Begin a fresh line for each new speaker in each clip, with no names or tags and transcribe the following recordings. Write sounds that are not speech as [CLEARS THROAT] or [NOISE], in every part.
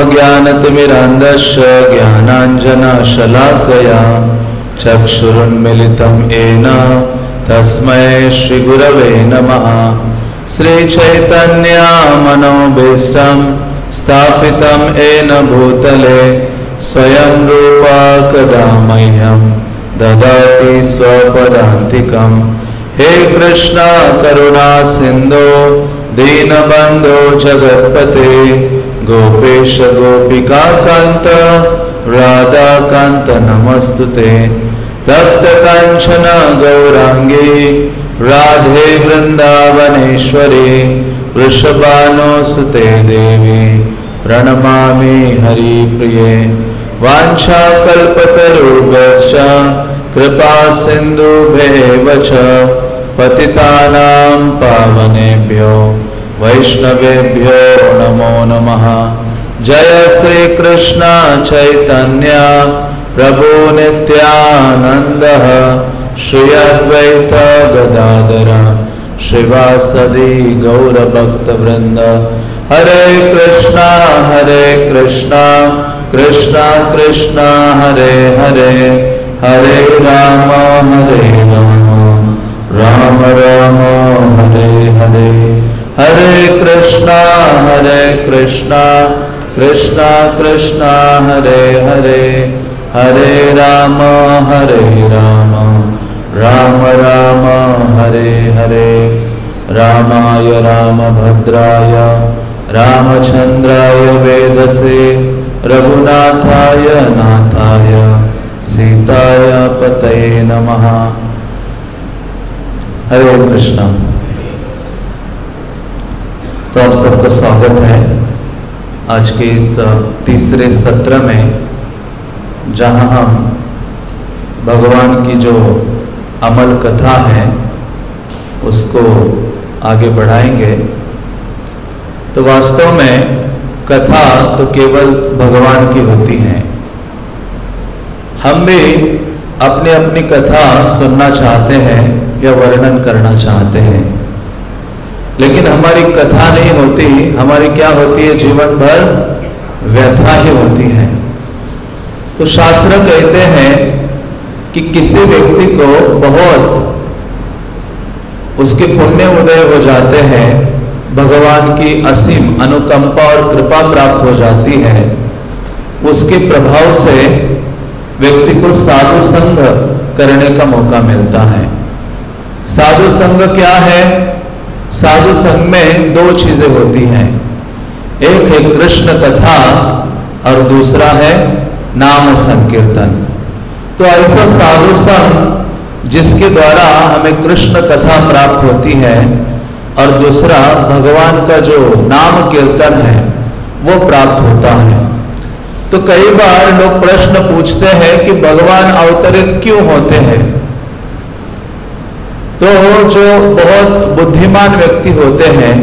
ॐ अज्ञानतिमिरान्धस्य ज्ञानाञ्जनशलाकया चक्षुरुन्मिलितं येन तस्मै श्रीगुरवे नमः। श्रीचैतन्यामनोभीष्टं स्थापितं येन भूतले स्वयं रूपा कदा मह्यं ददाति स्वपदान्तिकं। हे कृष्ण, करुणा सिन्धो, दीनबन्धो जगत्पते। गोपेश गोपिका कांत राधा कांत नमस्तुते। तप्त कांचन गौरांगी राधे वृंदावनेश्वरी वृषभानुसुते देवी। प्रणमामि हरिप्रिये। वाञ्छाकल्पतरुभ्यश्च कृपा सिन्धुभ्येव च, पतितानां पावनेभ्यो। वैष्णवेभ्यो नमो नमः। जय श्री कृष्ण चैतन्य प्रभु नित्यानंद श्री अद्वैत गदाधर, श्रीवासदि गौरभक्त वृंद हरे कृष्णा हरे कृष्णा कृष्णा कृष्णा, हरे हरे। हरे राम हरे राम। राम राम, हरे हरे। हरे कृष्णा हरे कृष्णा कृष्णा कृष्णा, हरे हरे हरे राम हरे राम राम राम, हरे हरे, रामाय रामभद्राय रामचन्द्राय वेदसे, रघुनाथाय नाथाय, सीताय पतये नमः। हरे कृष्णा। तो आप सबका स्वागत है आज के इस तीसरे सत्र में, जहाँ हम भगवान की जो अमल कथा है, उसको आगे बढ़ाएँगे। तो वास्तव में कथा तो केवल भगवान की होती है। हम भी अपनी अपनी कथा सुनना चाहते हैं या वर्णन करना चाहते हैं। लेकिन हमारी कथा नहीं होती, हमारी क्या होती है? जीवन भर व्यथा ही होती है। तो शास्त्र कहते हैं कि किसी व्यक्ति को बहुत उसके पुण्य उदय हो जाते हैं, भगवान की असीम अनुकंपा और कृपा प्राप्त हो जाती है। उसके प्रभाव से व्यक्ति को साधु संघ करने का मौका मिलता है। साधु संघ क्या है? साधु संघ में दो चीज़ें होती हैं। एक है कृष्ण कथा और दूसरा है नाम संकीर्तन। तो ऐसा साधु संघ जिसके द्वारा हमें कृष्ण कथा प्राप्त होती है और दूसरा भगवान का जो नाम कीर्तन है, वो प्राप्त होता है। तो कई बार लोग प्रश्न पूछते हैं कि भगवान अवतरित क्यों होते हैं? तो जो बहुत बुद्धिमान व्यक्ति होते हैं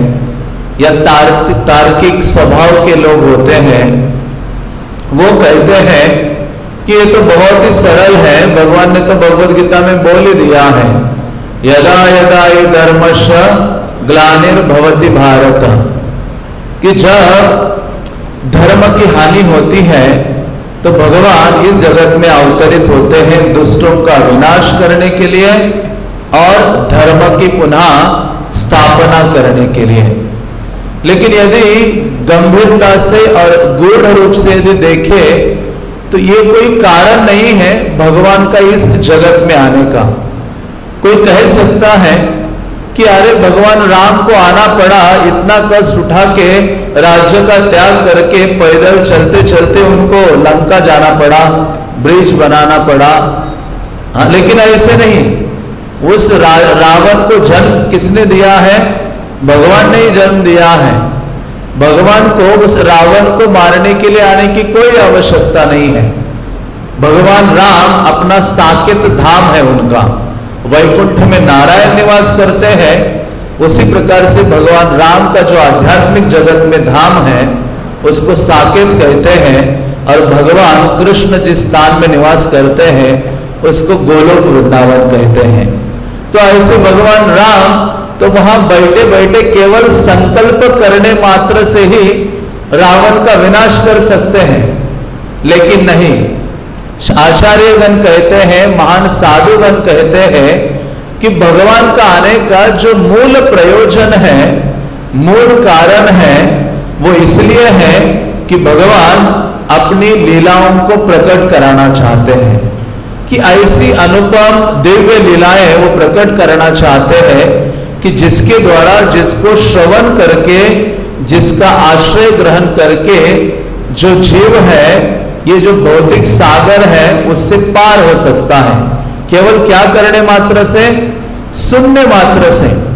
या तार्क तार्किक स्वभाव के लोग होते हैं, वो कहते हैं कि ये तो बहुत ही सरल है, भगवान ने तो भगवत गीता में बोल ही दिया है, यदा यदा ये धर्मश ग्लानिर्भवती भारत, कि जब धर्म की हानि होती है तो भगवान इस जगत में अवतरित होते हैं दुष्टों का विनाश करने के लिए और धर्म की पुनः स्थापना करने के लिए। लेकिन यदि गंभीरता से और गूढ़ रूप से यदि देखे तो ये कोई कारण नहीं है भगवान का इस जगत में आने का। कोई कह सकता है कि अरे भगवान राम को आना पड़ा, इतना कष्ट उठा के राज्य का त्याग करके पैदल चलते चलते उनको लंका जाना पड़ा, ब्रिज बनाना पड़ा। हाँ लेकिन ऐसे नहीं। उस रावण को जन्म किसने दिया है? भगवान ने ही जन्म दिया है। भगवान को, उस रावण को मारने के लिए आने की कोई आवश्यकता नहीं है। भगवान राम अपना साकेत धाम है उनका। वैकुंठ में नारायण निवास करते हैं। उसी प्रकार से भगवान राम का जो आध्यात्मिक जगत में धाम है, उसको साकेत कहते हैं और भगवान कृष्ण जिस स्थान में निवास करते हैं, उसको गोलोक वृंदावन कहते हैं। तो ऐसे भगवान राम तो वहाँ बैठे बैठे केवल संकल्प करने मात्र से ही रावण का विनाश कर सकते हैं। लेकिन नहीं, आचार्यगण कहते हैं, महान साधुगण कहते हैं कि भगवान का आने का जो मूल प्रयोजन है, मूल कारण है, वो इसलिए है कि भगवान अपनी लीलाओं को प्रकट कराना चाहते हैं। कि ऐसी अनुपम दिव्य लीलाएँ वो प्रकट करना चाहते हैं कि जिसके द्वारा जिसको श्रवण करके, जिसका आश्रय ग्रहण करके जो जीव है, ये जो भौतिक सागर है, उससे पार हो सकता है। केवल क्या करने मात्र से? सुनने मात्र से।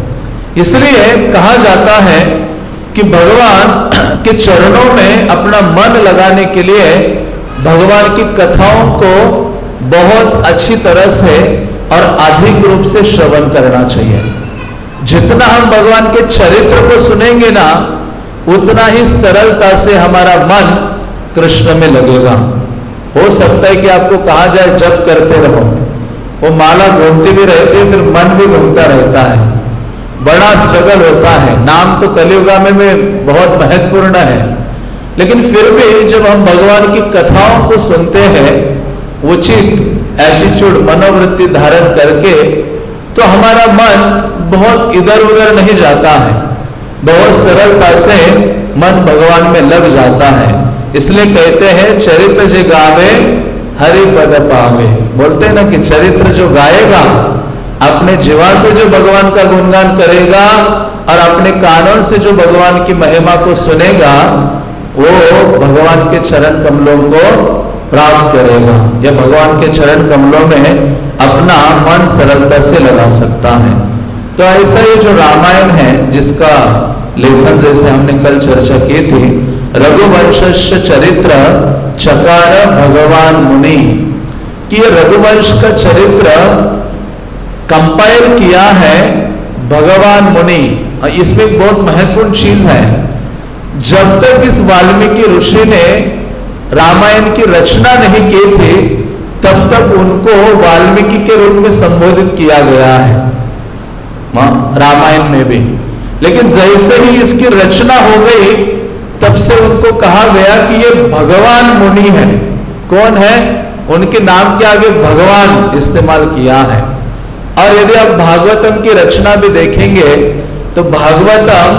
इसलिए कहा जाता है कि भगवान के चरणों में अपना मन लगाने के लिए भगवान की कथाओं को बहुत अच्छी तरह से और अधिक रूप से श्रवण करना चाहिए। जितना हम भगवान के चरित्र को सुनेंगे ना उतना ही सरलता से हमारा मन कृष्ण में लगेगा। हो सकता है कि आपको कहा जाए जब करते रहो। वो माला घूमती भी रहती है फिर मन भी घूमता रहता है। बड़ा स्ट्रगल होता है। नाम तो कलियुगा में, में बहुत महत्वपूर्ण है। लेकिन फिर भी जब हम भगवान की कथाओं को सुनते हैं उचित एटीट्यूड मनोवृत्ति धारण करके तो हमारा मन बहुत इधर उधर नहीं जाता है। बहुत सरलता से मन भगवान में लग जाता है। इसलिए कहते हैं, चरित्र जो गावे, हरि पद पावे। बोलते हैं ना कि चरित्र जो गाएगा, अपने जीवा से जो भगवान का गुणगान करेगा और अपने कानों से जो भगवान की महिमा को सुनेगा, वो भगवान के चरण कमलों को प्राप्त करेगा। या भगवान के चरण कमलों में अपना मन सरलता से लगा सकता है। तो ऐसा ये जो रामायण है, जिसका लेखन जैसे हमने कल चर्चा की थी रघुवंश चरित्र चकार भगवान मुनि, कि रघुवंश का चरित्र कंपाइल किया है भगवान मुनि। इसमें बहुत महत्वपूर्ण चीज़ है, जब तक इस वाल्मीकि ऋषि ने रामायण की रचना नहीं की थी, तब तक उनको वाल्मीकि के रूप में संबोधित किया गया है। रामायण में भी। लेकिन जैसे ही इसकी रचना हो गई, तब से उनको कहा गया कि ये भगवान मुनि है। कौन है? उनके नाम के आगे भगवान इस्तेमाल किया है। और यदि आप भागवतम की रचना भी देखेंगे तो भागवतम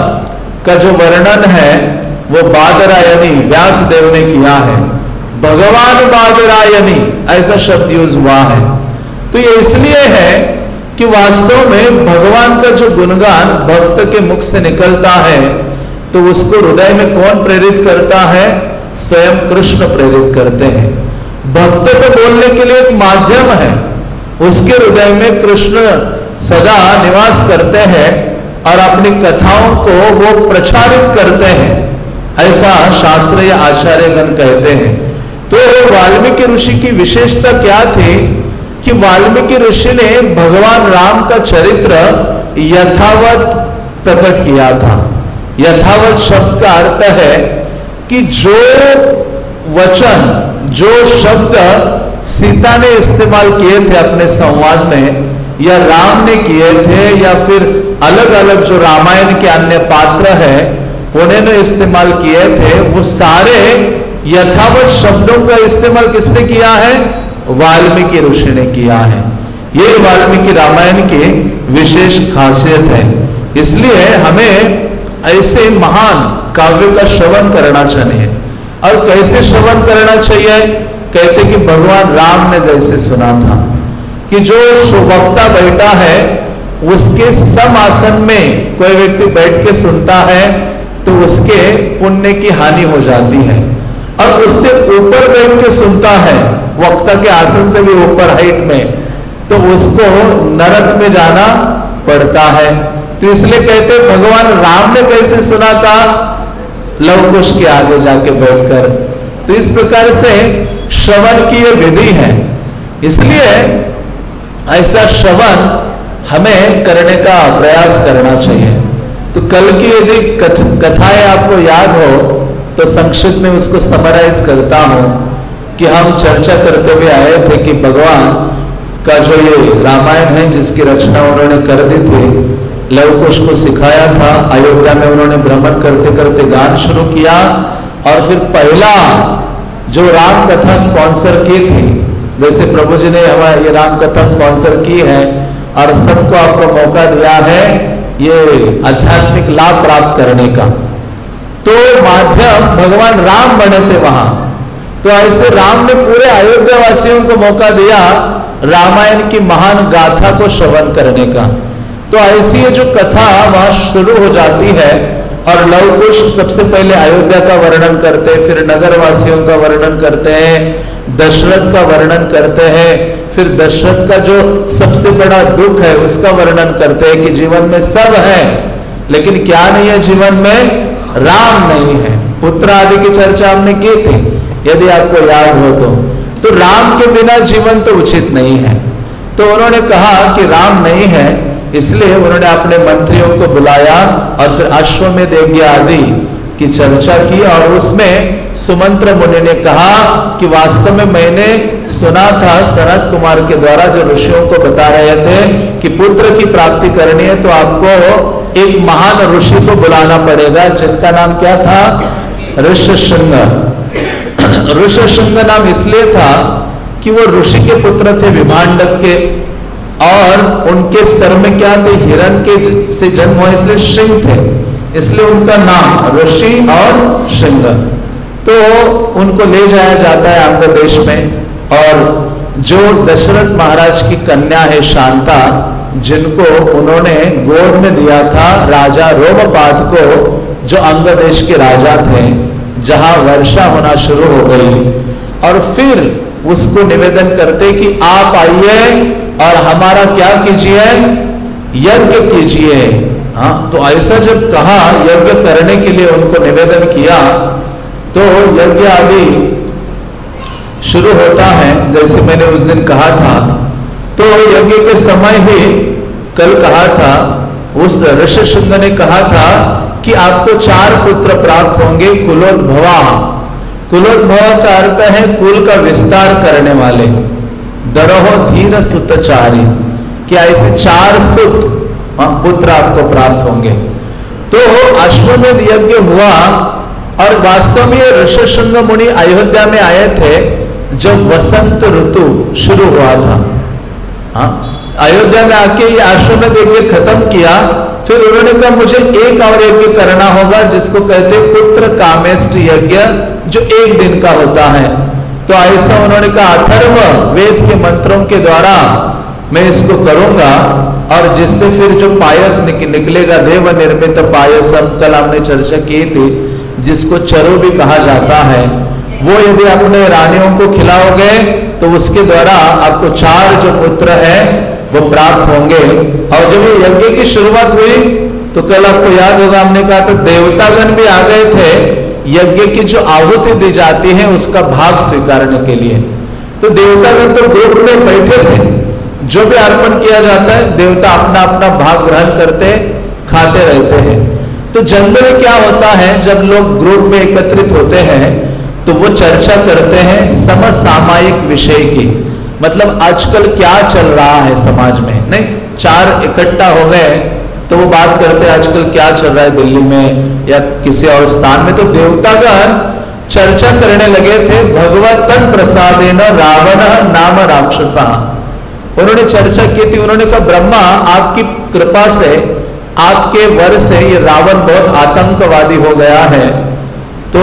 का जो वर्णन है वो बादरायणी व्यास देव ने किया है। भगवान बादरायणी, ऐसा शब्द यूज़ हुआ है। तो ये इसलिए है कि वास्तव में भगवान का जो गुणगान भक्त के मुख से निकलता है तो उसको हृदय में कौन प्रेरित करता है? स्वयं कृष्ण प्रेरित करते हैं। भक्त को बोलने के लिए एक माध्यम है। उसके हृदय में कृष्ण सदा निवास करते हैं और अपनी कथाओं को वो प्रचारित करते हैं। ऐसा शास्त्र शास्त्रीय आचार्यगण कहते हैं। तो वाल्मीकि ऋषि की विशेषता क्या थी कि वाल्मीकि ऋषि ने भगवान राम का चरित्र यथावत प्रकट किया था। यथावत शब्द का अर्थ है कि जो वचन, जो शब्द सीता ने इस्तेमाल किए थे अपने संवाद में, या राम ने किए थे, या फिर अलग अलग जो रामायण के अन्य पात्र है उन्होंने इस्तेमाल किए थे, वो सारे यथावत शब्दों का इस्तेमाल किसने किया है? वाल्मीकि ऋषि ने किया है। ये वाल्मीकि रामायण की विशेष खासियत है। इसलिए हमें ऐसे महान काव्य का श्रवण करना चाहिए। और कैसे श्रवण करना चाहिए? कहते कि भगवान राम ने जैसे सुना था कि जो वक्ता बैठा है, उसके सम आसन में कोई व्यक्ति बैठ के सुनता है तो उसके पुण्य की हानि हो जाती है। और उससे ऊपर बैठ के सुनता है, वक्ता के आसन से भी ऊपर हाइट में तो उसको नरक में जाना पड़ता है। तो इसलिए कहते भगवान राम ने कैसे सुना था? लवकुश के आगे जाके बैठकर। तो इस प्रकार से श्रवण की यह विधि है। इसलिए ऐसा श्रवण हमें करने का प्रयास करना चाहिए। तो कल की यदि कथाएँ आपको याद हो तो संक्षिप्त में उसको समराइज करता हूँ कि हम चर्चा करते हुए आए थे कि भगवान का जो ये रामायण है, जिसकी रचना उन्होंने कर दी थी, लवकुश को सिखाया था, अयोध्या में उन्होंने भ्रमण करते करते गान शुरू किया, और फिर पहला जो राम कथा स्पॉन्सर की थी, जैसे प्रभु जी ने हमारे ये राम कथा स्पॉन्सर की है, और सबको आपको मौका दिया है ये आध्यात्मिक लाभ प्राप्त करने का। तो माध्यम भगवान राम बने थे वहाँ। तो ऐसे राम ने पूरे अयोध्या वासियों को मौका दिया रामायण की महान गाथा को श्रवण करने का। तो ऐसी ये जो कथा वहाँ शुरू हो जाती है और लवकुश सबसे पहले अयोध्या का वर्णन करते हैं, फिर नगर वासियों का वर्णन करते हैं दशरथ का वर्णन करते हैं, फिर दशरथ का जो सबसे बड़ा दुख है, उसका वर्णन करते हैं कि जीवन में सब है, लेकिन क्या नहीं है जीवन में? राम नहीं है। पुत्र आदि की चर्चा हमने की थी, यदि आपको याद हो तो। तो राम के बिना जीवन तो उचित नहीं है। तो उन्होंने कहा कि राम नहीं है, इसलिए उन्होंने अपने मंत्रियों को बुलाया और फिर अश्वमेध यज्ञ आदि की चर्चा की और उसमें सुमंत्र मुनि ने कहा कि वास्तव में मैंने सुना था सनत कुमार के द्वारा जो ऋषियों को बता रहे थे कि पुत्र की प्राप्ति करनी है तो आपको एक महान ऋषि को बुलाना पड़ेगा, जिनका नाम क्या था? ऋषशृंग। [CLEARS THROAT] ऋषशृंग नाम इसलिए था कि वो ऋषि के पुत्र थे विभाडक के और उनके सर में क्या थे? हिरण के से जन्म हुआ, इसलिए सिंह थे। इसलिए उनका नाम ऋषि और सिंह तो उनको ले जाया जाता है आंध्र देश में, और जो दशरथ महाराज की कन्या है शांता, जिनको उन्होंने गोद में दिया था राजा रोमपाद को, जो अंग देश के राजा थे, जहाँ वर्षा होना शुरू हो गई। और फिर उसको निवेदन करते कि आप आइए और हमारा क्या कीजिए? यज्ञ कीजिए। हाँ तो ऐसा जब कहा, यज्ञ करने के लिए उनको निवेदन किया तो यज्ञ आदि शुरू होता है, जैसे मैंने उस दिन कहा था। तो यज्ञ के समय ही कल कहा था, उस ऋषि ने कहा था कि आपको चार पुत्र प्राप्त होंगे, कुलोद्भवा। कुलोद्भव का अर्थ है कुल का विस्तार करने वाले। दरोह धीर सुतचारी। क्या ऐसे चार सुत हाँ, पुत्र आपको प्राप्त होंगे। तो अश्वमेध यज्ञ हुआ और वास्तव में ऋषशृंग मुनि अयोध्या में आए थे जब वसंत ऋतु शुरू हुआ था। हाँ अयोध्या में आके ये अश्वमेध यज्ञ खत्म किया फिर उन्होंने कहा मुझे एक और यज्ञ करना होगा जिसको कहते पुत्र कामेष्ट यज्ञ जो एक दिन का होता है। तो ऐसा उन्होंने कहा अथर्व वेद के मंत्रों के द्वारा मैं इसको करूँगा। और जिससे फिर जो पायस निक, निकलेगा देव निर्मित पायस कल हमने चर्चा की थी जिसको चरु भी कहा जाता है वो यदि अपने रानियों को खिलाओगे तो उसके द्वारा आपको चार जो पुत्र है वो प्राप्त होंगे। और जब ये यज्ञ की शुरुआत हुई तो कल आपको याद होगा हमने कहा तो देवतागण भी आ गए थे यज्ञ की जो आहुति दी जाती है उसका भाग स्वीकारने के लिए। तो देवतागण तो ग्रुप में बैठे थे जो भी अर्पण किया जाता है, देवता अपना अपना भाग ग्रहण करते, खाते रहते हैं। तो जनरली क्या होता है, जब लोग ग्रुप में एकत्रित होते हैं तो वो चर्चा करते हैं समसामायिक विषय की। मतलब आजकल क्या चल रहा है समाज में? नहीं, चार इकट्ठा हो गए तो वो बात करते हैं, आजकल क्या चल रहा है दिल्ली में या किसी और स्थान में? तो देवतागण चर्चा करने लगे थे, भगवतन प्रसादेन रावण नाम राक्षसा। उन्होंने चर्चा की थी, उन्होंने कहा, ब्रह्मा आपकी कृपा से, आपके वर से ये रावण बहुत आतंकवादी हो गया है। तो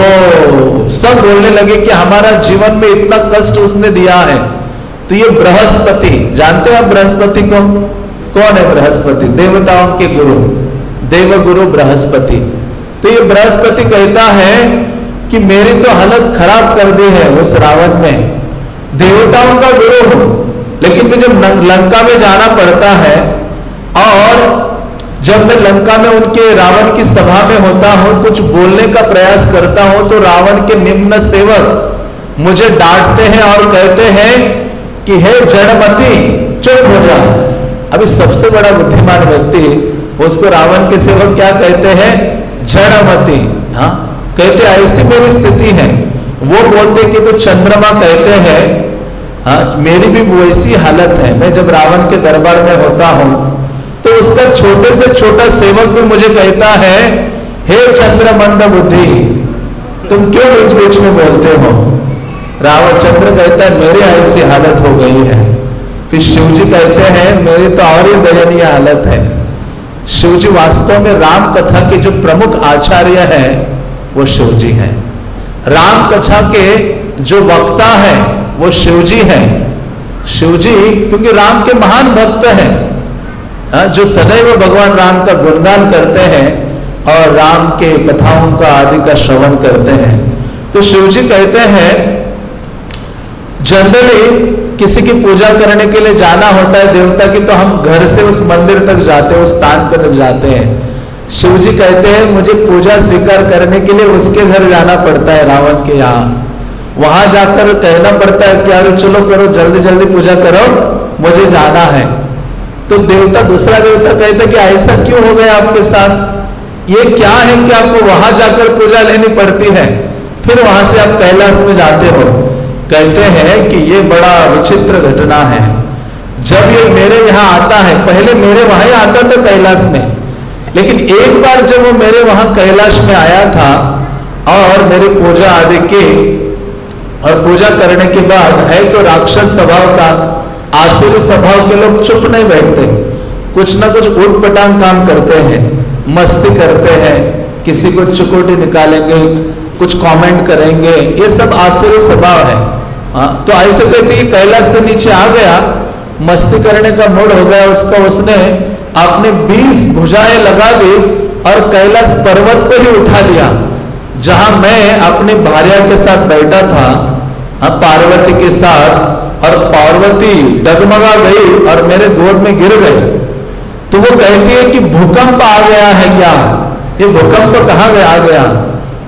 सब बोलने लगे कि हमारा जीवन में इतना कष्ट उसने दिया है। तो ये बृहस्पति, जानते हो बृहस्पति को? कौन है बृहस्पति? देवताओं के गुरु देव गुरु बृहस्पति। तो ये बृहस्पति कहता है कि मेरी तो हालत खराब कर दी है उस रावण में। देवताओं का गुरु लेकिन मुझे लंका में जाना पड़ता है, और जब मैं लंका में उनके रावण की सभा में होता हूँ, कुछ बोलने का प्रयास करता हूँ तो रावण के निम्न सेवक मुझे डांटते हैं और कहते हैं कि, हे जड़मती, चुप हो जा। अभी सबसे बड़ा बुद्धिमान व्यक्ति, उसको रावण के सेवक क्या कहते हैं? जड़मती। हाँ कहते ऐसी मेरी स्थिति है। वो बोलते कि तो चंद्रमा कहते हैं हाँ मेरी भी वैसी हालत है। मैं जब रावण के दरबार में होता हूँ तो उसका छोटे से छोटा सेवक भी मुझे कहता है, हे चंद्रमंद बुद्धि तुम क्यों बीच बीच में बोलते हो? रावण चंद्र कहता है, मेरी ऐसी हालत हो गई है। फिर शिव जी कहते हैं, मेरी तो और ही दयनीय हालत है। शिव जी वास्तव में राम कथा के जो प्रमुख आचार्य हैं, वो शिव जी हैं। राम कथा के जो वक्ता है वो शिव जी हैं। शिव जी क्योंकि राम के महान भक्त हैं हाँ, जो सदैव भगवान राम का गुणगान करते हैं और राम के कथाओं का आदि का श्रवण करते हैं। तो शिव जी कहते हैं जनरली किसी की पूजा करने के लिए जाना होता है देवता की तो हम घर से उस मंदिर तक जाते हैं उस स्थान तक जाते हैं। शिव जी कहते हैं मुझे पूजा स्वीकार करने के लिए उसके घर जाना पड़ता है रावण के यहाँ। वहाँ जाकर कहना पड़ता है कि अरे चलो करो, जल्दी जल्दी पूजा करो, मुझे जाना है। तो देवता दूसरा देवता कहते कि ऐसा क्यों हो गया आपके साथ? ये क्या है कि आपको वहाँ जाकर पूजा लेनी पड़ती है? फिर वहाँ से आप कैलाश में जाते हो। कहते हैं कि ये बड़ा विचित्र घटना है। जब ये मेरे यहाँ आता है, पहले मेरे वहाँ ही आता था कैलाश में। लेकिन एक बार जब वो मेरे वहाँ कैलाश में आया था, और मेरी पूजा आदि की और पूजा करने के बाद है तो राक्षस स्वभाव का, आसुर स्वभाव के लोग चुप नहीं बैठते। कुछ ना कुछ उठ पटांग काम करते हैं, मस्ती करते हैं, किसी को चुकोटी निकालेंगे, कुछ कमेंट करेंगे, ये सब आसुर स्वभाव है। हाँ तो ऐसे कहते कि कैलाश से नीचे आ गया, मस्ती करने का मूड हो गया उसका, उसने अपने बीस भुजाएँ लगा दी और कैलाश पर्वत को ही उठा लिया, जहाँ मैं अपने भार्या के साथ बैठा था। हाँ पार्वती के साथ और पार्वती डगमगा गई और मेरे गोद में गिर गई। तो वो कहती है कि भूकंप आ गया है क्या? ये भूकंप कहाँ गया? आ गया।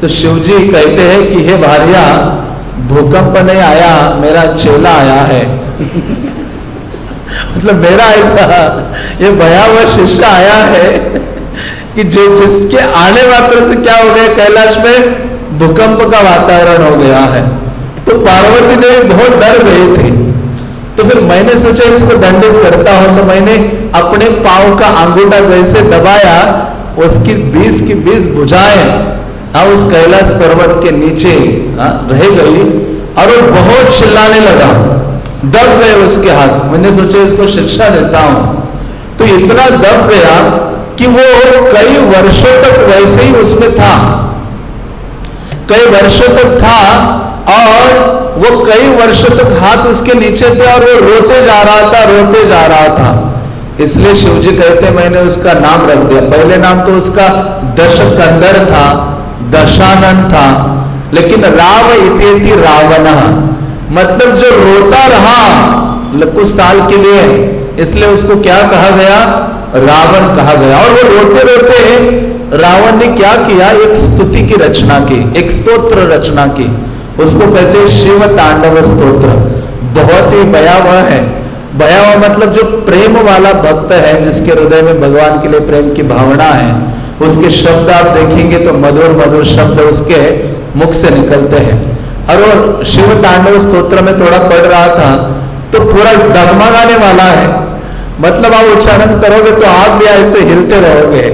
तो शिव जी कहते हैं कि, हे भारिया, भूकंप नहीं आया, मेरा चेला आया है। [LAUGHS] मतलब मेरा ऐसा, ये भयावह शिष्य आया है कि जो जिसके आने मात्र से क्या हो गया, कैलाश में भूकंप का वातावरण हो गया है। तो पार्वती देवी बहुत डर गई थी। तो फिर मैंने सोचा इसको दंडित करता हूँ तो मैंने अपने पाव का अंगूठा जैसे दबाया उसकी बीस की बीस भुजाएँ हाँ उस कैलाश पर्वत के नीचे हाँ, रह गई और वो बहुत चिल्लाने लगा। दब गए उसके हाथ। मैंने सोचा इसको शिक्षा देता हूँ। तो इतना दब गया कि वो कई वर्षों तक वैसे ही उसमें था। कई वर्षों तक था और वो कई वर्षों तक हाथ उसके नीचे थे और वो रोते जा रहा था, रोते जा रहा था। इसलिए शिवजी कहते, मैंने उसका नाम रख दिया। पहले नाम तो उसका दशकंदर था, दशानन था। लेकिन राव इति रावण। मतलब जो रोता रहा कुछ साल के लिए। इसलिए उसको क्या कहा गया? रावण कहा गया। और वो रोते रोते रावण ने क्या किया? एक स्तुति की रचना की, एक स्तोत्र रचना की। उसको कहते हैं शिव तांडव स्तोत्र। बहुत ही भयावह है। भयावह मतलब जो प्रेम वाला भक्त है, जिसके हृदय में भगवान के लिए प्रेम की भावना है, उसके शब्द आप देखेंगे तो मधुर मधुर शब्द उसके मुख से निकलते हैं। और शिव तांडव स्त्रोत्र में थोड़ा पढ़ रहा था तो पूरा डगमगाने वाला है। मतलब आप उच्चारण करोगे तो आप भी ऐसे हिलते रहोगे।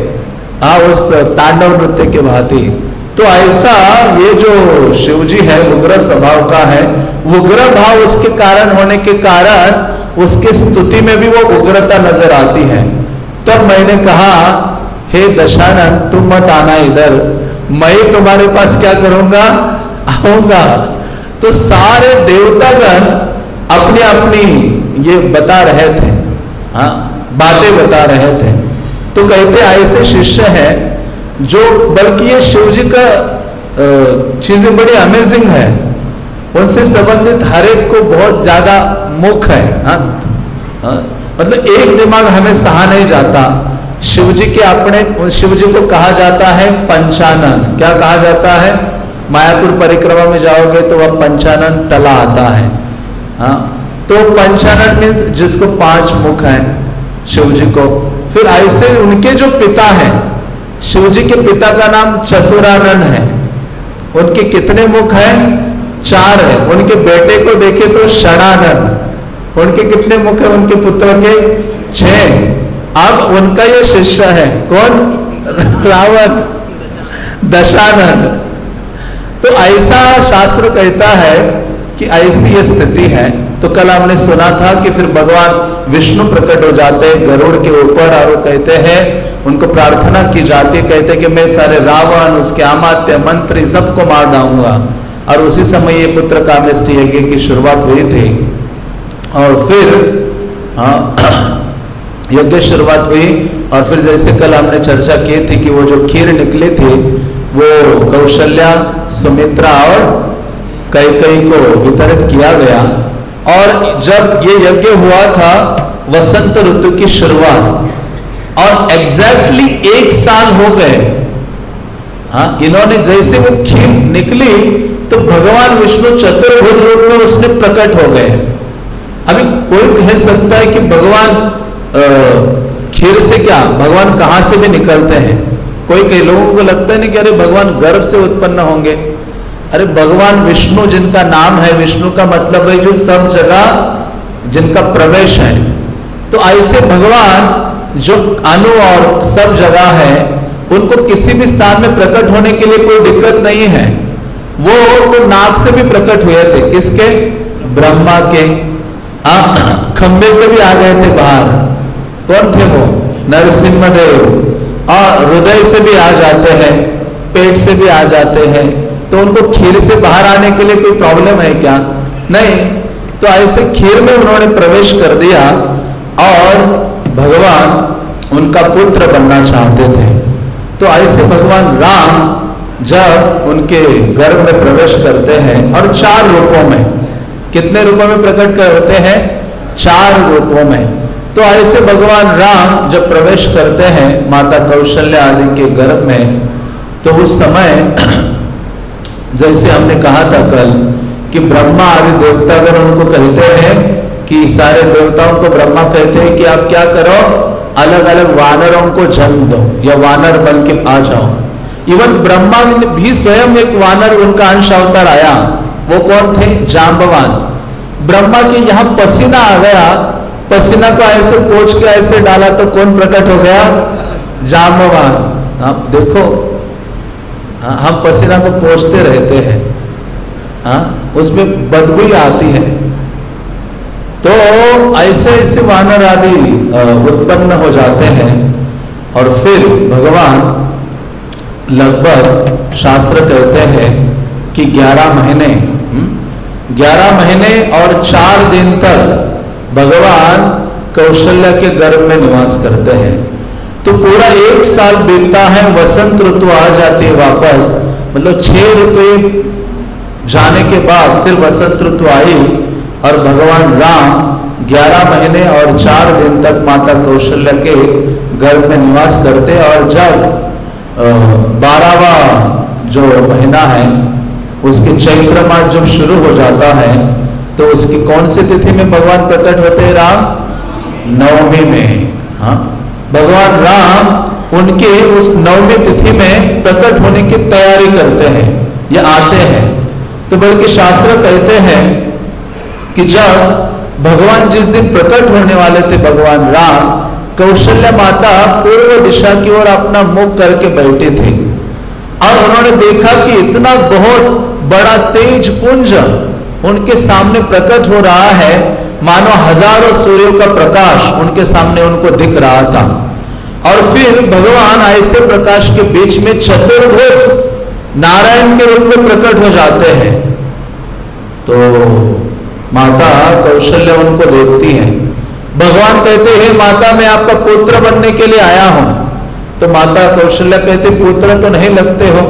हाँ उस तांडव नृत्य के भांति। तो ऐसा ये जो शिव जी है, उग्र स्वभाव का है, उग्र भाव उसके कारण होने के कारण उसके स्तुति में भी वो उग्रता नज़र आती है। तब मैंने कहा, हे दशानंद तुम मत आना इधर। मैं तुम्हारे पास क्या करूँगा? आऊँगा। तो सारे देवतागण अपनी अपनी ये बता रहे थे। हाँ बातें बता रहे थे। तो कहते, ऐसे शिष्य हैं जो बल्कि ये शिव जी का चीज़ें बड़ी अमेजिंग है उनसे संबंधित हर एक को बहुत ज़्यादा मुख है हाँ, हाँ मतलब एक दिमाग हमें सहा नहीं जाता। शिव जी के अपने शिव जी को कहा जाता है पंचानन। क्या कहा जाता है? मायापुर परिक्रमा में जाओगे तो वह पंचानन तला आता है। हाँ तो पंचानन मीन्स जिसको पाँच मुख हैं शिव जी को। फिर ऐसे उनके जो पिता हैं शिव जी के पिता का नाम चतुरानंद है। उनके कितने मुख हैं? चार है। उनके बेटे को देखे तो षणानंद। उनके कितने मुख है? उनके पुत्र के छह। अब उनका ये शिष्य है। कौन? रावण। दशानंद। तो ऐसा शास्त्र कहता है कि ऐसी ये स्थिति है तो कल हमने सुना था कि फिर भगवान विष्णु प्रकट हो जाते हैं, गरुड़ के ऊपर और वो कहते हैं, उनको प्रार्थना की जाती है, कहते हैं कि मैं सारे रावण, उसके अमात्य मंत्री सबको मार डाऊँगा और उसी समय ये पुत्र कामेष्टि यज्ञ की शुरुआत हुई थी। और फिर [CLEARS THROAT] यज्ञ शुरुआत हुई, और फिर जैसे कल हमने चर्चा की थी कि वो जो खीर निकली थी, वो कौशल्या, सुमित्रा और कई कई को वितरित किया गया। और जब ये यज्ञ हुआ था, वसंत ऋतु की शुरुआत। और एग्जैक्टली एक साल हो गए। हाँ इन्होंने जैसे वो खीर निकली तो भगवान विष्णु चतुर्भुज रूप में उसने प्रकट हो गए। अभी कोई कह सकता है कि भगवान खीर से क्या? भगवान कहाँ से भी निकलते हैं? कोई कई लोगों को लगता है ना कि अरे भगवान गर्भ से उत्पन्न होंगे। अरे भगवान विष्णु जिनका नाम है, विष्णु का मतलब है जो सब जगह जिनका प्रवेश है। तो ऐसे भगवान जो अनु और सब जगह है, उनको किसी भी स्थान में प्रकट होने के लिए कोई दिक्कत नहीं है। वो तो नाक से भी प्रकट हुए थे। किसके? ब्रह्मा के। खंबे से भी आ गए थे बाहर। कौन थे वो? नरसिंह देव और हृदय से भी आ जाते हैं, पेट से भी आ जाते हैं। तो उनको खीर से बाहर आने के लिए कोई प्रॉब्लम है क्या? नहीं। तो ऐसे खीर में उन्होंने प्रवेश कर दिया और भगवान उनका पुत्र बनना चाहते थे। तो ऐसे भगवान राम जब उनके गर्भ में प्रवेश करते हैं और चार रूपों में, कितने रूपों में प्रकट कर होते हैं? चार रूपों में। तो ऐसे भगवान राम जब प्रवेश करते हैं माता कौशल्या आदि के गर्भ में तो उस समय जैसे हमने कहा था कल, कि ब्रह्मा आदि देवता अगर उनको कहते हैं कि सारे देवताओं को ब्रह्मा कहते हैं कि आप क्या करो? अलग अलग वानरों को जन्म दो, या वानर बन के आ जाओ। इवन ब्रह्मा भी स्वयं एक वानर, उनका अंश अवतार आया। वो कौन थे? जाम्बवान ब्रह्मा के यहाँ पसीना आ गया। पसीना को ऐसे पोच के ऐसे डाला तो कौन प्रकट हो गया? जाम्बवान आप देखो हाँ हम पसीना को पोछते रहते हैं। हाँ उसमें बदबू आती है। तो ऐसे ऐसे वानर आदि उत्पन्न हो जाते हैं और फिर भगवान लगभग शास्त्र कहते हैं कि 11 महीने 11 हम्म, महीने और चार दिन तक भगवान कौशल्या के गर्भ में निवास करते हैं। तो पूरा एक साल बीतता है, वसंत ऋतु आ जाती वापस। मतलब छह ऋतु जाने के बाद फिर वसंत ऋतु आई और भगवान राम ग्यारह महीने और चार दिन तक माता कौशल्या के गर्भ में निवास करते और जब बारहवा जो महीना है, उसके चैत्र मास जब शुरू हो जाता है तो उसकी कौन सी तिथि में भगवान प्रकट होते हैं राम? नवमी में। हाँ? भगवान राम उनके उस नवमी तिथि में प्रकट होने की तैयारी करते हैं या आते हैं। तो बल्कि शास्त्र कहते हैं कि जब भगवान जिस दिन प्रकट होने वाले थे भगवान राम, कौशल्य माता पूर्व दिशा की ओर अपना मुख करके बैठे थे। और उन्होंने देखा कि इतना बहुत बड़ा तेज पुंज उनके सामने प्रकट हो रहा है मानो हज़ारों सूर्यों का प्रकाश उनके सामने उनको दिख रहा था। और फिर भगवान ऐसे प्रकाश के बीच में चतुर्भुज नारायण के रूप में प्रकट हो जाते हैं। तो माता कौशल्य उनको देखती है। भगवान कहते, हैं माता, मैं आपका पुत्र बनने के लिए आया हूँ। तो माता कौशल्य कहते, पुत्र तो नहीं लगते हो।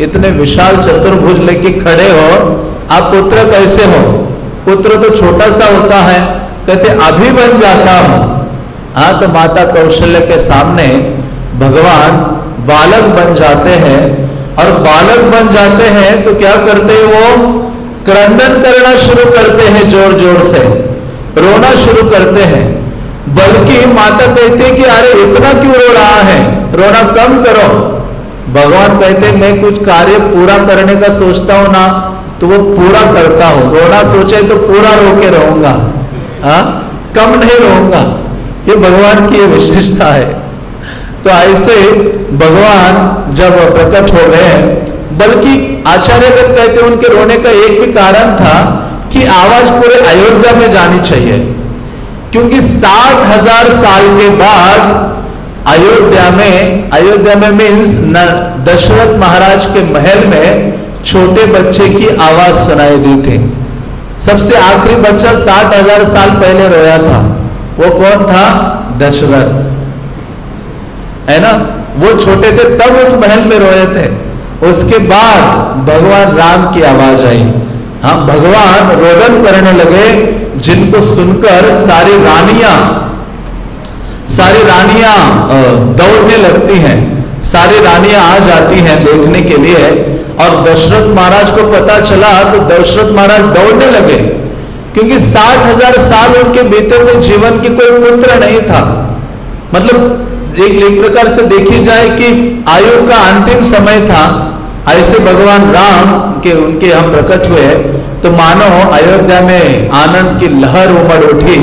इतने विशाल चतुर्भुज लेके खड़े हो। आप पुत्र कैसे हो? पुत्र तो छोटा सा होता है, कहते, अभी बन जाता हूँ। हाँ तो माता कौशल्य के सामने भगवान बालक बन जाते हैं। और बालक बन जाते हैं तो क्या करते हैं वो? क्रंदन करना शुरू करते हैं ज़ोर ज़ोर से। रोना शुरू करते हैं। बल्कि माता कहती है कि, अरे, इतना क्यों रो रहा है? रोना कम करो। भगवान कहते मैं कुछ कार्य पूरा करने का सोचता हूँ ना तो वो पूरा करता हूँ। रोना सोचे तो पूरा रो के रहूँगा। हाँ? कम नहीं रहूँगा। ये भगवान की विशेषता है। तो ऐसे भगवान जब प्रकट हो गए, बल्कि आचार्यगत कहते उनके रोने का एक भी कारण था कि आवाज़ पूरे अयोध्या में जानी चाहिए। क्योंकि सात हज़ार साल के बाद अयोध्या में अयोध्या में मीन्स दशरथ महाराज के महल में छोटे बच्चे की आवाज़ सुनाई दी थी। सबसे आखिरी बच्चा साठ हज़ार साल पहले रोया था। वो कौन था? दशरथ। है ना? वो छोटे थे, तब उस महल में रोए थे। उसके बाद भगवान राम की आवाज़ आई। हाँ भगवान रोदन करने लगे, जिनको सुनकर सारी रानियाँ सारी रानियाँ दौड़ने लगती हैं। सारी रानियाँ आ जाती हैं देखने के लिए। और दशरथ महाराज को पता चला तो दशरथ महाराज दौड़ने लगे, क्योंकि साठ हज़ार साल उनके बीते हुए जीवन की कोई पुत्र नहीं था। मतलब एक एक प्रकार से देखी जाए कि आयु का अंतिम समय था। ऐसे भगवान राम के, उनके हम प्रकट हुए तो मानो अयोध्या में आनंद की लहर उमड़ उठी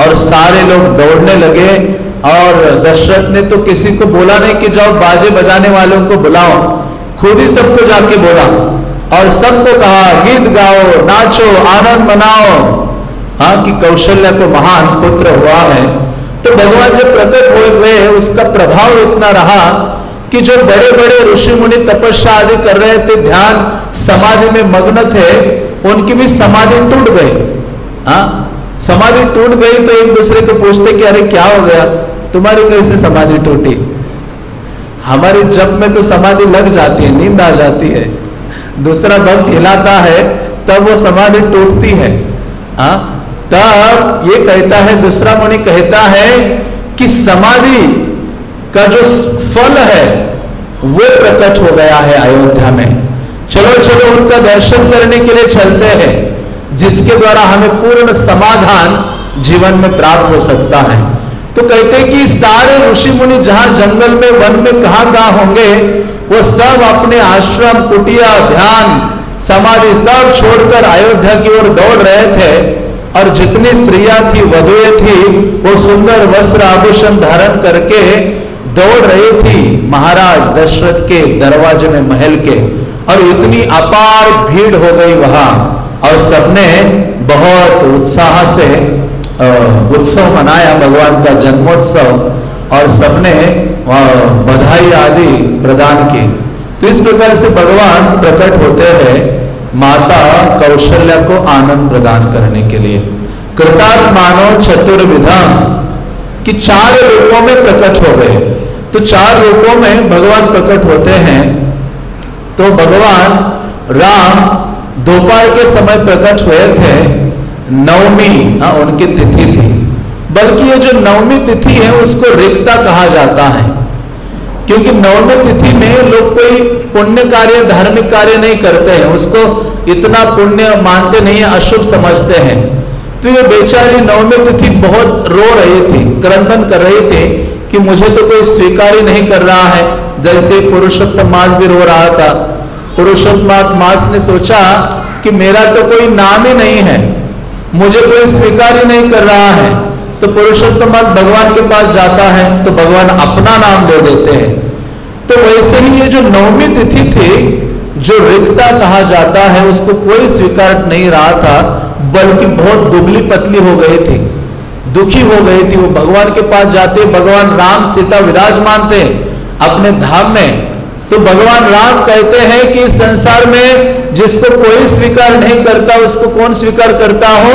और सारे लोग दौड़ने लगे और दशरथ ने तो किसी को बोला नहीं कि जाओ बाजे बजाने वालों को बुलाओ। खुद ही सबको जाके बोला और सबको कहा, गीत गाओ, नाचो, आनंद मनाओ। हाँ कि कौशल्य को महान पुत्र हुआ है। तो भगवान जब प्रकट हुए हुए उसका प्रभाव इतना रहा कि जो बड़े बड़े ऋषि मुनि तपस्या आदि कर रहे थे, ध्यान समाधि में मग्न थे, उनकी भी समाधि टूट गई। हाँ समाधि टूट गई तो एक दूसरे को पूछते कि, अरे, क्या हो गया? तुम्हारी कैसे समाधि टूटी। हमारी जप में तो समाधि लग जाती है, नींद आ जाती है। दूसरा भक्त हिलाता है, तब वो समाधि टूटती है। आ? तब ये कहता है, दूसरा मुनि कहता है कि समाधि का जो फल है, वो प्रकट हो गया है अयोध्या में। चलो चलो, उनका दर्शन करने के लिए चलते हैं, जिसके द्वारा हमें पूर्ण समाधान जीवन में प्राप्त हो सकता है। तो कहते हैं कि सारे ऋषि मुनि जहाँ जंगल में, वन में कहा कहा होंगे, वो सब अपने आश्रम, कुटिया, ध्यान, समाधि सब छोड़कर अयोध्या की ओर दौड़ रहे थे। और जितनी स्त्रियाँ थी, वधुए थी, वो सुंदर वस्त्र आभूषण धारण करके दौड़ रही थी महाराज दशरथ के दरवाजे में महल के। और इतनी अपार भीड़ हो गई वहाँ। और सबने बहुत उत्साह से उत्सव मनाया भगवान का जन्मोत्सव और सबने बधाई आदि प्रदान की। तो इस प्रकार से भगवान प्रकट होते हैं माता कौशल्या को आनंद प्रदान करने के लिए। कृतार्थ मानव चतुर्विधम, कि चार रूपों में प्रकट हो गए। तो चार रूपों में भगवान प्रकट होते हैं तो भगवान राम दोपहर के समय प्रकट हुए थे नवमी हाँ उनकी तिथि थी। बल्कि ये जो नवमी तिथि है, उसको रिक्ता कहा जाता है। क्योंकि नवमी तिथि में लोग कोई पुण्य कार्य, धार्मिक कार्य नहीं करते हैं। उसको इतना पुण्य मानते नहीं है, अशुभ समझते हैं। तो ये बेचारी नवमी तिथि बहुत रो रही थी, क्रंदन कर रही थी कि मुझे तो कोई स्वीकार ही नहीं कर रहा है। जैसे पुरुषोत्तम मास भी रो रहा था, पुरुषोत्तम मास ने सोचा कि मेरा तो कोई नाम ही नहीं है। मुझे कोई स्वीकार ही नहीं कर रहा है तो पुरुषोत्तम भगवान के पास जाता है तो भगवान अपना नाम दे देते हैं। तो वैसे ही ये जो नवमी तिथि थी, जो रिक्ता कहा जाता है, उसको कोई स्वीकार नहीं रहा था, बल्कि बहुत दुबली पतली हो गई थी। दुखी हो गई थी, वो भगवान के पास जाते, भगवान राम सीता विराजमान थे, अपने धाम में तो भगवान राम कहते हैं कि संसार में जिसको कोई स्वीकार नहीं करता, उसको कौन स्वीकार करता हो?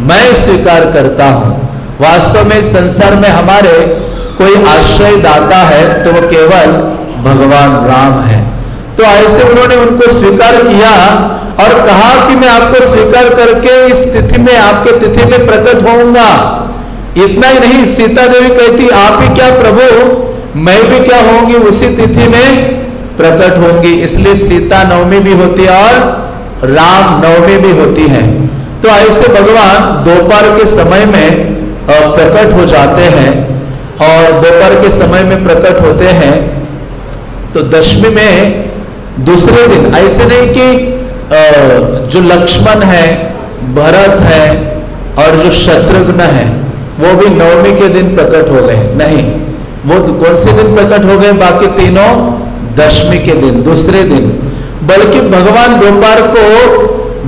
मैं स्वीकार करता हूँ। वास्तव में संसार में हमारे कोई आश्रय दाता है तो वो केवल भगवान राम है। तो ऐसे उन्होंने उनको स्वीकार किया और कहा कि मैं आपको स्वीकार करके इस तिथि में, आपके तिथि में प्रकट होऊँगा। इतना ही नहीं, सीता देवी कहती, आप ही क्या प्रभु मैं भी क्या होंगी, उसी तिथि में प्रकट होंगी। इसलिए सीता नवमी भी होती है और राम नवमी भी होती है। तो ऐसे भगवान दोपहर के समय में प्रकट हो जाते हैं और दोपहर के समय में प्रकट होते हैं। तो दशमी में दूसरे दिन, ऐसे नहीं कि जो लक्ष्मण है, भरत है और जो शत्रुघ्न है, वो भी नवमी के दिन प्रकट हो गए नहीं। वो कौन से दिन प्रकट हो गए बाकी तीनों? दशमी के दिन, दूसरे दिन। बल्कि भगवान दोपहर को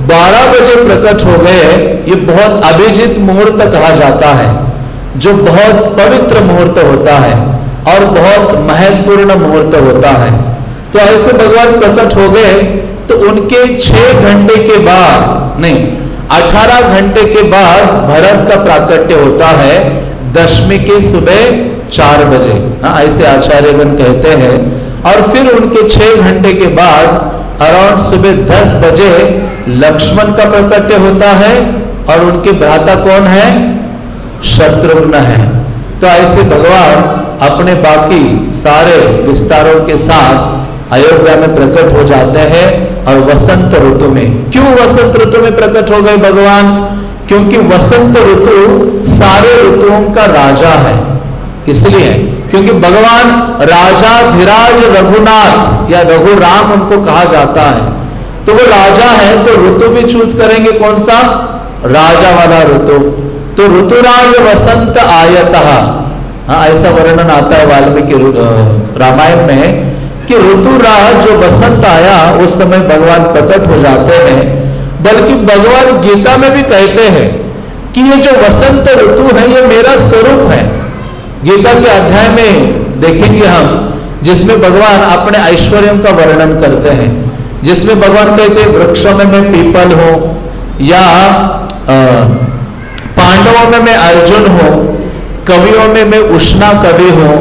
12 बजे प्रकट हो गए, ये बहुत अभिजित मुहूर्त कहा जाता है, जो बहुत पवित्र मुहूर्त होता है और बहुत महत्वपूर्ण मुहूर्त होता है। तो ऐसे भगवान प्रकट हो गए तो उनके छह घंटे के बाद, नहीं, अठारह घंटे के बाद भरत का प्राकट्य होता है दशमी के सुबह चार बजे। हाँ ऐसे आचार्यगण कहते हैं। और फिर उनके छह घंटे के बाद, अराउंड सुबह दस बजे, लक्ष्मण का प्रकट्य होता है। और उनके भ्राता कौन है? शत्रुघ्न है। तो ऐसे भगवान अपने बाकी सारे विस्तारों के साथ अयोध्या में प्रकट हो जाते हैं और वसंत ऋतु में। क्यों वसंत ऋतु में प्रकट हो गए भगवान? क्योंकि वसंत ऋतु सारे ऋतुओं का राजा है। इसलिए, क्योंकि भगवान राजा धीराज रघुनाथ, या रघु राम उनको कहा जाता है। तो वो राजा है तो ऋतु भी चूज़ करेंगे कौन सा? राजा वाला ऋतु। तो ऋतुराज वसंत आयत हाँ ऐसा वर्णन आता है वाल्मीकि रामायण में, कि ऋतुराज जो वसंत आया, उस समय भगवान प्रकट हो जाते हैं। बल्कि भगवान गीता में भी कहते हैं कि ये जो वसंत ऋतु है, ये मेरा स्वरूप है। गीता के अध्याय में देखेंगे हम, जिसमें भगवान अपने ऐश्वर्य का वर्णन करते हैं। जिसमें भगवान कहते हैं, वृक्षों में मैं पीपल हूँ, या पांडवों में मैं अर्जुन हूँ, कवियों में मैं उष्णा कवि हूँ,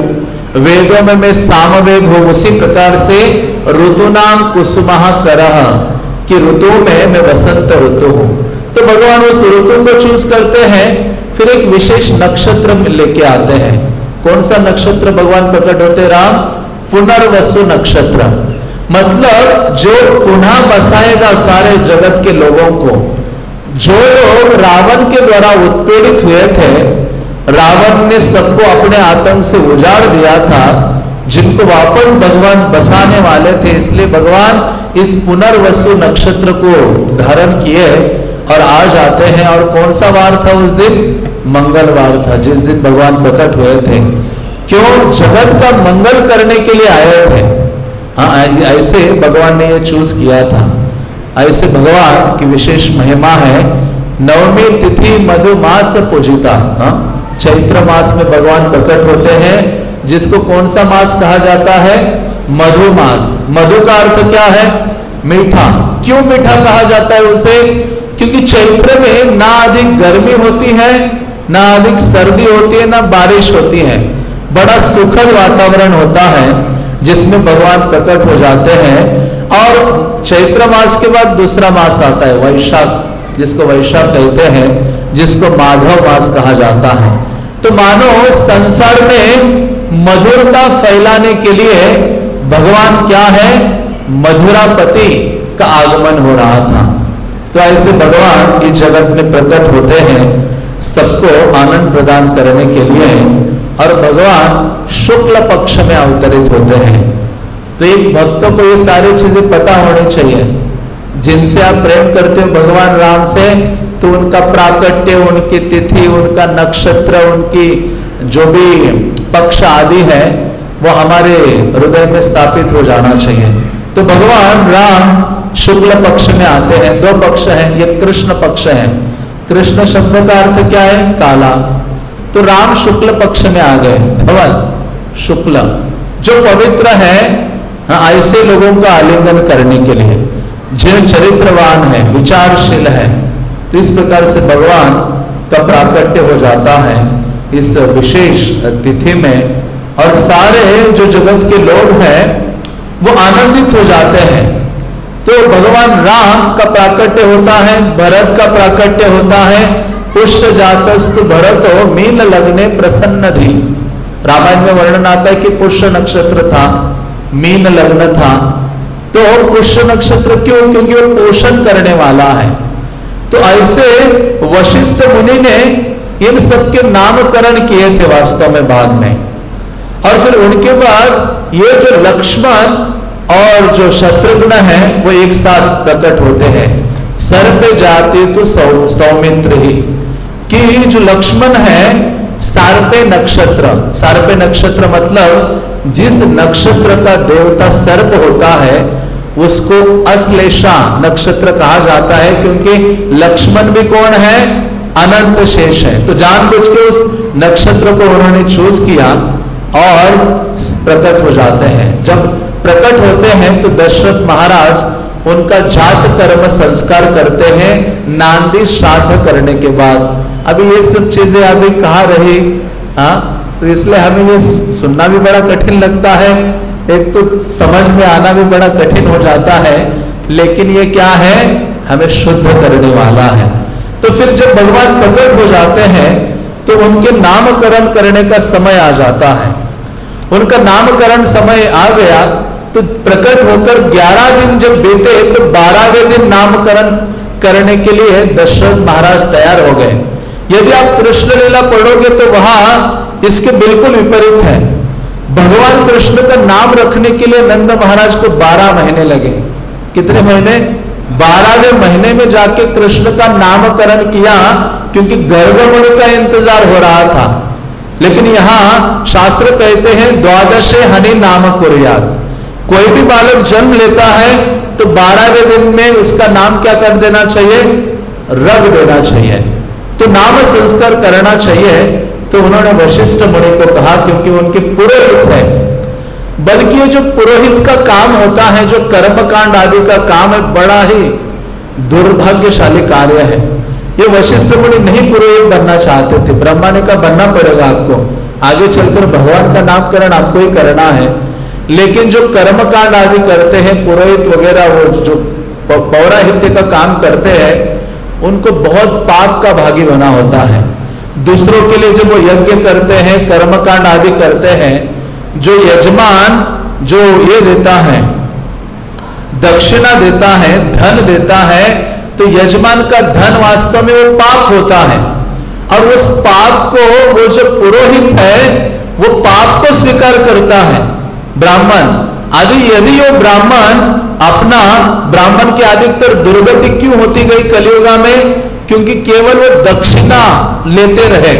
वेदों में मैं सामवेद हूँ। उसी प्रकार से ऋतु नाम कुसुमहा करह कि ऋतु में मैं वसंत ऋतु हूँ। तो भगवान उस ऋतु को चूज़ करते हैं, फिर एक विशेष नक्षत्र लेके आते हैं। कौन सा नक्षत्र भगवान प्रकट होते? राम. पुनर्वसु नक्षत्र. मतलब जो पुनः बसाएगा सारे जगत के लोगों को। जो लोग रावण के द्वारा उत्पीड़ित हुए थे, रावण ने सबको अपने आतंक से उजाड़ दिया था, जिनको वापस भगवान बसाने वाले थे। इसलिए भगवान इस पुनर्वसु नक्षत्र को धारण किए और आ जाते हैं। और कौन सा वार था उस दिन? मंगलवार था, जिस दिन भगवान प्रकट हुए थे, क्यों जगत का मंगल करने के लिए आए थे? हाँ ऐसे भगवान ने ये चूज़ किया था। ऐसे भगवान की विशेष महिमा है, नवमी तिथि मधुमास पूजिता। हाँ चैत्र मास में भगवान प्रकट होते हैं, जिसको कौन सा मास कहा जाता है? मधुमास मधु का अर्थ क्या है? मीठा। क्यों मीठा कहा जाता है उसे? क्योंकि चैत्र में ना अधिक गर्मी होती है ना अधिक सर्दी होती है, ना बारिश होती है। बड़ा सुखद वातावरण होता है, जिसमें भगवान प्रकट हो जाते हैं। और चैत्र मास के बाद दूसरा मास आता है, वैशाख, जिसको वैशाख कहते हैं, जिसको माधव मास कहा जाता है। तो मानो, संसार में मधुरता फैलाने के लिए भगवान क्या है? मधुरापति का आगमन हो रहा था। तो ऐसे भगवान इस जगत में प्रकट होते हैं। सबको आनंद प्रदान करने के लिए और भगवान शुक्ल पक्ष में अवतरित होते हैं। तो एक भक्तों को ये सारी चीज़ें पता होनी चाहिए। जिनसे आप प्रेम करते हो भगवान राम से तो उनका प्राकट्य, उनकी तिथि, उनका नक्षत्र, उनकी जो भी पक्ष आदि है, वो हमारे हृदय में स्थापित हो जाना चाहिए। तो भगवान राम शुक्ल पक्ष में आते हैं, दो पक्ष हैं, ये कृष्ण पक्ष है। कृष्ण शब्द का अर्थ क्या है? काला। तो राम शुक्ल पक्ष में आ गए। धवल शुक्ल जो पवित्र है हाँ, ऐसे लोगों का आलिंगन करने के लिए। जो चरित्रवान है विचारशील है तो इस प्रकार से भगवान का प्राकट्य हो जाता है इस विशेष तिथि में। और सारे जो जगत के लोग हैं वो आनंदित हो जाते हैं। तो भगवान राम का प्राकट्य होता है, भरत का प्राकट्य होता है, पुष्य जातस्त भरत हो मीन लगने प्रसन्न थी रामायण में वर्णन आता है कि पुष्य नक्षत्र था, मीन लग्न था। तो पुष्य नक्षत्र क्यों? क्योंकि वो पोषण करने वाला है। तो ऐसे वशिष्ठ मुनि ने इन सबके नामकरण किए थे वास्तव में बाद में। और फिर उनके बाद ये जो लक्ष्मण और जो शत्रुघ्न है, वो एक साथ प्रकट होते हैं। सर पे जाते तो सौ, सौमित्र ही। कि जो लक्ष्मण है, सारपे नक्षत्र। सारपे नक्षत्र मतलब जिस नक्षत्र का देवता सर्प होता है, उसको अश्लेषा नक्षत्र कहा जाता है, क्योंकि लक्ष्मण भी कौन है? अनंत शेष है। तो जानबूझ के उस नक्षत्र को उन्होंने चूज़ किया और प्रकट हो जाते हैं। जब प्रकट होते हैं तो दशरथ महाराज उनका जात कर्म संस्कार करते हैं, नांदी श्राद्ध करने के बाद। अभी ये सब चीज़ें अभी कहा रही? हाँ? तो इसलिए हमें ये सुनना भी बड़ा कठिन लगता है। एक तो समझ में आना भी बड़ा कठिन हो जाता है, लेकिन ये क्या है? हमें शुद्ध करने वाला है। तो फिर जब भगवान प्रकट हो जाते हैं तो उनके नामकरण करने का समय आ जाता है। उनका नामकरण समय आ गया तो प्रकट होकर 11 दिन जब बीते तो बारहवें दिन नामकरण करने के लिए दशरथ महाराज तैयार हो गए। यदि आप कृष्ण लीला पढ़ोगे तो वहाँ इसके बिल्कुल विपरीत है। भगवान कृष्ण का नाम रखने के लिए नंद महाराज को बारह महीने लगे। कितने महीने? बारहवें महीने में जाके कृष्ण का नामकरण किया, क्योंकि गर्भमण का इंतज़ार हो रहा था। लेकिन यहाँ शास्त्र कहते हैं, द्वादशे हनि नाम कुरियात। कोई भी बालक जन्म लेता है तो बारहवें दिन में उसका नाम क्या कर देना चाहिए? रख देना चाहिए। तो नाम संस्कार करना चाहिए। तो उन्होंने वशिष्ठ मुनि को कहा, क्योंकि उनके पुरोहित है। बल्कि ये जो पुरोहित का काम होता है, जो कर्मकांड आदि का काम है, बड़ा ही दुर्भाग्यशाली कार्य है। ये वशिष्ठ मुनि नहीं पुरोहित बनना चाहते थे। ब्रह्मा ने का बनना पड़ेगा आपको। आगे चलकर भगवान का नामकरण आपको ही करना है। लेकिन जो कर्मकांड आदि करते हैं, पुरोहित वगैरह वो जो पौराहित्य का काम करते हैं, उनको बहुत पाप का भागी बना होता है। दूसरों के लिए जब वो यज्ञ करते हैं, कर्मकांड आदि करते हैं, जो यजमान जो ये देता है, दक्षिणा देता है, धन देता है तो यजमान का धन वास्तव में वो पाप होता है। और उस पाप को वो जो पुरोहित है, वो पाप को स्वीकार करता है। ब्राह्मण। आदि यदि वो ब्राह्मण अपना ब्राह्मण की अधिकतर दुर्गति क्यों होती गई कलियुगा में? क्योंकि केवल वो दक्षिणा लेते रहे।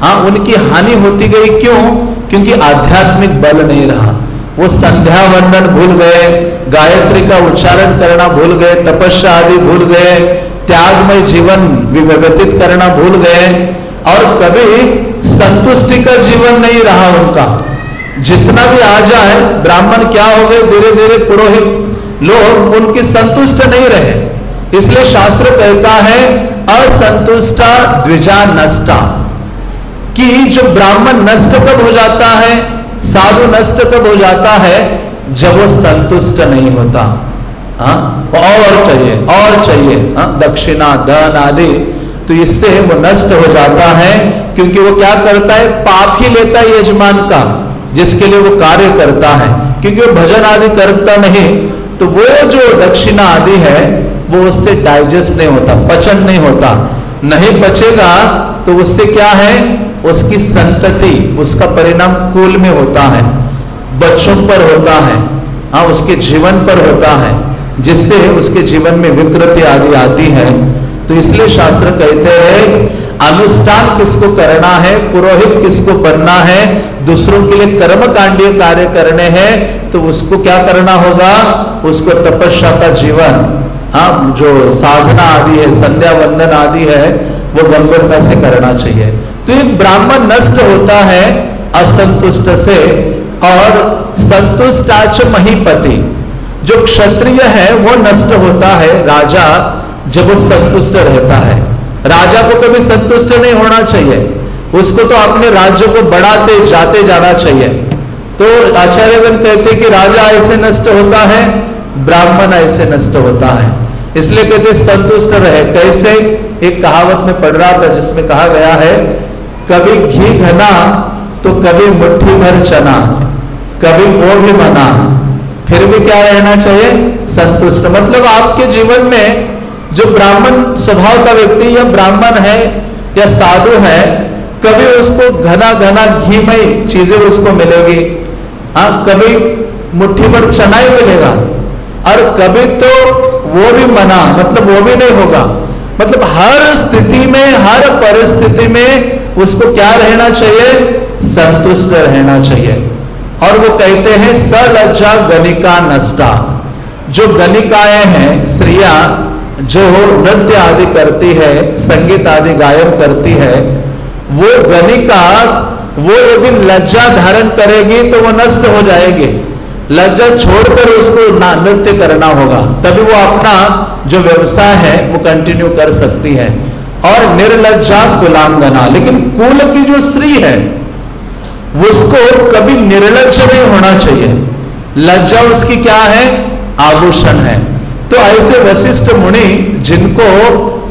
हाँ उनकी हानि होती गई क्यों? क्योंकि आध्यात्मिक बल नहीं रहा। वो संध्या वंदन भूल गए, गायत्री का उच्चारण करना भूल गए, तपस्या आदि भूल गए, त्यागमय जीवन व्यतीत करना भूल गए, और कभी संतुष्टि का जीवन नहीं रहा उनका। जितना भी आ जाए, ब्राह्मण क्या हो गए? धीरे धीरे पुरोहित लोग उनकी संतुष्ट नहीं रहे। इसलिए शास्त्र कहता है, असंतुष्टा द्विजा नष्टा। कि जो ब्राह्मण नष्ट कब हो जाता है? साधु नष्ट कब हो जाता है? जब वो संतुष्ट नहीं होता। हा? और चाहिए और चाहिए। हा? दक्षिणा धन आदि। तो इससे वो नष्ट हो जाता है, क्योंकि वो क्या करता है? पाप ही लेता है यजमान का। जिसके लिए वो कार्य करता है, क्योंकि वो भजन आदि करता नहीं तो वो जो दक्षिणा आदि है, वो उससे डाइजेस्ट नहीं होता, पचन नहीं होता। नहीं बचेगा तो उससे क्या है? उसकी संतति, उसका परिणाम कुल में होता है। बच्चों पर होता है हाँ उसके जीवन पर होता है, जिससे उसके जीवन में विकृति आदि आती है। तो इसलिए शास्त्र कहते हैं अनुष्ठान किसको करना है, पुरोहित किसको बनना है, दूसरों के लिए कर्म कांडीय कार्य करने हैं तो उसको क्या करना होगा? उसको तपस्या का जीवन। हाँ जो साधना आदि है, संध्या वंदन आदि है, वो गंभीरता से करना चाहिए। तो एक ब्राह्मण नष्ट होता है असंतुष्ट से, और संतुष्टाच महीपति। जो क्षत्रिय है, वो नष्ट होता है, राजा, जब वो संतुष्ट रहता है। राजा को कभी संतुष्ट नहीं होना चाहिए। उसको तो अपने राज्य को बढ़ाते जाते जाना चाहिए। तो आचार्यगण कहते कि राजा ऐसे नष्ट होता है, ब्राह्मण ऐसे नष्ट होता है। इसलिए कहते संतुष्ट रहे। कैसे? एक कहावत में पढ़ रहा था, जिसमें कहा गया है, कभी घी घना तो कभी मुट्ठी भर चना। कभी वो भी मना। फिर भी क्या रहना चाहिए? संतुष्ट। मतलब आपके जीवन में जो ब्राह्मण स्वभाव का व्यक्ति या ब्राह्मण है या साधु है, कभी उसको घना घना घीमय चीज़ें उसको मिलेगी। हाँ कभी मुट्ठी भर चना ही मिलेगा और कभी तो वो भी मना मतलब वो भी नहीं होगा। मतलब हर स्थिति में, हर परिस्थिति में उसको क्या रहना चाहिए? संतुष्ट रहना चाहिए। और वो कहते हैं सलज्जा गणिका नष्टा। जो गणिकाएँ हैं, स्त्रिया जो नृत्य आदि करती है, संगीत आदि गायन करती है, वो गणिका, वो यदि लज्जा धारण करेगी तो वो नष्ट हो जाएगी। लज्जा छोड़कर उसको नृत्य करना होगा, तभी वो अपना जो व्यवसाय है, वो कंटिन्यू कर सकती है। और निर्लज्जा कुलांगना, लेकिन कुल की जो स्त्री है, उसको कभी निर्लज नहीं होना चाहिए। लज्जा उसकी क्या है? आभूषण है। तो ऐसे वशिष्ठ मुनि जिनको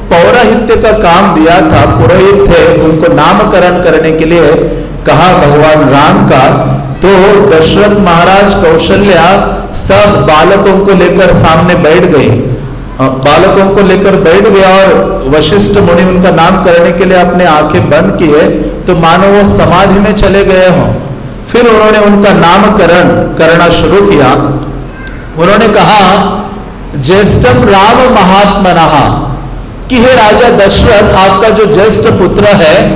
पौराहित्य का काम दिया था, पुरोहित थे, उनको नामकरण करने के लिए कहा भगवान राम का तो दशरथ महाराज कौशल्या सब बालकों को लेकर सामने बैठ गई। बालकों को लेकर बैठ गया और वशिष्ठ मुनि उनका नाम करने के लिए अपने आँखें बंद किए तो मानो वो समाधि में चले गए हों। फिर उन्होंने उनका नामकरण करना शुरू किया। उन्होंने कहा ज्येष्ठम राम महात्मा कि हे राजा दशरथ, आपका जो ज्येष्ठ पुत्र है,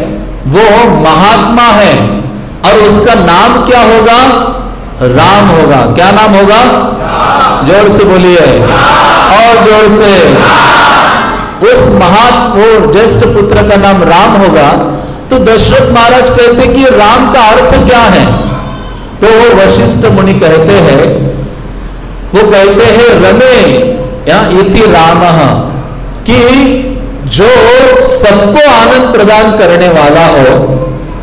वो महात्मा है। और उसका नाम क्या होगा? राम होगा। क्या नाम होगा? ज़ोर से बोलिए। और ज़ोर से। उस महात्मा ज्येष्ठ पुत्र का नाम राम होगा। तो दशरथ महाराज कहते कि राम का अर्थ क्या है? तो वशिष्ठ मुनि कहते हैं वो कहते हैं, रमे, या इति राम कि जो सबको आनंद प्रदान करने वाला हो,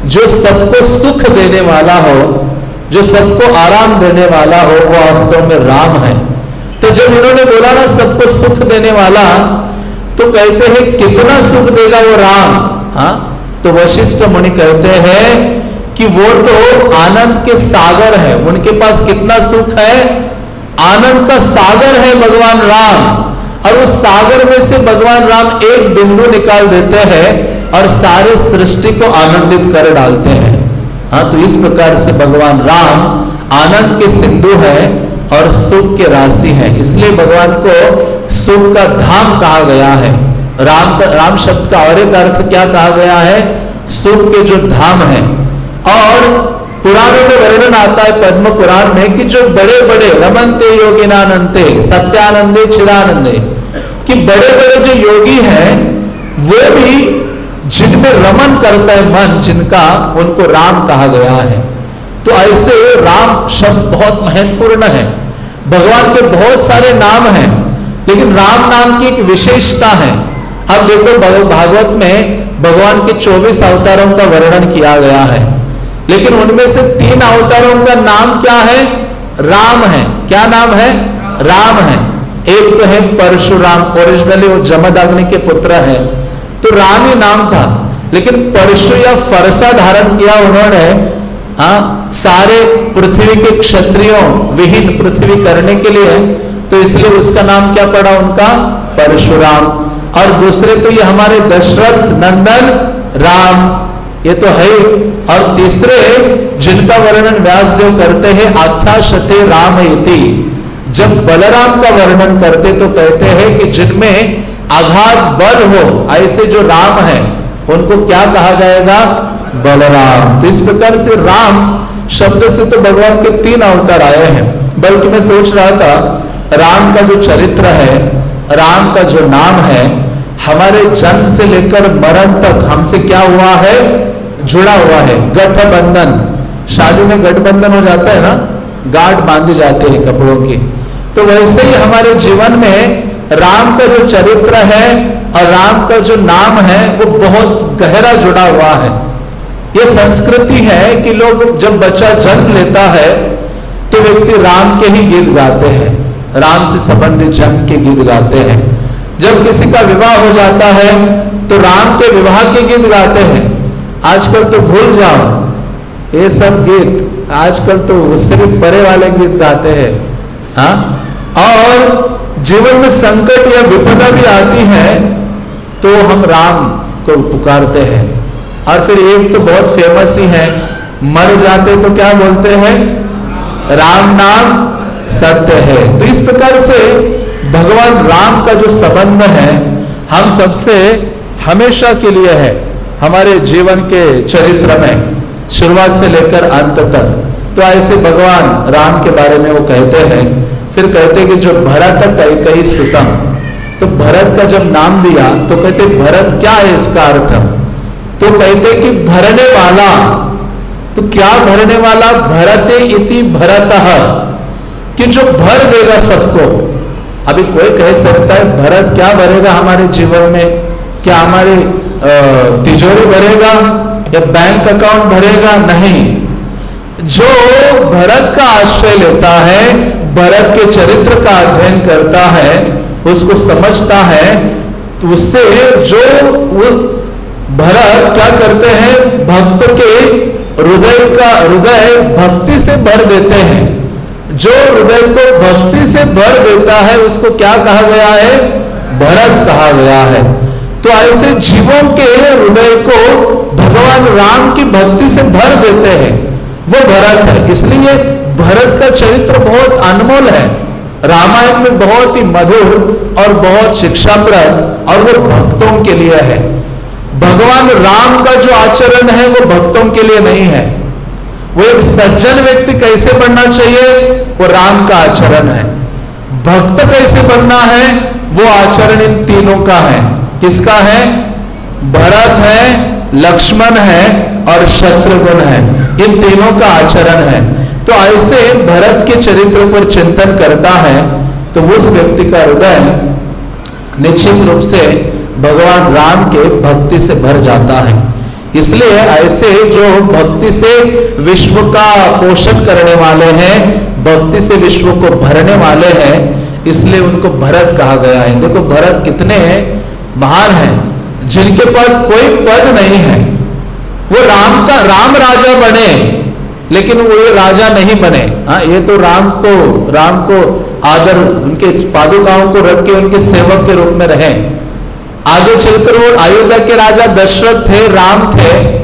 जो सबको सुख देने वाला हो, जो सबको आराम देने वाला हो, वो वास्तव में राम है। तो जब इन्होंने बोला ना, सबको सुख देने वाला तो कहते हैं, कितना सुख देगा वो राम? हा तो वशिष्ठ मुनि कहते हैं कि वो तो आनंद के सागर है। उनके पास कितना सुख है? आनंद का सागर है भगवान राम। और उस सागर में से भगवान राम एक बिंदु निकाल देते हैं और सारे सृष्टि को आनंदित कर डालते हैं। हाँ तो इस प्रकार से भगवान राम आनंद के सिंधु है और सुख के राशि है। इसलिए भगवान को सुख का धाम कहा गया है। राम का, राम शब्द का और एक अर्थ क्या कहा गया है? सुख के जो धाम है। और पुराणों में वर्णन आता है पद्म पुराण में कि जो बड़े बड़े रमनते योगिनानंते सत्यानंदे चिदानंदे कि बड़े बड़े जो योगी हैं, वो भी जिनमें रमन करता है मन, जिनका उनको राम कहा गया है। तो ऐसे राम शब्द बहुत महत्वपूर्ण है। भगवान के बहुत सारे नाम हैं, लेकिन राम नाम की एक विशेषता है। अब देखो, भागवत में भगवान के 24 अवतारों का वर्णन किया गया है। लेकिन उनमें से तीन अवतारों का नाम क्या है? राम है। क्या नाम है? राम है। एक तो है परशुराम। ओरिजिनली वो जमदाग्नि के पुत्र है। तो राम ही नाम था। लेकिन परशु या फरसा धारण किया उन्होंने आ, सारे पृथ्वी के क्षत्रियों विहीन पृथ्वी करने के लिए। तो इसलिए उसका नाम क्या पड़ा उनका? परशुराम। और दूसरे तो ये हमारे दशरथ नंदन राम। ये तो है और तीसरे, जिनका वर्णन व्यासदेव करते हैं, आख्या शते राम इति जब बलराम का वर्णन करते तो कहते हैं कि जिनमें आघात बल हो, ऐसे जो राम है, उनको क्या कहा जाएगा? बलराम। तो इस प्रकार से राम शब्द से तो भगवान के तीन अवतार आए हैं। बल्कि मैं सोच रहा था, राम का जो चरित्र है, राम का जो नाम है हमारे जन्म से लेकर मरण तक हमसे क्या हुआ है? जुड़ा हुआ है। गठबंधन। शादी में गठबंधन हो जाता है ना? गांठ बांधे जाते हैं कपड़ों की। तो वैसे ही हमारे जीवन में राम का जो चरित्र है और राम का जो नाम है, वो बहुत गहरा जुड़ा हुआ है। ये संस्कृति है कि लोग जब बच्चा जन्म लेता है तो व्यक्ति राम के ही गीत गाते हैं। राम से संबंधित जन्म के गीत गाते हैं। जब किसी का विवाह हो जाता है तो राम के विवाह के गीत गाते हैं। आजकल तो भूल जाओ। ये सब गीत आजकल तो उससे भी परे वाले गीत गाते हैं। हाँ? और जीवन में संकट या विपदा भी आती है तो हम राम को पुकारते हैं। और फिर एक तो बहुत फ़ेमस ही है। मर जाते तो क्या बोलते हैं? राम नाम सत्य है। तो इस प्रकार से भगवान राम का जो संबंध है, हम सबसे हमेशा के लिए है, हमारे जीवन के चरित्र में, शुरुआत से लेकर अंत तक। तो ऐसे भगवान राम के बारे में वो कहते हैं, फिर कहते कि जो भरत कई कई सुतम तो भरत का जब नाम दिया तो कहते भरत, क्या है इसका अर्थ? तो कहते कि भरने वाला तो क्या भरने वाला? भरते इति भरत, कि जो भर देगा सबको। अभी कोई कह सकता है, भरत क्या भरेगा हमारे जीवन में? क्या हमारी तिजोरी भरेगा या बैंक अकाउंट भरेगा? नहीं। जो भरत का आश्रय लेता है, भरत के चरित्र का अध्ययन करता है, उसको समझता है तो उससे जो भरत क्या करते हैं? भक्त के हृदय का, हृदय भक्ति से भर देते हैं। जो हृदय को भक्ति से भर देता है, उसको क्या कहा गया है? भरत कहा गया है। तो ऐसे जीवों के हृदय को भगवान राम की भक्ति से भर देते हैं। वो भरत है। इसलिए भरत का चरित्र बहुत अनमोल है। रामायण में बहुत ही मधुर और बहुत शिक्षाप्रद और वो भक्तों के लिए है। भगवान राम का जो आचरण है, वो भक्तों के लिए नहीं है। वो एक सज्जन व्यक्ति कैसे बनना चाहिए? वो राम का आचरण है। भक्त कैसे बनना है? वो आचरण इन तीनों का है। किसका है? भरत है, लक्ष्मण है और शत्रुघ्न है। इन तीनों का आचरण है। तो ऐसे भरत के चरित्र पर चिंतन करता है तो उस व्यक्ति का हृदय निश्चित रूप से भगवान राम के भक्ति से भर जाता है। इसलिए ऐसे जो भक्ति से विश्व का पोषण करने वाले हैं, भक्ति से विश्व को भरने वाले हैं, इसलिए उनको भरत कहा गया है। देखो, भरत कितने हैं? महान हैं। जिनके पास कोई पद नहीं है। वो राम का, राम राजा बने, लेकिन वो राजा नहीं बने। हाँ ये तो राम को राम को आदर, उनके पादुकाओं को रख के उनके सेवक के रूप में रहे। आगे चलकर वो अयोध्या के राजा दशरथ थे, राम थे,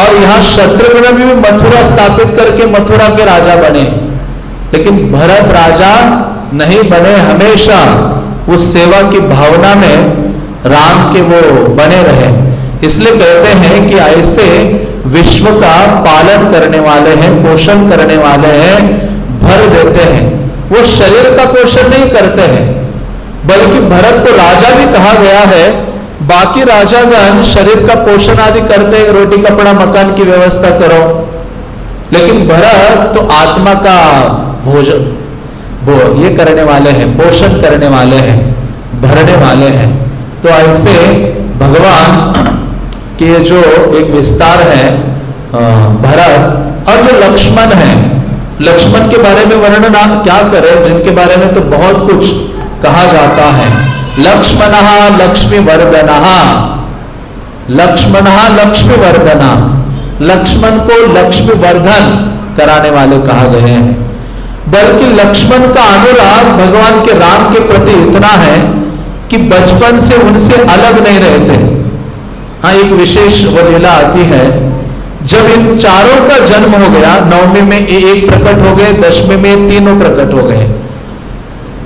और यहाँ शत्रुघ्न भी मथुरा स्थापित करके मथुरा के राजा बने। लेकिन भरत राजा नहीं बने हमेशा उस सेवा की भावना में राम के वो बने रहे। इसलिए कहते हैं कि ऐसे विश्व का पालन करने वाले हैं, पोषण करने वाले हैं, भर देते हैं। वो शरीर का पोषण नहीं करते हैं। बल्कि भरत को राजा भी कहा गया है। बाकी राजागण शरीर का पोषण आदि करते रोटी, कपड़ा, मकान की व्यवस्था करो। लेकिन भरत तो आत्मा का भोजन वो ये करने वाले हैं, पोषण करने वाले हैं, भरने वाले हैं। तो ऐसे भगवान [CLEARS THROAT] के जो एक विस्तार है भरत, और जो लक्ष्मण है, लक्ष्मण के बारे में वर्णन क्या करें? जिनके बारे में तो बहुत कुछ कहा जाता है। लक्ष्मण लक्ष्मी वर्धन लक्ष्मण लक्ष्मी वर्धना लक्ष्मण को लक्ष्मी वर्धन कराने वाले कहा गए हैं। बल्कि लक्ष्मण का अनुराग भगवान के राम के प्रति इतना है कि बचपन से उनसे अलग नहीं रहते। हाँ एक विशेष वो लीला आती है। जब इन चारों का जन्म हो गया, नवमी में एक प्रकट हो गए दसवीं में तीनों प्रकट हो गए।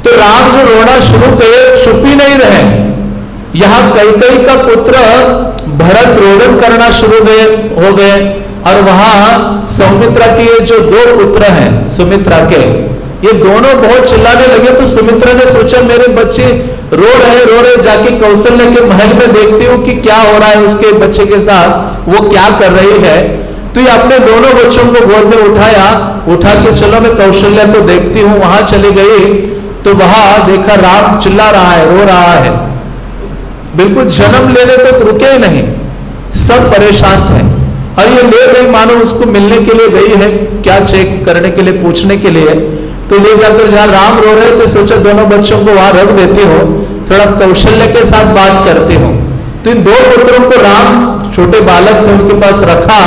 तो राम जो रोना शुरू करे ही नहीं रहे। यहाँ कई कई का पुत्र भरत रोदन करना शुरू गए, हो गए। और वहाँ सौमित्रा के जो दो पुत्र हैं, सुमित्रा के, ये दोनों बहुत चिल्लाने लगे। तो सुमित्रा ने सोचा, मेरे बच्चे रो रहे रो रहे, जाके कौशल्य के महल में देखती हूँ कि क्या हो रहा है उसके बच्चे के साथ, वो क्या कर रही है। तो ये अपने दोनों बच्चों को गोद में उठाया, उठा के, चलो मैं कौशल्या को देखती हूँ। वहाँ चली गई। तो वहाँ देखा राम चिल्ला रहा है, रो रहा है। बिल्कुल जन्म लेने तक तो रुके नहीं। सब परेशान थे। और ये ले गई, मानो उसको मिलने के लिए गई है, क्या चेक करने के लिए, पूछने के लिए। तो ले जाकर जहाँ राम रो रहे थे, सोचा दोनों बच्चों को वहाँ रख देती हो, थोड़ा कौशल्य के साथ बात करती हूँ। तो इन दो पुत्रों को राम, छोटे बालक थे, उनके पास रखा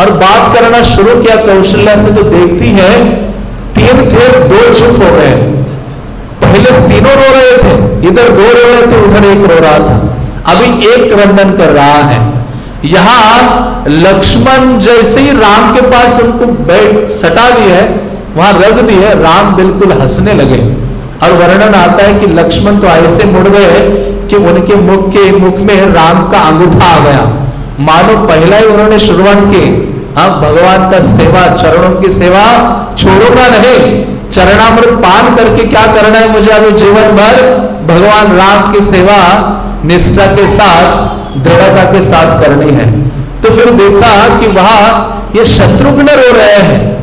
और बात करना शुरू किया कौशल्या से तो देखती है, तीन थे, दो चुप हो गए। पहले तीनों रो रहे थे। इधर दो रो रहे थे, उधर एक रो रहा था। अभी एक क्रंदन कर रहा है। यहाँ लक्ष्मण जैसे ही राम के पास उनको बैठ सटा दिया है, वहाँ रख दिए राम बिल्कुल हंसने लगे। और वर्णन आता है कि लक्ष्मण तो ऐसे मुड़ गए कि उनके मुख के मुख में राम का अंगूठा आ गया। मानो पहला ही उन्होंने शुरुआत की हाँ भगवान का सेवा, चरणों की सेवा छोड़ूँगा नहीं। चरणामृत पान करके क्या करना है मुझे अभी जीवन भर? भगवान राम की सेवा, निष्ठा के साथ, दृढ़ता के साथ करनी है। तो फिर देखा कि वहाँ ये शत्रुघ्न रो रहे हैं।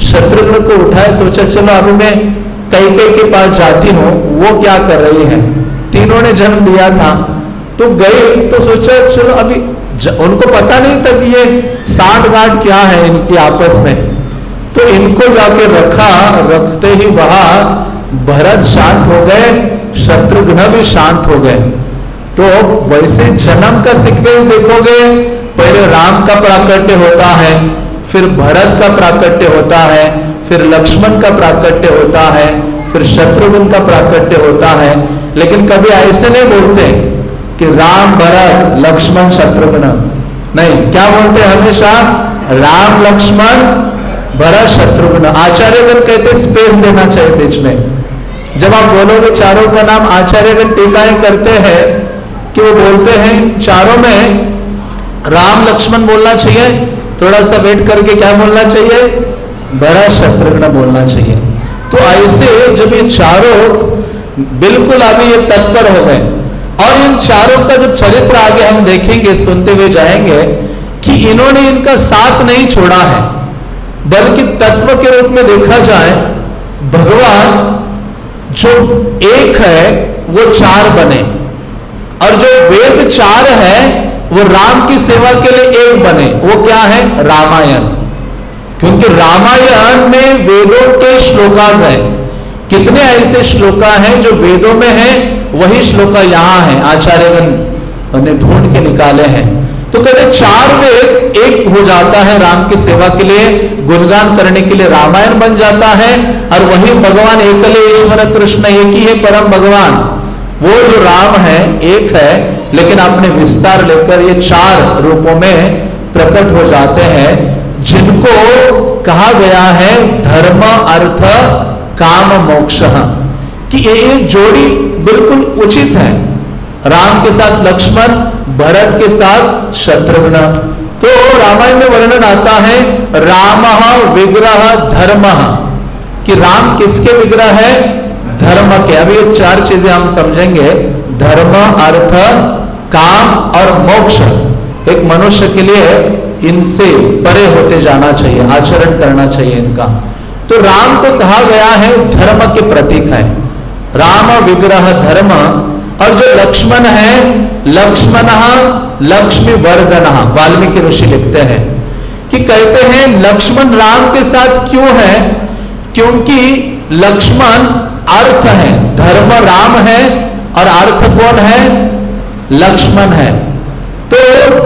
शत्रुघ्न को उठाए, सोचा, चलो, अभी मैं कई कई के पास जाती हूँ, वो क्या कर रही है? तीनों ने जन्म दिया था। तो गई तो सोचा, चलो, अभी उनको पता नहीं था कि ये साठ गांठ क्या है इनकी आपस में। तो इनको जाके रखा, रखते ही वहाँ भरत शांत हो गए, शत्रुघ्न भी शांत हो गए। तो वैसे जन्म का सिक्वेंस देखोगे, पहले राम का प्राकट्य होता है, फिर भरत का प्राकट्य होता है, फिर लक्ष्मण का प्राकट्य होता है, फिर शत्रुघ्न का प्राकट्य होता है। लेकिन कभी ऐसे नहीं बोलते कि राम, भरत, लक्ष्मण, शत्रुघ्न। नहीं, क्या बोलते हमेशा? राम, लक्ष्मण भरत शत्रुघ्न आचार्यगण कहते स्पेस देना चाहिए बीच में। जब आप बोलोगे, चारों का नाम आचार्यगण टीकाएँ करते हैं, कि वो बोलते हैं, चारों में राम, लक्ष्मण बोलना चाहिए, थोड़ा सा वेट करके क्या बोलना चाहिए? बड़ा शत्रुघ्न बोलना चाहिए। तो ऐसे जब ये चारों बिल्कुल अभी ये तत्पर हो गए, और इन चारों का जब चरित्र आगे हम देखेंगे, सुनते हुए जाएँगे, कि इन्होंने इनका साथ नहीं छोड़ा है। बल्कि तत्व के रूप में देखा जाए, भगवान जो एक है, वो चार बने। और जो वेद चार है, वो राम की सेवा के लिए एक बने। वो क्या है? रामायण। क्योंकि रामायण में वेदों के श्लोकाज है। कितने ऐसे श्लोका हैं जो वेदों में है, वही श्लोका यहाँ है। आचार्यगण ने ढूंढ के निकाले हैं। तो कहते चार वेद एक हो जाता है राम की सेवा के लिए, गुणगान करने के लिए रामायण बन जाता है, और वही भगवान एकले ईश्वर कृष्ण एक ही है परम भगवान। वो जो राम है, एक है, लेकिन अपने विस्तार लेकर ये चार रूपों में प्रकट हो जाते हैं, जिनको कहा गया है धर्म, अर्थ, काम, मोक्ष। कि ये जोड़ी बिल्कुल उचित है। राम के साथ लक्ष्मण भरत के साथ शत्रुघ्न तो रामायण में वर्णन आता है, राम विग्रह धर्म। कि राम किसके विग्रह है? धर्म के। अभी चार चीज़ें हम समझेंगे। धर्म, अर्थ, काम और मोक्ष। एक मनुष्य के लिए इनसे परे होते जाना चाहिए, आचरण करना चाहिए इनका। तो राम को कहा गया है, धर्म के प्रतीक है। राम, विग्रह, धर्म और जो लक्ष्मण है लक्ष्मण लक्ष्मी वर्धन वाल्मीकि ऋषि लिखते हैं कि कहते हैं लक्ष्मण राम के साथ क्यों है? क्योंकि लक्ष्मण अर्थ है धर्म राम है और अर्थ कौन है? लक्ष्मण है। तो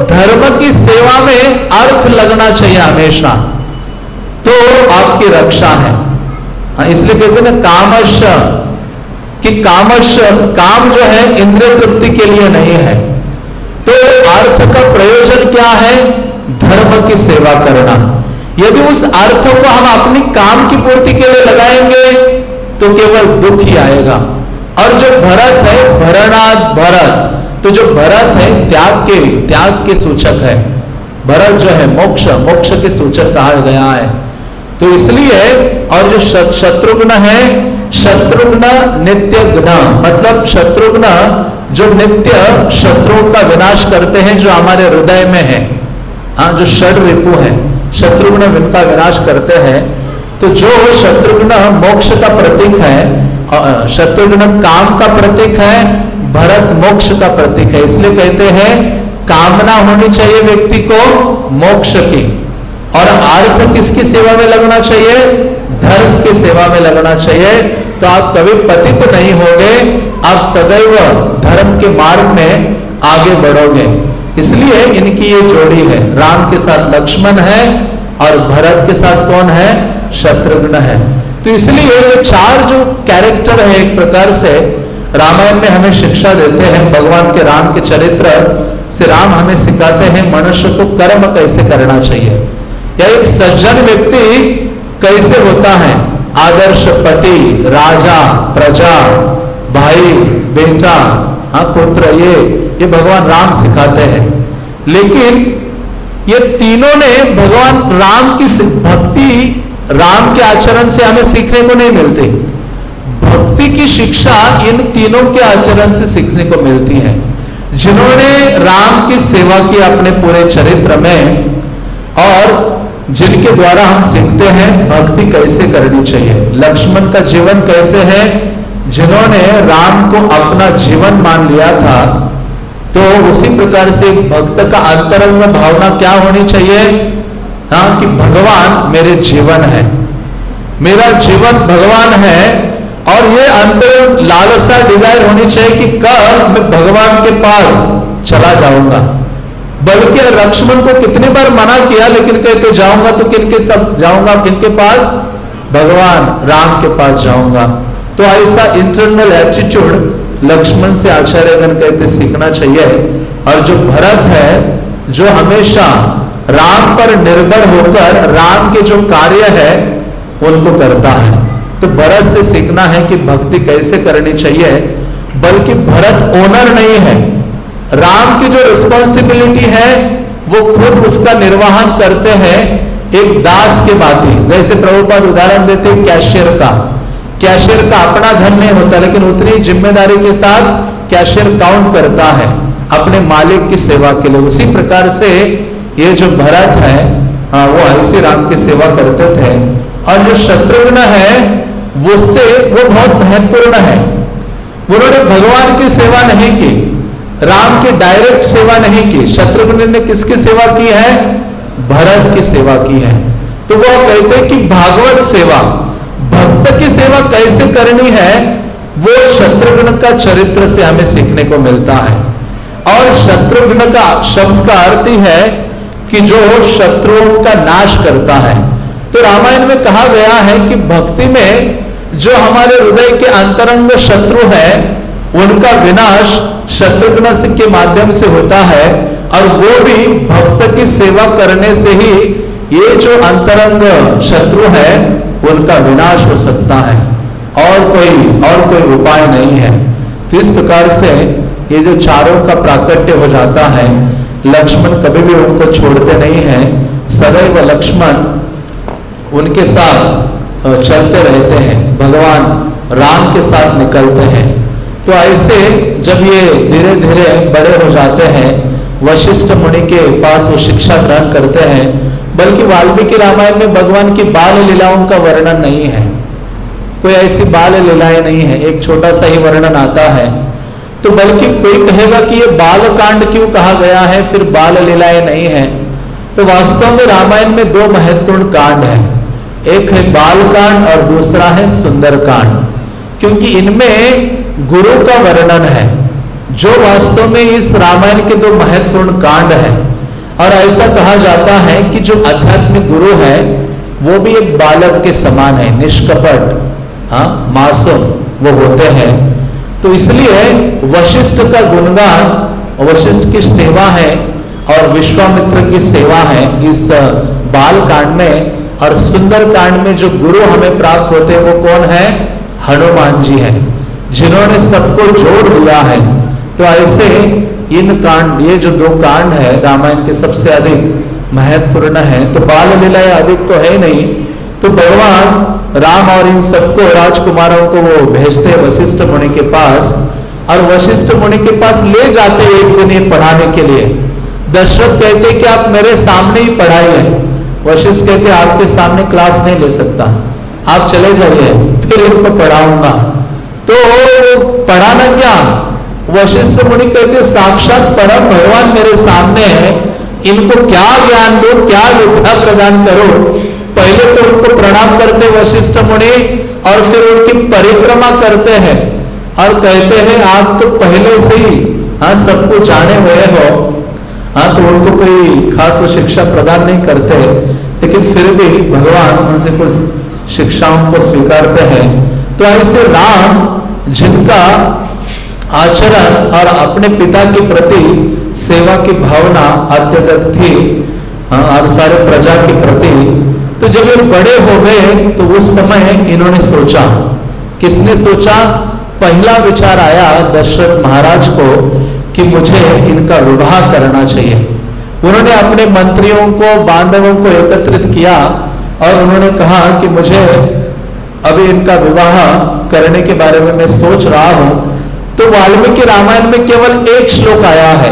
धर्म की सेवा में अर्थ लगना चाहिए हमेशा। तो आपकी रक्षा है। हाँ, इसलिए कहते हैं कामश कि कामश काम जो है इंद्रिय तृप्ति के लिए नहीं है। तो अर्थ का प्रयोजन क्या है? धर्म की सेवा करना। यदि उस अर्थ को हम अपनी काम की पूर्ति के लिए लगाएँगे तो केवल दुख ही आएगा। और जो भरत है, भरणाद भरत। तो जो भरत है, त्याग के त्याग के सूचक है। भरत जो है, मोक्ष मोक्ष के सूचक कहा गया है। तो इसलिए, और जो शत्रुघ्न है शत्रुघ्न नित्य घ्न मतलब शत्रुघ्न जो नित्य शत्रुओं का विनाश करते हैं, जो हमारे हृदय में है हाँ जो षड रिपु है, शत्रुघ्न इनका विनाश करते हैं तो जो शत्रुघ्न मोक्ष का प्रतीक है शत्रुघ्न काम का प्रतीक है, भरत मोक्ष का प्रतीक है। इसलिए कहते हैं, कामना होनी चाहिए व्यक्ति को मोक्ष की। और अर्थ किसकी सेवा में लगना चाहिए? धर्म की सेवा में लगना चाहिए। तो आप कभी पतित नहीं होंगे, आप सदैव धर्म के मार्ग में आगे बढ़ोगे। इसलिए इनकी ये जोड़ी है। राम के साथ लक्ष्मण है और भरत के साथ कौन है? शत्रुघ्न है। तो इसलिए ये चार जो कैरेक्टर है एक प्रकार से, रामायण में हमें शिक्षा देते हैं, भगवान के राम के चरित्र से राम हमें सिखाते हैं, मनुष्य को कर्म कैसे करना चाहिए। या एक सज्जन व्यक्ति कैसे होता है? आदर्श पति, राजा, प्रजा, भाई, बेटा हाँ पुत्र, ये ये भगवान राम सिखाते हैं। लेकिन ये तीनों ने भगवान राम की भक्ति राम के आचरण से हमें सीखने को नहीं मिलती। भक्ति की शिक्षा इन तीनों के आचरण से सीखने को मिलती है। जिन्होंने राम की सेवा की अपने पूरे चरित्र में, और जिनके द्वारा हम सीखते हैं भक्ति कैसे करनी चाहिए। लक्ष्मण का जीवन कैसे है? जिन्होंने राम को अपना जीवन मान लिया था तो उसी प्रकार से भक्त का अंतरंग भावना क्या होनी चाहिए? हाँ कि भगवान मेरे जीवन है। मेरा जीवन भगवान है और ये अंतर लालसा डिज़ायर होनी चाहिए कि कल मैं भगवान के पास चला जाऊँगा। बल्कि लक्ष्मण को कितने बार मना किया, लेकिन कहते जाऊँगा तो किन के सब जाऊँगा किन के पास? भगवान, राम के पास जाऊँगा। तो ऐसा इंटरनल एटीट्यूड लक्ष्मण से आचार्यगण कहते, सीखना चाहिए। और जो भरत है, जो हमेशा राम पर निर्भर होकर राम के जो कार्य है, उनको करता है। तो भरत से सीखना है कि भक्ति कैसे करनी चाहिए, बल्कि भरत ओनर नहीं है। राम की जो रिस्पॉन्सिबिलिटी है वो खुद उसका निर्वाहन करते हैं एक दास के बाती। जैसे प्रभुपाद उदाहरण देते कैशियर का। कैशियर का अपना धन नहीं होता लेकिन उतनी ज़िम्मेदारी के साथ कैशियर काउंट करता है अपने मालिक की सेवा के लिए। उसी प्रकार से ये जो भरत है हाँ, वो ऐसे राम की सेवा करते थे। और जो शत्रुघ्न है उससे वो बहुत महत्वपूर्ण है। उन्होंने भगवान की सेवा नहीं की। राम की डायरेक्ट सेवा नहीं की। शत्रुघ्न ने किसकी सेवा की है? भरत की सेवा की है। तो वो कहते हैं कि भागवत सेवा, भक्त की सेवा कैसे करनी है? वो शत्रुघ्न का चरित्र से हमें सीखने को मिलता है। और शत्रुघ्न का शब्द का अर्थ ही है कि जो शत्रुओं का नाश करता है। तो रामायण में कहा गया है कि भक्ति में जो हमारे हृदय के अंतरंग शत्रु है उनका विनाश शत्रुघ्न के माध्यम से होता है और वो भी भक्त की सेवा करने से ही ये जो अंतरंग शत्रु है, उनका विनाश हो सकता है। और कोई और कोई उपाय नहीं है। तो इस प्रकार से ये जो चारों का प्राकट्य हो जाता है, लक्ष्मण कभी भी उनको छोड़ते नहीं है। सदैव लक्ष्मण उनके साथ चलते रहते हैं। भगवान राम के साथ निकलते हैं। तो ऐसे जब ये धीरे धीरे बड़े हो जाते हैं, वशिष्ठ मुनि के पास वो शिक्षा ग्रहण करते हैं, बल्कि वाल्मीकि रामायण में भगवान की बाल लीलाओं का वर्णन नहीं है। कोई ऐसी बाल लीलाएँ नहीं है, एक छोटा सा ही वर्णन आता है। तो बल्कि कोई कहेगा कि ये बाल कांड क्यों कहा गया है, फिर बाल लीलाएँ नहीं है। तो वास्तव में रामायण में दो महत्वपूर्ण कांड है। एक है बाल कांड और दूसरा है सुंदर कांड क्योंकि इनमें गुरु का वर्णन है, जो वास्तव में इस रामायण के दो महत्वपूर्ण कांड है। और ऐसा कहा जाता है कि जो आध्यात्मिक गुरु है, वो भी एक बालक के समान है, निष्कपट हाँ मासूम, वो होते हैं। तो इसलिए वशिष्ठ का गुणगान, वशिष्ठ की सेवा है और विश्वामित्र की सेवा है इस बाल कांड में। और सुंदर कांड में जो गुरु हमें प्राप्त होते हैं, वो कौन है? हनुमान जी हैं। जिन्होंने सबको जोड़ दिया है तो ऐसे इन कांड, ये जो दो कांड है, रामायण के सबसे अधिक महत्वपूर्ण है तो बाल लीला अधिक तो है नहीं तो भगवान राम और इन सबको, राजकुमारों को वो भेजते वशिष्ठ मुनि के पास, और वशिष्ठ मुनि के पास ले जाते एक दिन ये पढ़ाने के लिए। दशरथ कहते कि आप मेरे सामने ही पढ़ाइए वशिष्ठ कहते आपके सामने क्लास नहीं ले सकता। आप चले जाइए, फिर इनको पढ़ाऊँगा। तो पढ़ाना क्या वशिष्ठ मुनि कहते साक्षात परम भगवान मेरे सामने है, इनको क्या ज्ञान दो, क्या विद्या प्रदान करो? पहले तो उनको प्रणाम करते वशिष्ठ मुनि, और फिर उनकी परिक्रमा करते हैं, और कहते हैं, आप तो पहले से ही हाँ सबको जाने हुए हो। हाँ तो उनको कोई खास वो शिक्षा प्रदान नहीं करते, लेकिन फिर भी भगवान उनसे कुछ शिक्षाओं को स्वीकारते हैं तो ऐसे राम, जिनका आचरण और अपने पिता के प्रति सेवा की भावना अत्यधिक थी और सारे प्रजा के प्रति तो जब ये बड़े हो गए तो उस समय इन्होंने सोचा। किसने सोचा? पहला विचार आया दशरथ महाराज को कि मुझे इनका विवाह करना चाहिए। उन्होंने अपने मंत्रियों को, बांधवों को एकत्रित किया और उन्होंने कहा कि मुझे अभी इनका विवाह करने के बारे में मैं सोच रहा हूँ तो वाल्मीकि रामायण में केवल एक श्लोक आया है।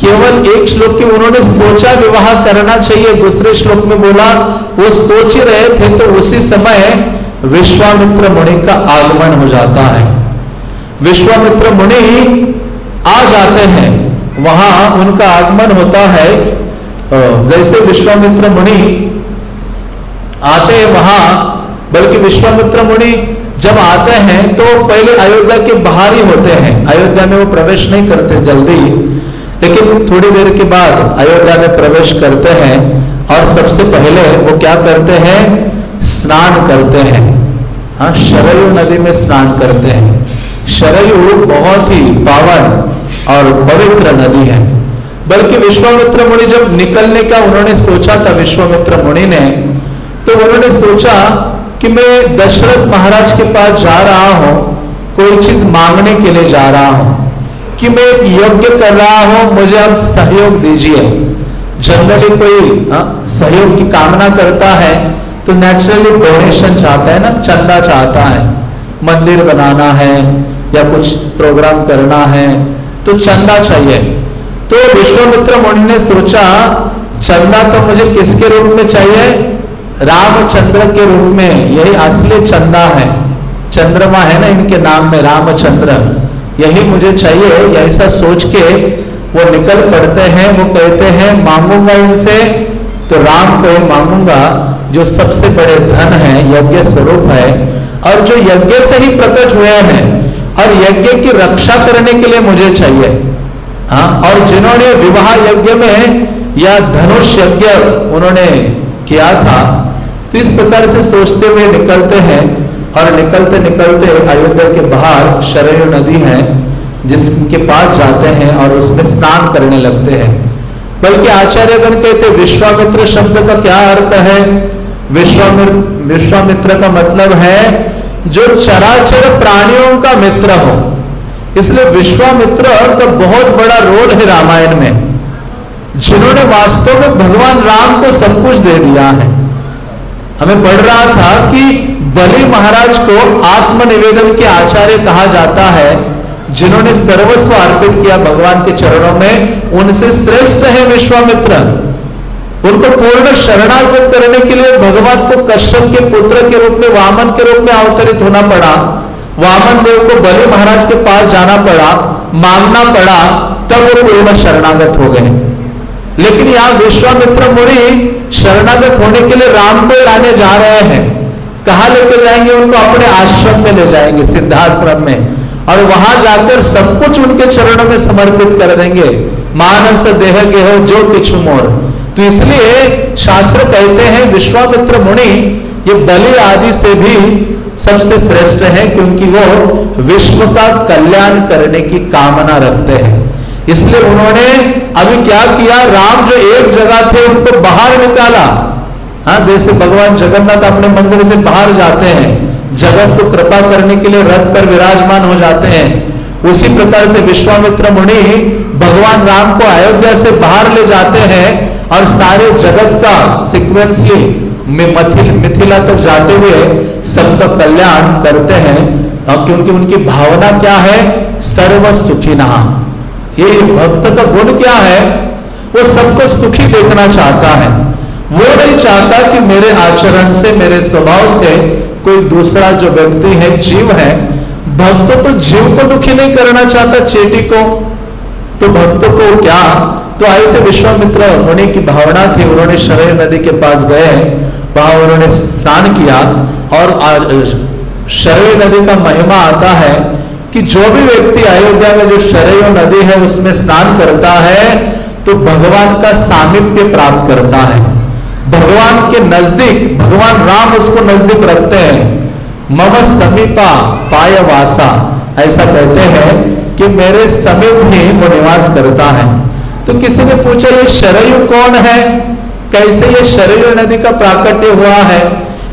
केवल एक श्लोक की उन्होंने सोचा विवाह करना चाहिए। दूसरे श्लोक में बोला, वो सोच ही रहे थे तो उसी समय विश्वामित्र मुनि का आगमन हो जाता है। विश्वामित्र मुनि आ जाते हैं। वहाँ उनका आगमन होता है। जैसे विश्वामित्र मुनि आते हैं, वहाँ बल्कि विश्वामित्र मुनि जब आते हैं तो पहले अयोध्या के बाहर ही होते हैं। अयोध्या में वो प्रवेश नहीं करते जल्दी, लेकिन थोड़ी देर के बाद अयोध्या में प्रवेश करते हैं और सबसे पहले वो क्या करते हैं? स्नान करते हैं। हाँ शरयु नदी में स्नान करते हैं। शरयु बहुत ही पावन और पवित्र नदी है। बल्कि विश्वामित्र मुनि जब निकलने का उन्होंने सोचा था, विश्वामित्र मुनि ने तो उन्होंने सोचा कि मैं दशरथ महाराज के पास जा रहा हूँ कोई चीज़ मांगने के लिए जा रहा हूँ। कि मैं एक यज्ञ कर रहा हूँ मुझे आप सहयोग दीजिए। जनरली कोई आ, हाँ, सहयोग की कामना करता है तो नेचुरली डोनेशन चाहता है ना चंदा चाहता है। मंदिर बनाना है या कुछ प्रोग्राम करना है तो चंदा चाहिए। तो विश्वमित्र मुनि ने सोचा चंदा तो मुझे किसके रूप में चाहिए? रामचंद्र के रूप में यही असली चंदा है। चंद्रमा है ना इनके नाम में, रामचंद्र। यही मुझे चाहिए, ऐसा सोच के वो निकल पड़ते हैं, वो कहते हैं, मांगूँगा इनसे? तो राम को मांगूँगा, जो सबसे बड़े धन है, यज्ञ स्वरूप है, और जो यज्ञ से ही प्रकट हुए हैं, और यज्ञ की रक्षा करने के लिए मुझे चाहिए। हाँ और जिन्होंने विवाह यज्ञ में या धनुष यज्ञ उन्होंने किया था तो इस प्रकार से सोचते हुए निकलते हैं और निकलते निकलते अयोध्या के बाहर शरयू नदी है, जिसके पास जाते हैं और उसमें स्नान करने लगते हैं। बल्कि आचार्यगण कहते, विश्वामित्र शब्द का क्या अर्थ है? विश्वामित्र विश्वामित्र का मतलब है, जो चराचर प्राणियों का मित्र हो। इसलिए विश्वामित्र का बहुत बड़ा रोल है रामायण में। जिन्होंने वास्तव में भगवान राम को सब कुछ दे दिया है। हमें पढ़ रहा था कि बलि महाराज को आत्मनिवेदन के आचार्य कहा जाता है, जिन्होंने सर्वस्व अर्पित किया भगवान के चरणों में। उनसे श्रेष्ठ है विश्वामित्र। उनको पूर्ण शरणागत करने के लिए भगवान को कश्यप के पुत्र के रूप में, वामन के रूप में अवतरित होना पड़ा। वामन देव को बलि महाराज के पास जाना पड़ा, मांगना पड़ा, तब वो पूर्ण शरणागत हो गए। लेकिन यहाँ विश्वामित्र मुनि शरणागत होने के लिए राम को लाने जा रहे हैं। कहा लेके जाएँगे? उनको अपने आश्रम में ले जाएँगे, सिद्धाश्रम में। और वहाँ जाकर सब कुछ उनके चरणों में समर्पित कर देंगे। मानस देह गेह जो किछु मोर। तो इसलिए शास्त्र कहते हैं, विश्वामित्र मुनि, ये बलि आदि से भी सबसे श्रेष्ठ है, क्योंकि वो विश्व का कल्याण करने की कामना रखते हैं। इसलिए उन्होंने अभी क्या किया? राम जो एक जगह थे, उनको बाहर निकाला। हाँ जैसे भगवान जगन्नाथ अपने मंदिर से बाहर जाते हैं। जगत को कृपा करने के लिए रथ पर विराजमान हो जाते हैं। उसी प्रकार से विश्वामित्र मुनि भगवान राम को अयोध्या से बाहर ले जाते हैं और सारे जगत का सिक्वेंसली मिथिल मिथिला तक जाते हुए सबका कल्याण करते हैं। क्योंकि उनकी भावना क्या है? सर्व सुखी नहा ये भक्त का गुण क्या है? वो सबको सुखी देखना चाहता है। वो नहीं चाहता कि मेरे आचरण से, मेरे स्वभाव से कोई दूसरा जो व्यक्ति है, जीव है, भक्त तो जीव को दुखी नहीं करना चाहता, चेटी को। तो भक्त को क्या? तो ऐसे विश्वामित्र मुनि की भावना थी, उन्होंने शरय नदी के पास गए, वहाँ उन्होंने स्नान किया और शरय नदी का महिमा आता है कि जो भी व्यक्ति अयोध्या में जो शरय नदी है, उसमें स्नान करता है तो भगवान का सामिप्य प्राप्त करता है। भगवान के नज़दीक, भगवान राम उसको नज़दीक रखते हैं। मम समीपा पाय वासा। ऐसा कहते हैं कि मेरे समीप ही वो निवास करता है। तो किसी ने पूछा, ये शरयु कौन है? कैसे ये शरयु नदी का प्राकट्य हुआ है?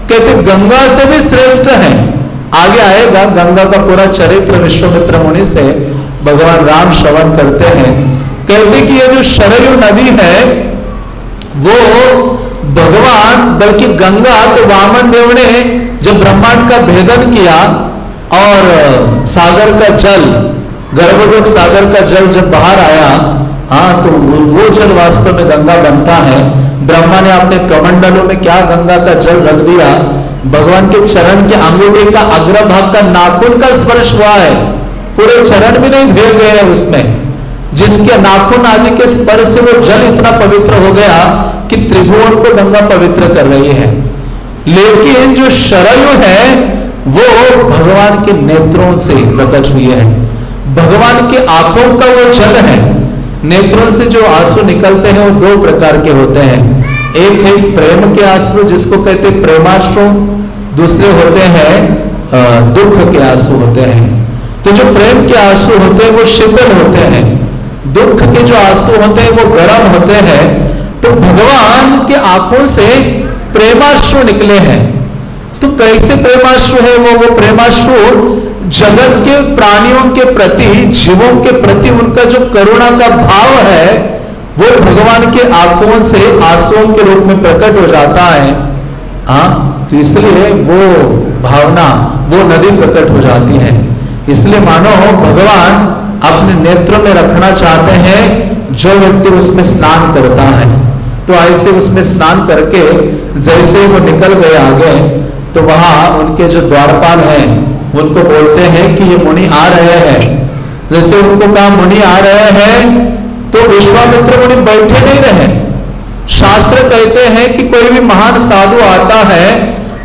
कहते, गंगा से भी श्रेष्ठ है। आगे आएगा, गंगा का पूरा चरित्र विश्वमित्र मुनि से भगवान राम श्रवण करते हैं। कहते कि ये जो शरयु नदी है, वो भगवान, बल्कि गंगा तो वामन देव ने जब ब्रह्मांड का भेदन किया और, सागर का जल गर्भगुट सागर का जल जब बाहर आया हाँ तो वो जल वास्तव में गंगा बनता है। ब्रह्मा ने अपने कमंडलों में क्या गंगा का जल रख दिया? भगवान के चरण के अंगूठे का अग्र भाग का नाखून का स्पर्श हुआ है। पूरे चरण भी नहीं धोए गए हैं उसमें। जिसके नाखून आदि के स्पर्श से वो जल इतना पवित्र हो गया कि त्रिभुवन को गंगा पवित्र कर रही है। लेकिन जो शरयु है, वो भगवान के नेत्रों से प्रकट हुई है। भगवान के आँखों का वो जल है। नेत्रों से जो आँसू निकलते हैं, वो दो प्रकार के होते हैं। एक है प्रेम के आँसू, जिसको कहते प्रेमाश्रु। दूसरे होते हैं दुख के आँसू होते हैं। तो जो प्रेम के आँसू होते हैं, वो शीतल होते हैं। दुख के जो आँसू होते हैं, वो गर्म होते हैं। तो भगवान के आँखों से प्रेमाश्रु निकले हैं। तो कैसे प्रेमाश्रु है वो? वो प्रेमाश्रु जगत के प्राणियों के प्रति, जीवों के प्रति उनका जो करुणा का भाव है, वो भगवान के आँखों से आंसुओं के रूप में प्रकट हो जाता है। हाँ? तो इसलिए वो भावना, वो नदी प्रकट हो जाती है। इसलिए मानो भगवान अपने नेत्र में रखना चाहते हैं, जो व्यक्ति उसमें स्नान करता है। तो ऐसे उसमें स्नान करके जैसे वो निकल गए आगे तो वहाँ उनके जो द्वारपाल हैं, उनको बोलते हैं कि ये मुनि आ रहे हैं। जैसे उनको कहा, मुनि आ रहे हैं तो विश्वामित्र मुनि बैठे नहीं रहे। शास्त्र कहते हैं कि कोई भी महान साधु आता है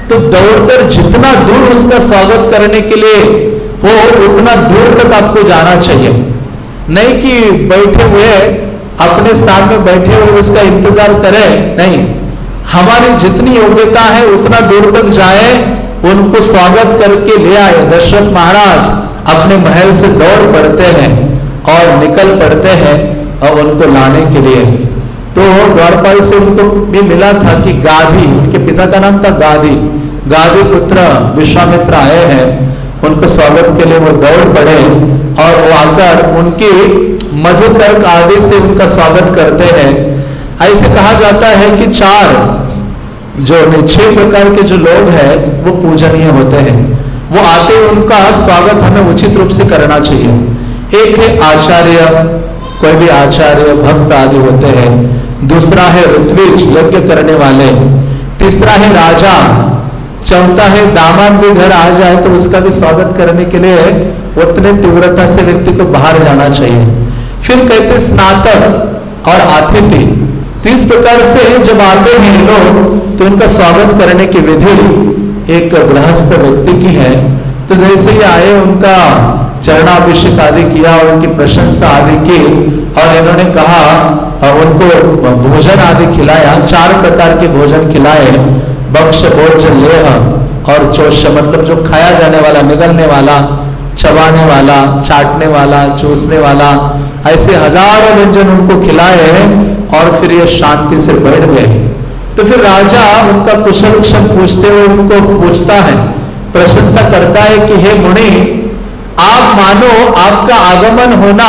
तो दौड़कर जितना दूर उसका स्वागत करने के लिए हो, उतना दूर तक आपको जाना चाहिए। नहीं कि बैठे हुए, अपने स्थान में बैठे हुए उसका इंतज़ार करें, नहीं। हमारी जितनी योग्यता है, उतना दूर तक जाए, उनको स्वागत करके ले आए। दशरथ महाराज, अपने महल से दौड़ पड़ते हैं और निकल पड़ते हैं, और उनको लाने के लिए। तो द्वारपाल से उनको भी मिला था कि गाधी, उनके पिता का नाम था गाधी। गाधी पुत्र विश्वामित्र आए हैं, उनको स्वागत के लिए वो दौड़ पड़े और वो आकर उनकी मधुकर्क आदि से उनका स्वागत करते हैं। ऐसे कहा जाता है कि चार, जो छह प्रकार के जो लोग हैं, वो पूजनीय होते हैं। वो आते उनका स्वागत हमें उचित रूप से करना चाहिए। एक है आचार्य, कोई भी आचार्य, भक्त आदि होते हैं। दूसरा है ऋत्विज, यज्ञ करने वाले। तीसरा है राजा, चौथा है दामाद भी घर आ जाए तो उसका भी स्वागत करने के लिए उतने तीव्रता से व्यक्ति को बाहर जाना चाहिए। फिर कहते स्नातक और आतिथ्य। तो इस प्रकार से जब आते हैं लोग तो इनका स्वागत करने की विधि एक गृहस्थ व्यक्ति की है। तो जैसे ही आए, उनका चरणाभिषेक आदि किया, उनकी प्रशंसा आदि की, और इन्होंने कहा उनको भोजन आदि खिलाया, चार प्रकार के भोजन खिलाए, बक्ष भोज लेह और चोष मतलब जो खाया जाने वाला, निगलने वाला, चबाने वाला, चाटने वाला, चूसने वाला, ऐसे हज़ारों व्यंजन उनको खिलाए और फिर ये शांति से बैठ गए। तो फिर राजा उनका कुशल क्षण पूछते हुए उनको पूछता है, प्रशंसा करता है कि, हे मुनि आप मानो आपका आगमन होना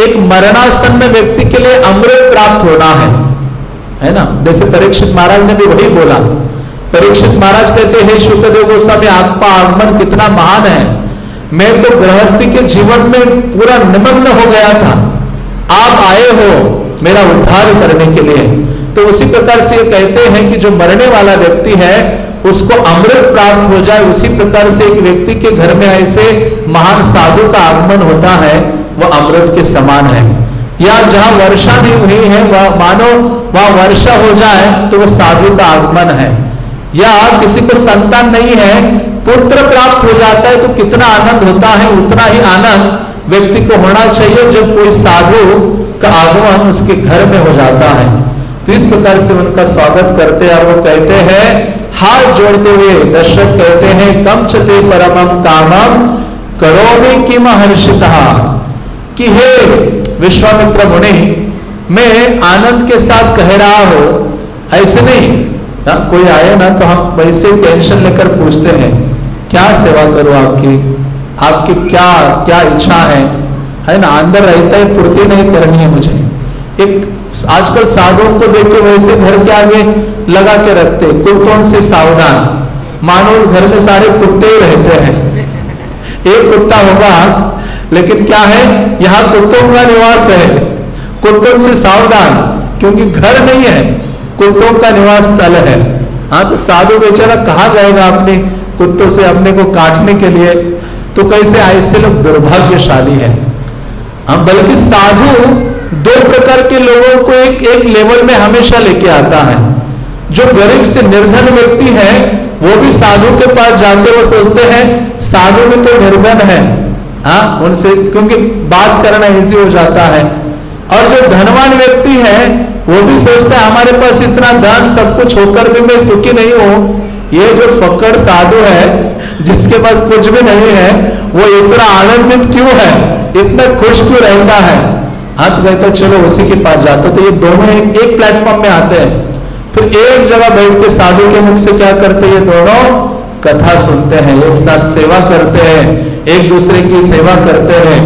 एक मरणासन्न व्यक्ति के लिए अमृत प्राप्त होना है। है ना? जैसे परीक्षित महाराज ने भी वही बोला। परीक्षित महाराज कहते हैं, शुक्रदेव गोस्वामी, आपका आगमन कितना महान है। मैं तो गृहस्थी के जीवन में पूरा निमग्न हो गया था। आप आए हो मेरा उद्धार करने के लिए। तो उसी प्रकार से कहते हैं कि जो मरने वाला व्यक्ति है, उसको अमृत प्राप्त हो जाए। उसी प्रकार से एक व्यक्ति के घर में ऐसे महान साधु का आगमन होता है, वह अमृत के समान है। या जहाँ वर्षा नहीं हुई है, वह मानो वहाँ वर्षा हो जाए तो वह साधु का आगमन है। या किसी को संतान नहीं है, पुत्र प्राप्त हो जाता है तो कितना आनंद होता है, उतना ही आनंद व्यक्ति को होना चाहिए जब कोई साधु का आगमन उसके घर में हो जाता है। तो इस प्रकार से उनका स्वागत करते हैं और वो कहते हैं, हाथ जोड़ते हुए दशरथ कहते हैं, कम चते परमम कामम करोमि की महर्षिता कि हे विश्वामित्र मुनि, मैं आनंद के साथ कह रहा हूँ, ऐसे नहीं। ना कोई आए ना तो हम वैसे टेंशन लेकर पूछते हैं, क्या सेवा करूँ आपकी? आपकी क्या क्या इच्छा है? है ना? अंदर रहता है पूर्ति नहीं करनी है मुझे। एक आजकल साधुओं को देख के वैसे घर के आगे लगा के रखते कुत्तों से सावधान। मानो उस घर में सारे कुत्ते ही रहते हैं। एक कुत्ता होगा, लेकिन क्या है? यहाँ कुत्तों का निवास है। कुत्तों से सावधान, क्योंकि घर नहीं है, कुत्तों का निवास स्थल है। हाँ तो साधु बेचारा कहा जाएगा अपने कुत्तों से, अपने को काटने के लिए? तो कैसे ऐसे लोग दुर्भाग्यशाली है। हाँ बल्कि साधु दो प्रकार के लोगों को एक एक लेवल में हमेशा लेके आता है। जो गरीब से निर्धन व्यक्ति है, वो भी साधु के पास जाते वो सोचते हैं, साधु में तो निर्धन है। हाँ उनसे क्योंकि बात करना इजी हो जाता है। और जो धनवान व्यक्ति है, वो भी सोचता है, हमारे पास इतना धन, सब कुछ होकर भी मैं सुखी नहीं हूँ। ये जो फक्कड़ साधु है जिसके पास कुछ भी नहीं है, वो इतना आनंदित क्यों है? इतना खुश क्यों रहता है? हाँ तो कहते चलो, उसी के पास जाते तो ये दोनों एक प्लेटफॉर्म में आते हैं। फिर एक जगह बैठ के साधु के मुख से क्या करते ये दोनों कथा सुनते हैं, एक साथ सेवा करते हैं, एक दूसरे की सेवा करते हैं।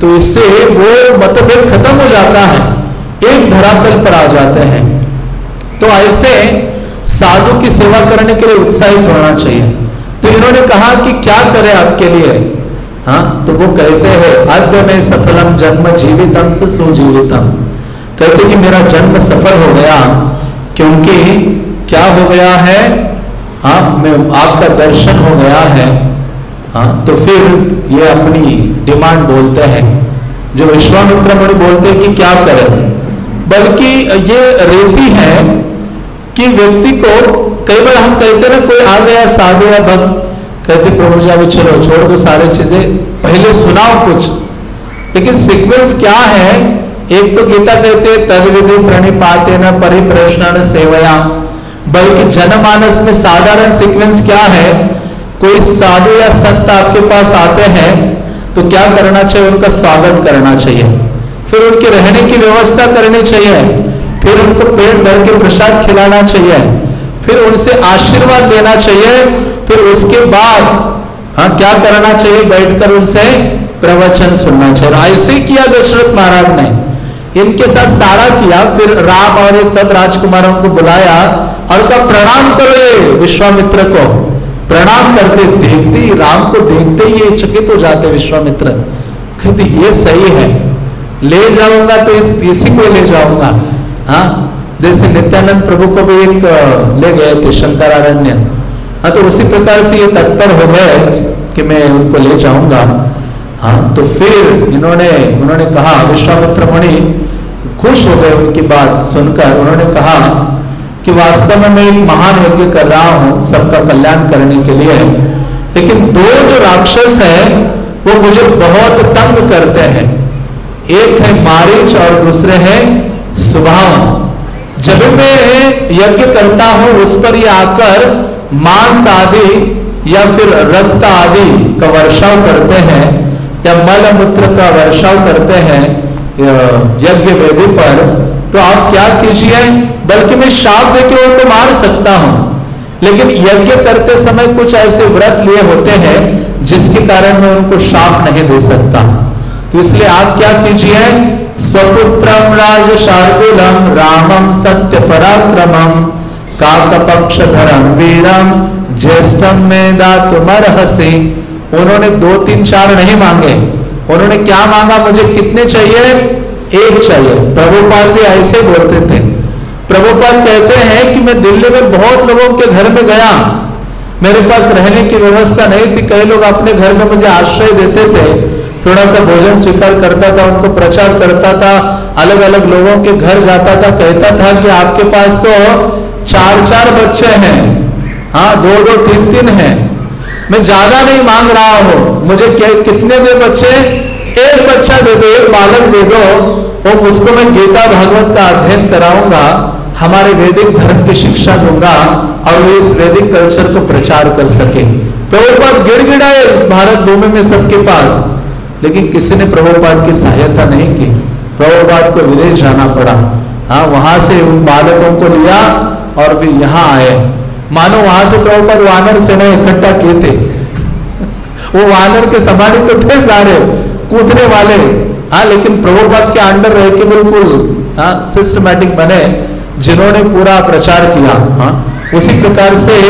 तो इससे वो मतभेद खत्म हो जाता है, एक धरातल पर आ जाते हैं। तो ऐसे साधु की सेवा करने के लिए उत्साहित होना चाहिए। तो इन्होंने कहा कि क्या करें आपके लिए? हाँ तो वो कहते हैं, अद्य में सफलम जन्म जीवितम तो सुजीवितम। कहते कि मेरा जन्म सफल हो गया, क्योंकि क्या हो गया है? हाँ मैं आपका दर्शन हो गया है। हाँ तो फिर ये अपनी डिमांड बोलते हैं। जो विश्वामित्र मुनि बोलते हैं कि क्या करें? बल्कि ये रेती है कि व्यक्ति को कई बार हम कहते ना, कोई आ गया साधु या भक्त कहते प्रभु जी अभी चलो छोड़ दो सारे चीज़ें। पहले सुनाओ कुछ। लेकिन सीक्वेंस क्या है? एक तो गीता कहते तद विधि न परिप्रश्न सेवया बल्कि जनमानस में साधारण सीक्वेंस क्या है? कोई साधु या संत आपके पास आते हैं तो क्या करना चाहिए? उनका स्वागत करना चाहिए। फिर उनके रहने की व्यवस्था करनी चाहिए। फिर उनको पेट भर के प्रसाद खिलाना चाहिए। फिर उनसे आशीर्वाद लेना चाहिए, फिर उसके बाद हाँ क्या करना चाहिए? बैठकर उनसे प्रवचन सुनना चाहिए। ऐसे किया दशरथ महाराज ने। इनके साथ सारा किया, फिर राम और सब राजकुमारों को बुलाया और कहा प्रणाम करो ये विश्वामित्र को। प्रणाम करते, देखते ही राम को देखते ही ये चकित हो जाते विश्वामित्र। कहते, ये सही है। ले जाऊँगा तो इस, इसी को ले जाऊँगा। हाँ जैसे नित्यानंद प्रभु को भी एक ले गए थे शंकरारण्य। हाँ तो उसी प्रकार से ये तत्पर हो गए कि मैं उनको ले जाऊँगा। हाँ तो फिर इन्होंने, उन्होंने कहा, विश्वामित्र मुनि खुश हो गए उनकी बात सुनकर। उन्होंने कहा कि वास्तव में मैं एक महान यज्ञ कर रहा हूँ सबका कल्याण करने के लिए। लेकिन दो जो राक्षस है, वो मुझे बहुत तंग करते हैं। एक है मारिच और दूसरे है सुभाव जब मैं यज्ञ करता हूँ, उस पर ये आकर मांस आदि या फिर रक्त आदि का वर्षाव करते हैं या मल मूत्र का वर्षाव करते हैं यज्ञ वेदी पर तो आप क्या कीजिए, बल्कि मैं शाप देके उनको मार सकता हूँ। लेकिन यज्ञ करते समय कुछ ऐसे व्रत लिए होते हैं, जिसके कारण मैं उनको शाप नहीं दे सकता। तो इसलिए आप क्या कीजिए स्वपुत्रम राज शार्दुलम रामम सत्य पराक्रमम काकपक्षधरम वीरम ज्येष्ठम में दातुमर हसी उन्होंने दो तीन चार नहीं मांगे। उन्होंने क्या मांगा? मुझे कितने चाहिए? एक चाहिए। प्रभुपाल भी ऐसे बोलते थे। प्रभुपाल कहते हैं कि मैं दिल्ली में बहुत लोगों के घर में गया। मेरे पास रहने की व्यवस्था नहीं थी। कई लोग अपने घर में मुझे आश्रय देते थे। थोड़ा सा भोजन स्वीकार करता था, उनको प्रचार करता था अलग अलग लोगों के घर जाता था, कहता था कि आपके पास तो चार चार बच्चे हैं। हाँ दो दो तीन तीन हैं। मैं ज़्यादा नहीं मांग रहा हूँ। मुझे कितने दे बच्चे? एक बच्चा दे दो, एक बालक दे दो। वो उसको मैं गीता भागवत का अध्ययन कराऊँगा, हमारे वैदिक धर्म की शिक्षा दूँगा और वो इस वैदिक कल्चर को प्रचार कर सके। प्रभुपाद गिड़गिड़ाए इस भारत भूमि में सबके पास। लेकिन किसी ने प्रभुपाद की सहायता नहीं की। प्रभुपाद को विदेश जाना पड़ा। हाँ वहाँ से उन बालकों को लिया और फिर यहाँ आए। मानो वहाँ से प्रभुपाद वानर सेना इकट्ठा किए थे। वो वानर के समान तो थे सारे, कूदने वाले। हाँ लेकिन प्रभुपाद के अंडर रह के बिल्कुल हाँ सिस्टमैटिक बने, जिन्होंने पूरा प्रचार किया। हाँ उसी प्रकार से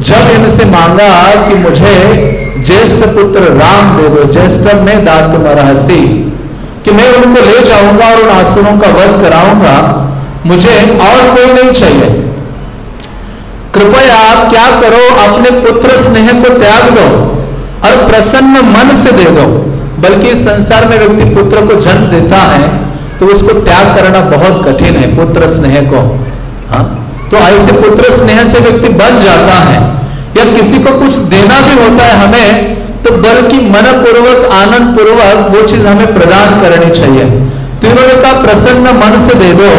जब इनसे मांगा कि मुझे ज्येष्ठ पुत्र राम दे दो ज्येष्ठ में दात मरहसी, कि मैं उनको ले जाऊँगा और उन आसुरों का वध कराऊँगा, मुझे और कोई नहीं चाहिए। कृपया आप क्या करो, अपने पुत्र स्नेह को त्याग दो और प्रसन्न मन से दे दो। बल्कि संसार में व्यक्ति पुत्र को जन्म देता है तो उसको त्याग करना बहुत कठिन है, पुत्र स्नेह को। हा? तो ऐसे पुत्र स्नेह से व्यक्ति बन जाता है। या किसी को कुछ देना भी होता है हमें तो बल्कि मन पूर्वक आनंद पूर्वक वो चीज़ हमें प्रदान करनी चाहिए। तो कहा, प्रसन्न मन से दे दो,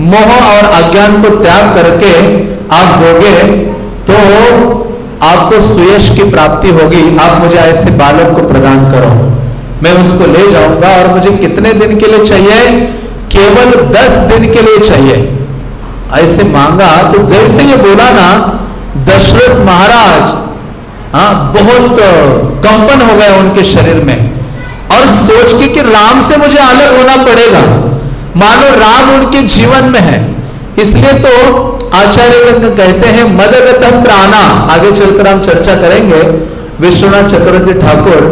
मोह और अज्ञान को त्याग करके आप दोगे तो आपको सुयश की प्राप्ति होगी। आप मुझे ऐसे बालक को प्रदान करो। मैं उसको ले जाऊँगा और मुझे कितने दिन के लिए चाहिए? केवल दस दिन के लिए चाहिए। ऐसे मांगा तो जैसे ये बोला ना दशरथ महाराज हाँ बहुत कंपन हो गया उनके शरीर में। और सोच के कि राम से मुझे अलग होना पड़ेगा। मानो राम उनके जीवन में है। इसलिए तो आचार्य कहते हैं मदगत प्राणा। आगे चलकर हम चर्चा करेंगे। विश्वनाथ चक्रवर्ती ठाकुर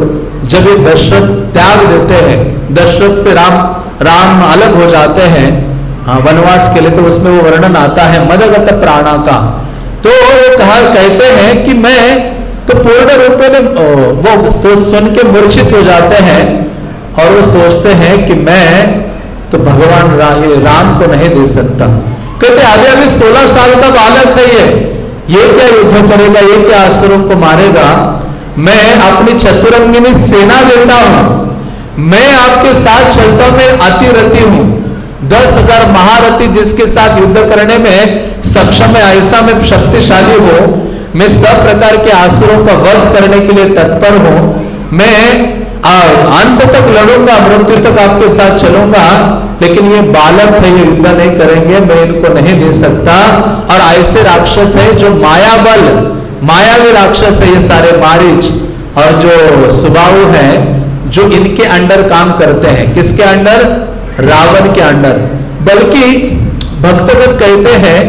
जब ये दशरथ त्याग देते हैं, दशरथ से राम राम अलग हो जाते हैं हाँ वनवास के लिए तो उसमें वो वर्णन आता है, मदगत प्राणा का। तो वो कहा कहते हैं कि मैं तो पूर्ण रूप में वो सोच सुन के मूर्छित हो जाते हैं और वो सोचते हैं कि मैं तो भगवान रा, राम को नहीं दे सकता। कहते अभी अभी सोलह साल का बालक है ये। ये क्या युद्ध करेगा? ये क्या असुरों को मारेगा? मैं अपनी चतुरंगिनी सेना देता हूँ। मैं आपके साथ चलता हूँ मैं अतिरथी हूँ। दस हज़ार महारथी जिसके साथ युद्ध करने में सक्षम है, ऐसा में शक्तिशाली हो, मैं सब प्रकार के आसुरों का वध करने के लिए तत्पर हूँ। मैं अंत तक लड़ूँगा, मृत्यु तक आपके साथ चलूँगा, लेकिन ये बालक है, ये युद्ध नहीं करेंगे, मैं इनको नहीं दे सकता। और ऐसे राक्षस है जो माया बल मायावी राक्षस है ये सारे मारिच, और जो सुबाऊ है, जो इनके अंडर काम करते हैं। किसके अंडर? रावण के अंडर। बल्कि भक्तगत कहते हैं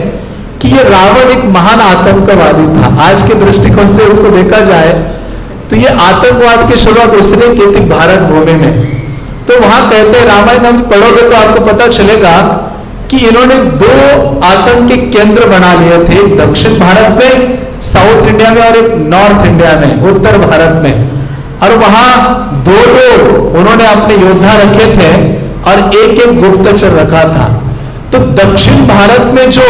कि ये रावण एक महान आतंकवादी था। आज के दृष्टिकोण से इसको देखा जाए तो ये आतंकवाद की शुरुआत उसने की थी भारत भूमि में। तो वहाँ कहते हैं, रामायण हम पढ़ोगे तो आपको पता चलेगा कि इन्होंने दो आतंक केंद्र बना लिए थे। दक्षिण भारत में, साउथ इंडिया में और एक नॉर्थ इंडिया में, उत्तर भारत में। और वहाँ दो दो उन्होंने अपने योद्धा रखे थे। और एक एक गुप्तचर रखा था। तो दक्षिण भारत में जो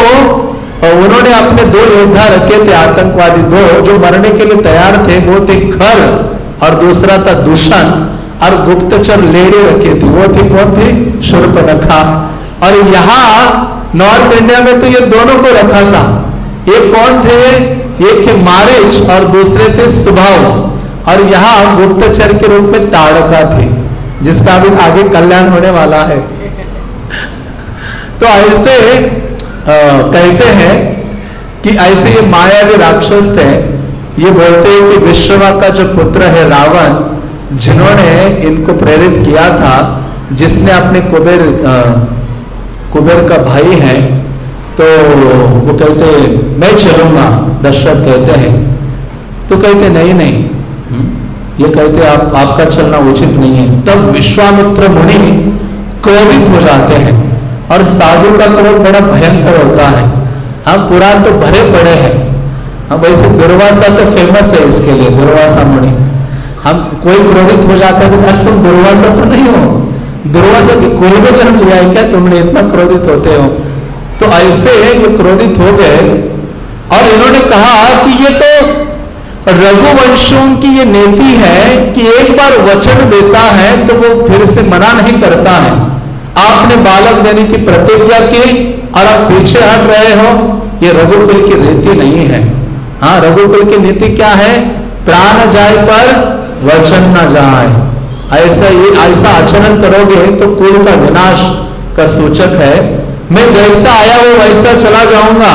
उन्होंने अपने दो योद्धा रखे थे, आतंकवादी दो, जो मरने के लिए तैयार थे, वो थे खर और दूसरा था दूषण और गुप्तचर लेडे रखे थे। वो थे कौन थे? शुर्पनखा और यहाँ नॉर्थ इंडिया में तो ये दोनों को रखा था। एक कौन थे? एक थे मारिच और दूसरे थे सुभाव। और यहाँ गुप्तचर के रूप में ताड़का थे। जिसका अभी आगे कल्याण होने वाला है। तो ऐसे कहते हैं कि ऐसे ये मायावी राक्षस थे। ये बोलते हैं कि विश्ववा का जो पुत्र है रावण जिन्होंने इनको प्रेरित किया था जिसने अपने कुबेर कुबेर का भाई है तो वो कहते मैं चलूँगा दशरथ कहते हैं। तो कहते नहीं नहीं हम्म, ये कहते आप, आपका चलना उचित नहीं है। तब विश्वामित्र मुनि क्रोधित हो जाते हैं और साधु का क्रोध बड़ा भयंकर होता है। हम पुराण तो भरे पड़े हैं। हम वैसे दुर्वासा तो फ़ेमस है इसके लिए, दुर्वासा मुनि। हम कोई क्रोधित हो जाता है तो तुम दुर्वासा तो नहीं हो। दुर्वासा की कोई भी जन्म लिया है क्या? तुमने इतना क्रोधित होते हो। तो ऐसे ये क्रोधित हो गए और इन्होंने कहा कि ये तो रघुवंशों की ये नीति है कि एक बार वचन देता है तो वो फिर से मना नहीं करता है। आपने बालक देने की प्रतिज्ञा की और आप पीछे हट रहे हो, ये रघुकुल की रीति नहीं है। हाँ रघुकुल की नीति क्या है? प्राण जाए पर वचन न जाए ऐसा ये, ऐसा आचरण करोगे तो कुल का विनाश का सूचक है। मैं जैसा आया वो वैसा चला जाऊँगा।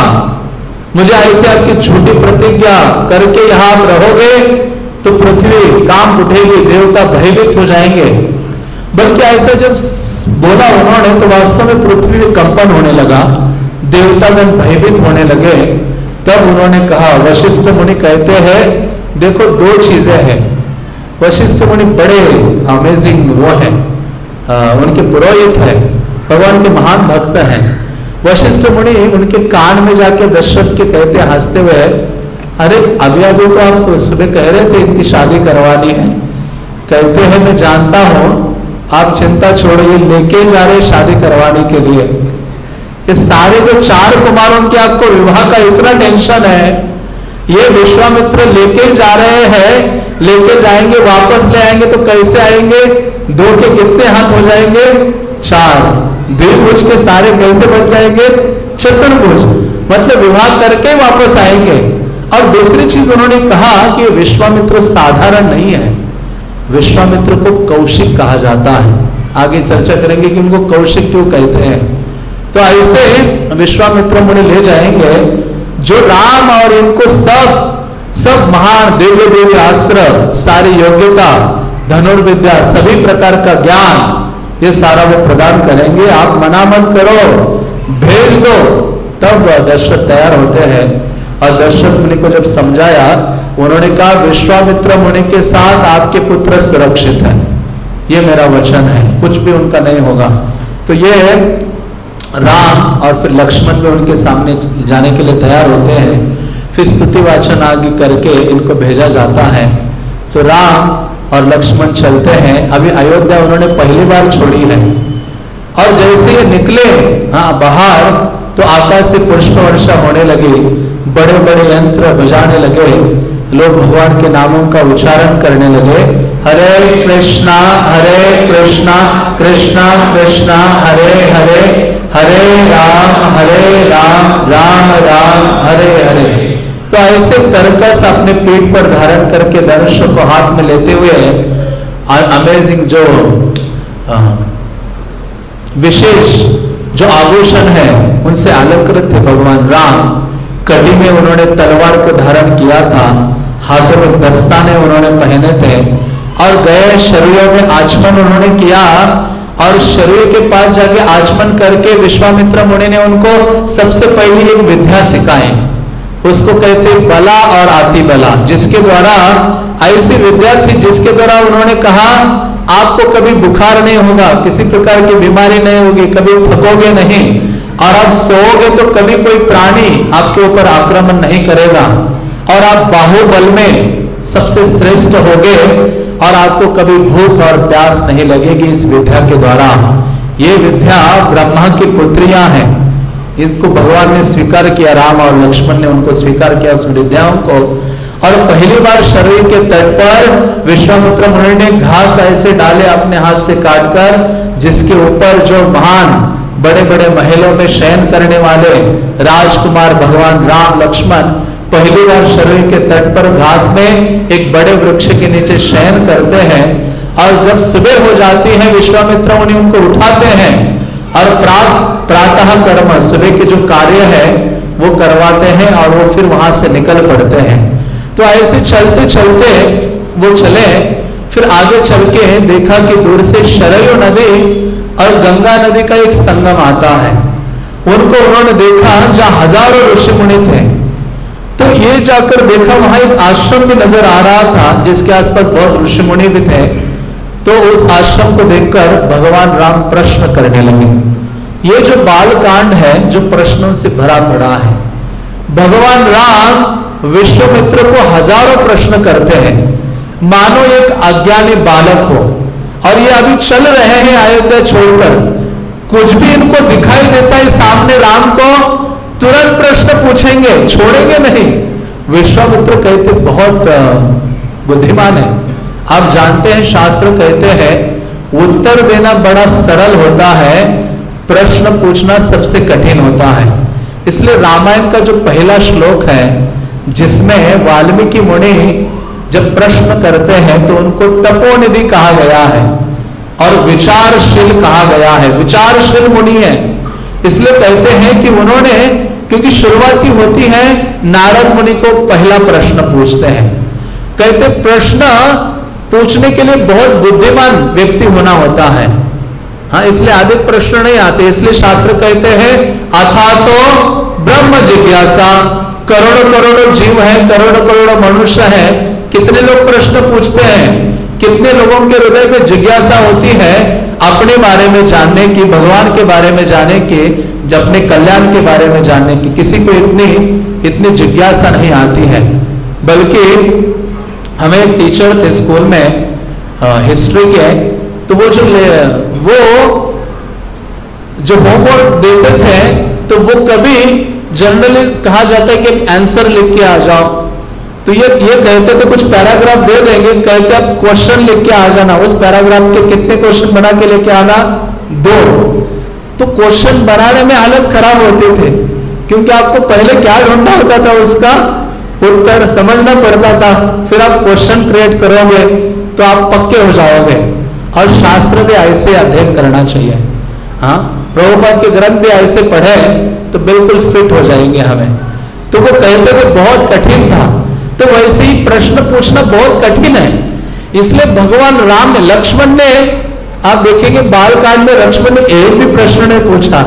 मुझे ऐसे आपकी झूठी प्रतिज्ञा करके यहाँ आप रहोगे तो पृथ्वी काम उठेगी, देवता भयभीत हो जाएँगे। बल्कि ऐसा जब बोला उन्होंने तो वास्तव में पृथ्वी में कंपन होने लगा, देवता देवतागण भयभीत होने लगे। तब उन्होंने कहा, वशिष्ठ मुनि कहते हैं, देखो दो चीज़ें हैं। वशिष्ठ मुनि बड़े अमेजिंग वो है। उनके पुरोहित है, भगवान के महान भक्त हैं। वशिष्ठ मुनि उनके कान में जाके दशरथ के कहते हँसते हुए, अरे, अभी अभी तो आप सुबह कह रहे थे इनकी शादी करवानी है। कहते हैं, मैं जानता हूँ, आप चिंता छोड़िए लेके जा रहे शादी करवाने के लिए। ये सारे जो चार कुमारों के आपको विवाह का इतना टेंशन है, ये विश्वामित्र लेके जा रहे हैं, लेके जाएँगे, वापस ले आएँगे तो कैसे आएँगे? दो के कितने हाथ हो जाएँगे? चार। द्विभुज के सारे कैसे बन जाएँगे? चतुर्भुज मतलब विवाह करके वापस आएँगे। और दूसरी चीज़ उन्होंने कहा कि विश्वामित्र साधारण नहीं है। विश्वामित्र को कौशिक कहा जाता है। आगे चर्चा करेंगे कि उनको कौशिक क्यों कहते हैं। तो ऐसे विश्वामित्र मुनि ले जाएँगे, जो राम और इनको सब सब महान दिव्य दिव्य अस्त्र सारी योग्यता, धनुर्विद्या, सभी प्रकार का ज्ञान ये सारा वो प्रदान करेंगे। आप मना मत करो, भेज दो। तब दशरथ तैयार होते हैं। और दशरथ मुनि को जब समझाया, उन्होंने कहा, विश्वामित्र मुनि के साथ आपके पुत्र सुरक्षित है। ये मेरा वचन है। कुछ भी उनका नहीं होगा। तो ये राम और फिर लक्ष्मण भी उनके सामने जाने के लिए तैयार होते हैं। फिर स्तुति वाचन आगे करके इनको भेजा जाता है। तो राम और लक्ष्मण चलते हैं। अभी अयोध्या उन्होंने पहली बार छोड़ी है। और जैसे ये निकले हाँ बाहर तो आकाश से पुष्प वर्षा होने लगी। बड़े बड़े यंत्र बजाने लगे। लोग भगवान के नामों का उच्चारण करने लगे। हरे कृष्णा हरे कृष्णा कृष्णा कृष्णा, हरे हरे हरे राम हरे राम राम राम, हरे हरे। तो ऐसे तरकस अपने पीठ पर धारण करके धनुष्य को हाथ में लेते हुए अमेजिंग जो विशेष जो आभूषण है, उनसे अलंकृत थे भगवान राम। कड़ी में उन्होंने तलवार को धारण किया था, हाथों में दस्ताने उन्होंने पहने थे, और गए शरीरों में आचमन उन्होंने किया, और शरीर के पास जाके आचमन करके विश्वामित्र मुनि ने उनको सबसे पहली एक विद्या सिखाई। उसको कहते बला और आती बला, जिसके द्वारा ऐसी विद्या थी जिसके द्वारा उन्होंने कहा, आपको कभी बुखार नहीं होगा, किसी प्रकार की बीमारी नहीं होगी, कभी थकोगे नहीं, और आप सोओगे तो कभी कोई प्राणी आपके ऊपर आक्रमण नहीं करेगा, और आप बाहुबल में सबसे श्रेष्ठ होगे, और आपको कभी भूख और प्यास नहीं लगेगी इस विद्या के द्वारा। ये विद्या ब्रह्मा की पुत्रियाँ हैं। इनको भगवान ने स्वीकार किया, राम और लक्ष्मण ने उनको स्वीकार किया उस विद्याओं को। और पहली बार शरीर के तट पर विश्वामित्र मुनि ने घास ऐसे डाले अपने हाथ से काटकर, जिसके ऊपर जो महान बड़े बड़े महलों में शयन करने वाले राजकुमार भगवान राम लक्ष्मण पहली बार शरीर के तट पर घास में एक बड़े वृक्ष के नीचे शयन करते हैं और जब सुबह हो जाती है, विश्वामित्र मुनि उनको उठाते हैं। और प्रात, प्रातः कर्म, सुबह के जो कार्य है, वो करवाते हैं और वो फिर वहाँ से निकल पड़ते हैं। तो ऐसे चलते चलते वो चले, फिर आगे चल के देखा कि दूर से शरयु नदी और गंगा नदी का एक संगम आता है। उनको उन्होंने देखा जहाँ हज़ारों ऋषि मुनि थे। तो ये जाकर देखा वहाँ एक आश्रम भी नज़र आ रहा था, जिसके आसपास बहुत ऋषि मुनि भी थे। तो उस आश्रम को देखकर भगवान राम प्रश्न करने लगे। ये जो बाल कांड है, जो प्रश्नों से भरा पड़ा है, भगवान राम विश्वमित्र को हज़ारों प्रश्न करते हैं। मानो एक अज्ञानी बालक हो, और ये अभी चल रहे हैं अयोध्या छोड़कर। कुछ भी इनको दिखाई देता है सामने राम को, तुरंत प्रश्न पूछेंगे, छोड़ेंगे नहीं। विश्वामित्र कहते, बहुत बुद्धिमान है। आप जानते हैं, शास्त्र कहते हैं, उत्तर देना बड़ा सरल होता है, प्रश्न पूछना सबसे कठिन होता है। इसलिए रामायण का जो पहला श्लोक है, जिसमें वाल्मीकि मुनि जब प्रश्न करते हैं तो उनको तपोनिधि कहा गया है और विचारशील कहा गया है। विचारशील मुनि है। इसलिए कहते हैं कि उन्होंने, क्योंकि शुरुआती होती है, नारद मुनि को पहला प्रश्न पूछते हैं। कहते, प्रश्न पूछने के लिए बहुत बुद्धिमान व्यक्ति होना होता है। हाँ इसलिए अधिक प्रश्न नहीं आते। इसलिए शास्त्र कहते हैं अथा तो ब्रह्म जिज्ञासा। करोड़ों करोड़ों जीव है, करोड़ों करोड़ों मनुष्य है। कितने लोग प्रश्न पूछते हैं? कितने लोगों के हृदय में जिज्ञासा होती है अपने बारे में जानने की, भगवान के बारे में जाने की अपने कल्याण के बारे में जानने की? किसी को इतनी इतनी जिज्ञासा नहीं आती है। बल्कि हमें एक टीचर थे स्कूल में हिस्ट्री के तो वो जो वो जो होमवर्क देते थे तो वो कभी जनरली कहा जाता है कि आंसर लिख के आ जाओ। तो ये ये कहते तो कुछ पैराग्राफ दे देंगे, कहते आप क्वेश्चन लिख के आ जाना, उस पैराग्राफ के कितने क्वेश्चन बना के लेके आना? दो। तो क्वेश्चन बनाने में हालत खराब होती थी, क्योंकि आपको पहले क्या ढूंढना होता था उसका? उत्तर समझना पड़ता था, फिर आप क्वेश्चन क्रिएट करोगे तो आप पक्के हो जाओगे। और शास्त्र भी ऐसे अध्ययन करना चाहिए। हाँ प्रभुपाद के ग्रंथ भी ऐसे पढ़े तो बिल्कुल फिट हो जाएँगे हमें। तो वो कहते थे, बहुत कठिन था। तो वैसे ही प्रश्न पूछना बहुत कठिन है। इसलिए भगवान राम ने, लक्ष्मण ने, आप देखेंगे बाल कांड में लक्ष्मण ने एक भी प्रश्न नहीं पूछा।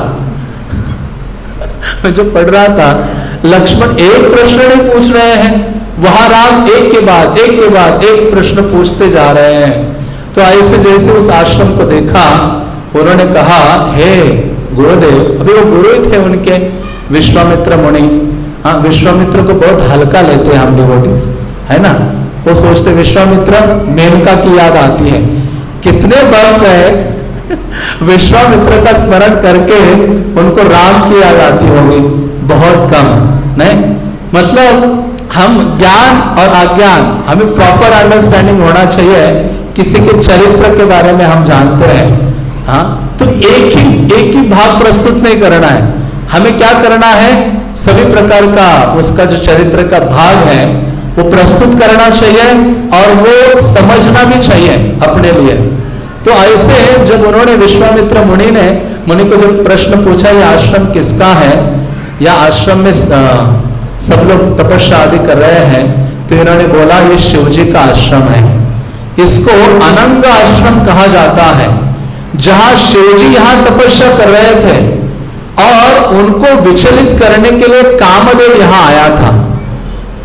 [LAUGHS] जो पढ़ रहा था लक्ष्मण एक प्रश्न नहीं पूछ रहे हैं। वहाँ राम एक के बाद, एक के बाद एक प्रश्न पूछते जा रहे हैं। तो ऐसे जैसे उस आश्रम को देखा, उन्होंने कहा, हे गुरुदेव, अभी वो गुरु ही थे उनके विश्वामित्र मुनि। हाँ विश्वामित्र को बहुत हल्का लेते हैं हम डिवोटीज है ना? वो सोचते विश्वामित्र, मेनका की याद आती है। कितने भक्त है [LAUGHS] विश्वामित्र का स्मरण करके उनको राम की याद आती होगी। बहुत कम, नहीं? मतलब हम ज्ञान और अज्ञान, हमें प्रॉपर अंडरस्टैंडिंग होना चाहिए, किसी के चरित्र के बारे में हम जानते हैं। हाँ? तो एक ही एक ही भाव प्रस्तुत नहीं करना है। हमें क्या करना है? सभी प्रकार का, उसका जो चरित्र का भाग है, वो प्रस्तुत करना चाहिए और वो समझना भी चाहिए अपने लिए। तो ऐसे जब उन्होंने विश्वामित्र मुनि ने, मुनि को जब प्रश्न पूछा, ये आश्रम किसका है? या आश्रम में सब लोग तपस्या आदि कर रहे हैं तो इन्होंने बोला, ये शिव जी का आश्रम है। इसको अनंग आश्रम कहा जाता है, जहाँ शिवजी यहाँ तपस्या कर रहे थे, और उनको विचलित करने के लिए कामदेव यहाँ आया था।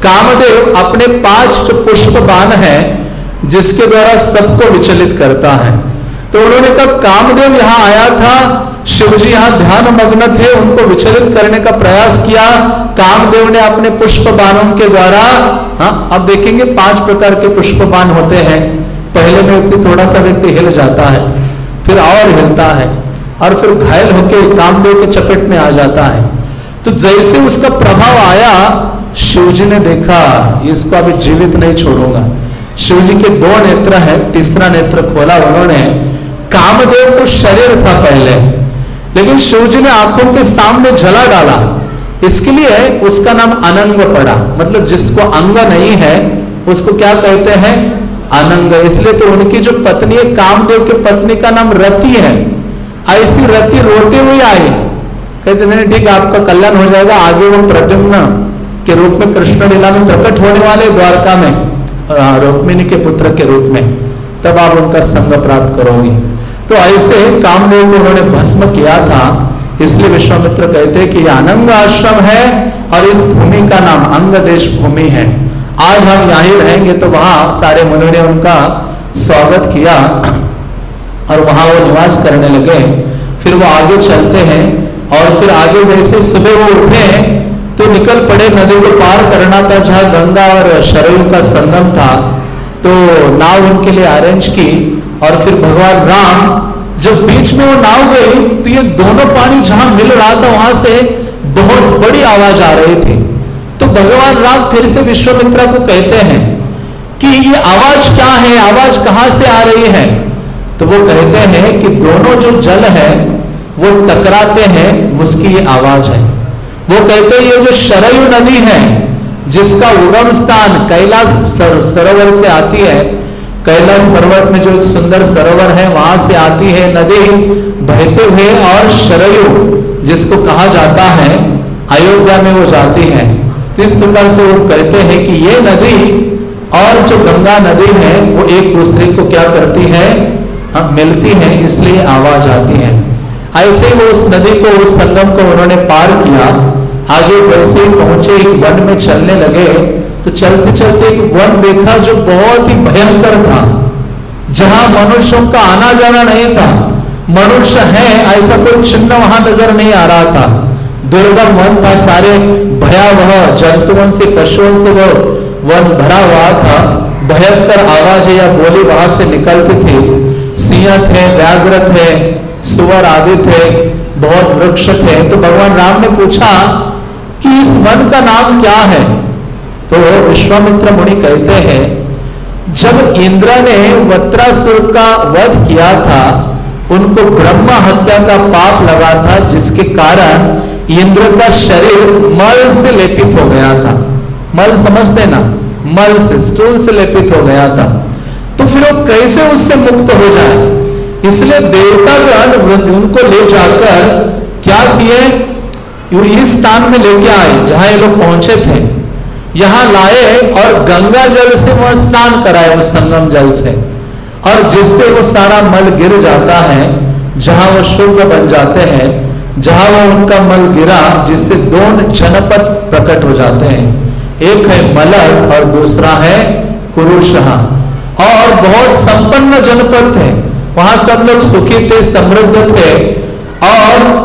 कामदेव अपने पाँच पुष्प बाण है, जिसके द्वारा सबको विचलित करता है। तो उन्होंने कहा, कामदेव यहाँ आया था, शिव जी यहाँ ध्यान मग्न थे, उनको विचलित करने का प्रयास किया। कामदेव ने अपने पुष्प बाणों के द्वारा हाँ अब देखेंगे पाँच प्रकार के पुष्प बाण होते हैं। पहले में व्यक्ति थोड़ा सा व्यक्ति हिल जाता है, फिर और हिलता है, और फिर घायल होकर कामदेव के चपेट में आ जाता है। तो जैसे उसका प्रभाव आया, शिव जी ने देखा, इसको अभी जीवित नहीं छोड़ूँगा। शिव जी के दो नेत्र हैं, तीसरा नेत्र खोला उन्होंने कामदेव को शरीर था पहले, लेकिन जी ने आँखों के सामने जला डाला। इसके लिए उसका नाम अनंग पड़ा। मतलब जिसको अंग नहीं है, उसको क्या कहते हैं? अनंग। इसलिए तो उनकी जो पत्नी है, कामदेव की पत्नी का नाम रति है। ऐसी रति रोते हुए आई कहते, नहीं, ठीक आपका कल्याण हो जाएगा। आगे वो प्रद्युम्न के रूप में कृष्ण लीला में प्रकट होने वाले द्वारका में रुक्मिणी के पुत्र के रूप में। तब आप उनका संग प्राप्त करोगे। तो ऐसे कामदेव को उन्होंने भस्म किया था, इसलिए विश्वामित्र कहते कि यह अनंग आश्रम है और इस भूमि का नाम अंग देश भूमि है। आज हम यहीं रहेंगे तो वहाँ सारे मुनि ने उनका स्वागत किया और वहाँ वो निवास करने लगे। फिर वो आगे चलते हैं और फिर आगे जैसे सुबह वो उठे तो निकल पड़े नदी को पार करना था, जहाँ गंगा और शरयू का संगम था। तो नाव उनके लिए अरेंज की और फिर भगवान राम जब बीच में वो नाव गई तो ये दोनों पानी जहाँ मिल रहा था, वहाँ से बहुत बड़ी आवाज़ आ रही थी। तो भगवान राम फिर से विश्वामित्रा को कहते हैं कि ये आवाज़ क्या है, आवाज़ कहाँ से आ रही है? तो वो कहते हैं कि दोनों जो जल है, वो टकराते हैं, उसकी ये आवाज़ है। वो कहते हैं, ये जो शरयु नदी है, जिसका उगम स्थान कैलाश सरोवर से आती है कैलाश पर्वत में जो सुंदर सरोवर है, वहाँ से आती है नदी, बहते हुए और शरयु, जिसको कहा जाता है, अयोध्या में वो जाती है। तो इस प्रकार से वो कहते हैं कि ये नदी और जो गंगा नदी है, वो एक दूसरे को क्या करती है? मिलती है, इसलिए आवाज़ आती है। ऐसे ही वो उस नदी को, उस संगम को उन्होंने पार किया। आगे ही पहुँचे, एक वन में चलने लगे। तो चलते चलते एक वन देखा जो बहुत ही भयंकर था, जहाँ मनुष्यों का आना जाना नहीं था। मनुष्य है, ऐसा कोई चिन्ह वहाँ नज़र नहीं आ रहा था। दुर्गम वन था, सारे भयावह जंतुओं से पशुओं से वो वन भरा हुआ था। भयंकर आवाज़ या बोली वहाँ से निकलती थी। सिंह थे, व्याघ्र थे सुवर आदि थे, बहुत वृक्ष थे। तो भगवान राम ने पूछा कि इस वन का नाम क्या है? तो विश्वामित्र मुनि कहते हैं, जब इंद्र ने वत्रासुर का वध किया था, उनको ब्रह्म हत्या का पाप लगा था, जिसके कारण इंद्र का शरीर मल से लेपित हो गया था। मल समझते ना? मल से स्टूल से लेपित हो गया था। तो फिर वो कैसे उससे मुक्त हो जाए? इसलिए देवता देवतागण उनको ले जाकर क्या किए? इस स्थान में लेके आए, जहाँ ये लोग पहुँचे थे। यहाँ लाए और गंगा जल से वह स्नान कराए उस संगम जल से। और जिससे वो सारा मल गिर जाता है, जहाँ वो शुद्ध बन जाते हैं, जहाँ वो उनका मल गिरा, जिससे दोनों जनपद प्रकट हो जाते हैं। एक है मलर और दूसरा है कुरुशहा और बहुत संपन्न जनपद थे। वहाँ सब लोग सुखी थे, समृद्ध थे। और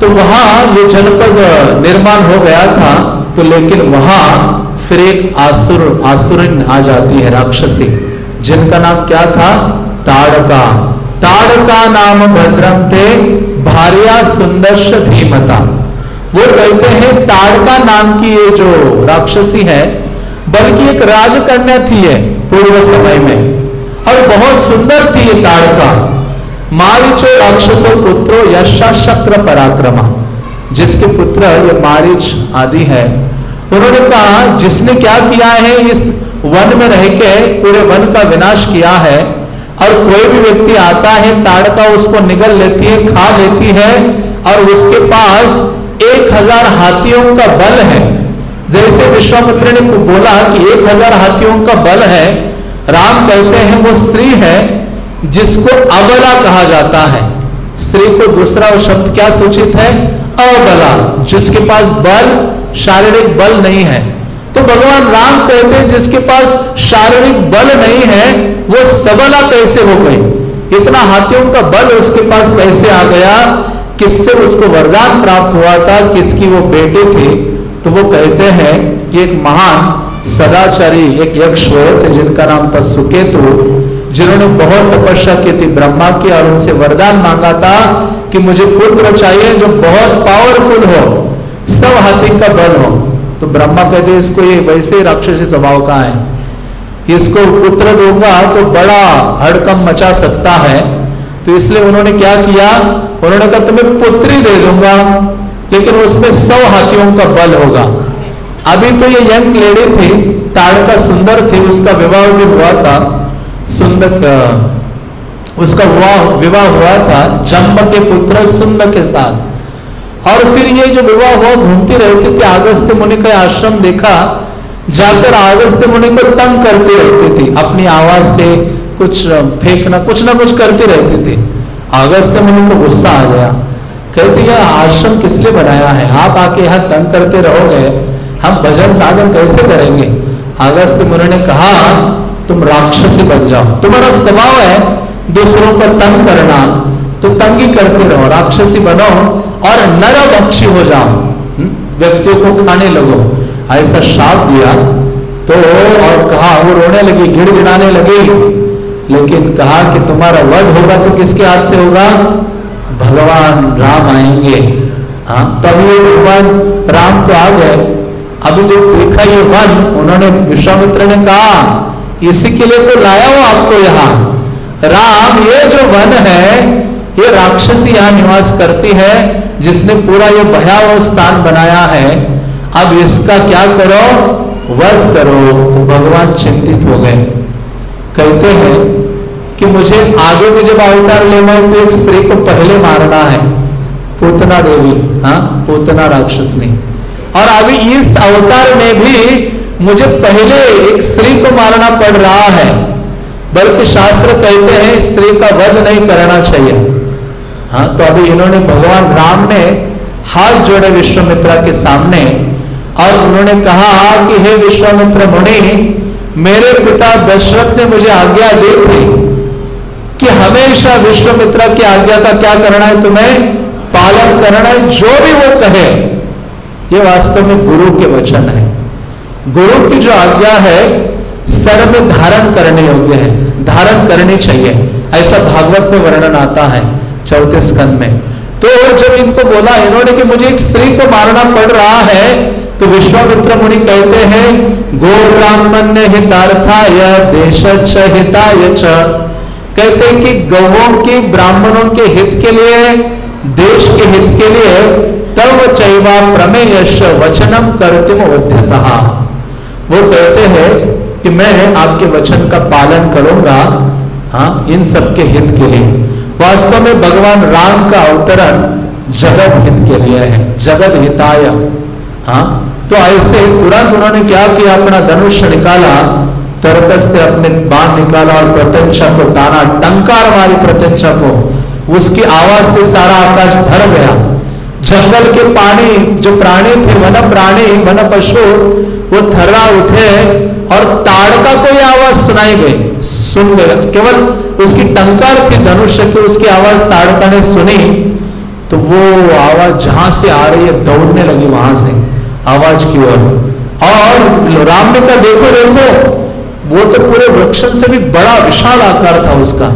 तो वहाँ ये जनपद निर्माण हो गया था। तो लेकिन वहाँ फिर एक आसुर, आसुरन आ जाती है राक्षसी, जिनका नाम क्या था? ताड़का। ताड़का नाम भद्रम थे भारिया सुंदर धीमता वो कहते हैं, ताड़का नाम की ये जो राक्षसी है, बल्कि एक राजकन्या थी है पूर्व समय में, और बहुत सुंदर थी ये ताड़का। मारिचो राक्षसो पुत्रो यशा शक्र पराक्रमा। जिसके पुत्र ये मारिच आदि है। उन्होंने कहा, जिसने क्या किया है, इस वन में रह के पूरे वन का विनाश किया है, और कोई भी व्यक्ति आता है ताड़का उसको निगल लेती है, खा लेती है, और उसके पास एक हज़ार हाथियों का बल है। जैसे विश्वामित्र ने बोला कि एक हज़ार हाथियों का बल है, राम कहते हैं, वो स्त्री है, जिसको अबला कहा जाता है। स्त्री को दूसरा शब्द क्या सूचित है? अबला, जिसके पास बल, शारीरिक बल नहीं है। तो भगवान राम कहते हैं, जिसके पास शारीरिक बल नहीं है, वो सबला कैसे हो गई? इतना हाथियों का बल उसके पास कैसे आ गया? किससे उसको वरदान प्राप्त हुआ था? किसकी वो बेटे थे? तो वो कहते हैं कि एक महान सदाचारी, एक यक्ष थे, जिनका नाम था सुकेतु, जिन्होंने बहुत तपस्या की थी, ब्रह्मा की, और उनसे वरदान मांगा था कि मुझे पुत्र चाहिए जो बहुत पावरफुल हो, सब हाथी का बल हो। तो ब्रह्मा कहते इसको ये वैसे राक्षसी स्वभाव का है। इसको पुत्र दूँगा तो बड़ा हड़कम मचा सकता है। तो इसलिए उन्होंने क्या किया? उन्होंने कहा, तुम्हें पुत्री दे दूँगा, लेकिन उसमें सौ हाथियों का बल होगा। अभी तो ये यंग लेडी थी, ताड़का सुंदर थी, उसका विवाह भी हुआ था, सुंदर उसका विवाह हुआ था जम्ब के पुत्र सुंदर के साथ। और फिर ये जो विवाह हुआ, घूमती रहती थी अगस्त मुनि का आश्रम देखा, जाकर अगस्त मुनि को तंग करती रहती थी। अपनी आवाज़ से कुछ फेंकना कुछ ना कुछ करती रहती थी। अगस्त मुनि को गुस्सा आ गया। कहती है आश्रम किस लिए बनाया है? आप आके यहाँ तंग करते रहोगे? हम भजन साधन कैसे करेंगे? अगस्त मुनि ने कहा, तुम राक्षसी बन जाओ। तुम्हारा स्वभाव है दूसरों को तंग करना तो तंगी करते रहो, राक्षसी बनो और नर भक्षी हो जाओ। हम्म? व्यक्तियों को खाने लगो। ऐसा शाप दिया तो और कहा, वो रोने लगी, गिड़गिड़ाने लगी। लेकिन कहा कि तुम्हारा वध होगा तो किसके हाथ से होगा? भगवान राम आएँगे। हाँ तभी भगवान राम तो आ गए। अभी जो देखा ये वन, उन्होंने विश्वामित्र ने कहा, इसी के लिए तो लाया हूँ आपको यहाँ। राम, ये जो वन है, ये राक्षसी यहाँ निवास करती है, जिसने पूरा ये भयावह स्थान बनाया है। अब इसका क्या करो? वध करो। तो भगवान चिंतित हो गए। कहते हैं कि मुझे आगे भी जब अवतार लेना है तो एक स्त्री को पहले मारना है। पूतना देवी हाँ पूतना राक्षसनी। और अभी इस अवतार में भी मुझे पहले एक स्त्री को मारना पड़ रहा है। बल्कि शास्त्र कहते हैं, स्त्री का वध नहीं करना चाहिए। हाँ तो अभी इन्होंने भगवान राम ने हाथ जोड़े विश्वमित्रा के सामने और उन्होंने कहा कि हे विश्वामित्र मुनि, मेरे पिता दशरथ ने मुझे आज्ञा दी थी कि हमेशा विश्वमित्रा की आज्ञा का क्या करना है, तुम्हें पालन करना है, जो भी वो कहे। ये वास्तव में गुरु के वचन है। गुरु की जो आज्ञा है सर में धारण करने योग्य है, धारण करनी चाहिए। ऐसा भागवत में वर्णन आता है, चौथे स्कंद में। तो जब इनको बोला, इन्होंने कि मुझे एक स्त्री को मारना पड़ रहा है तो विश्वामित्र मुनि कहते हैं गो ब्राह्मण्य हितार्थाय देश हिताय कहते हैं कि गवों के, ब्राह्मणों के हित के लिए, देश के हित के लिए तब चैवा प्रमेय वचनम करतिम उद्यता। वो कहते हैं कि मैं आपके वचन का पालन करूँगा हाँ इन सबके हित के लिए। वास्तव में भगवान राम का अवतरण जगत हित के लिए है, जगत हिताय। हाँ तो ऐसे तुरंत उन्होंने क्या किया, अपना धनुष निकाला, तरकस से अपने बाण निकाला और प्रत्यंशा को ताना, टंकार मारी प्रत्यंशा को, उसकी आवाज़ से सारा आकाश भर गया। जंगल के पानी जो प्राणी थे वन प्राणी वन पशु वो थर्रा उठे और ताड़का कोई आवाज़ सुनाई गई। सुन गया केवल उसकी टंकार थी धनुष्य की उसकी आवाज़ ताड़का ने सुनी। तो वो आवाज़ जहाँ से आ रही है दौड़ने लगी वहाँ से आवाज़ की ओर। और, और राम ने कहा देखो देखो वो तो पूरे वृक्षण से भी बड़ा विशाल आकार था उसका।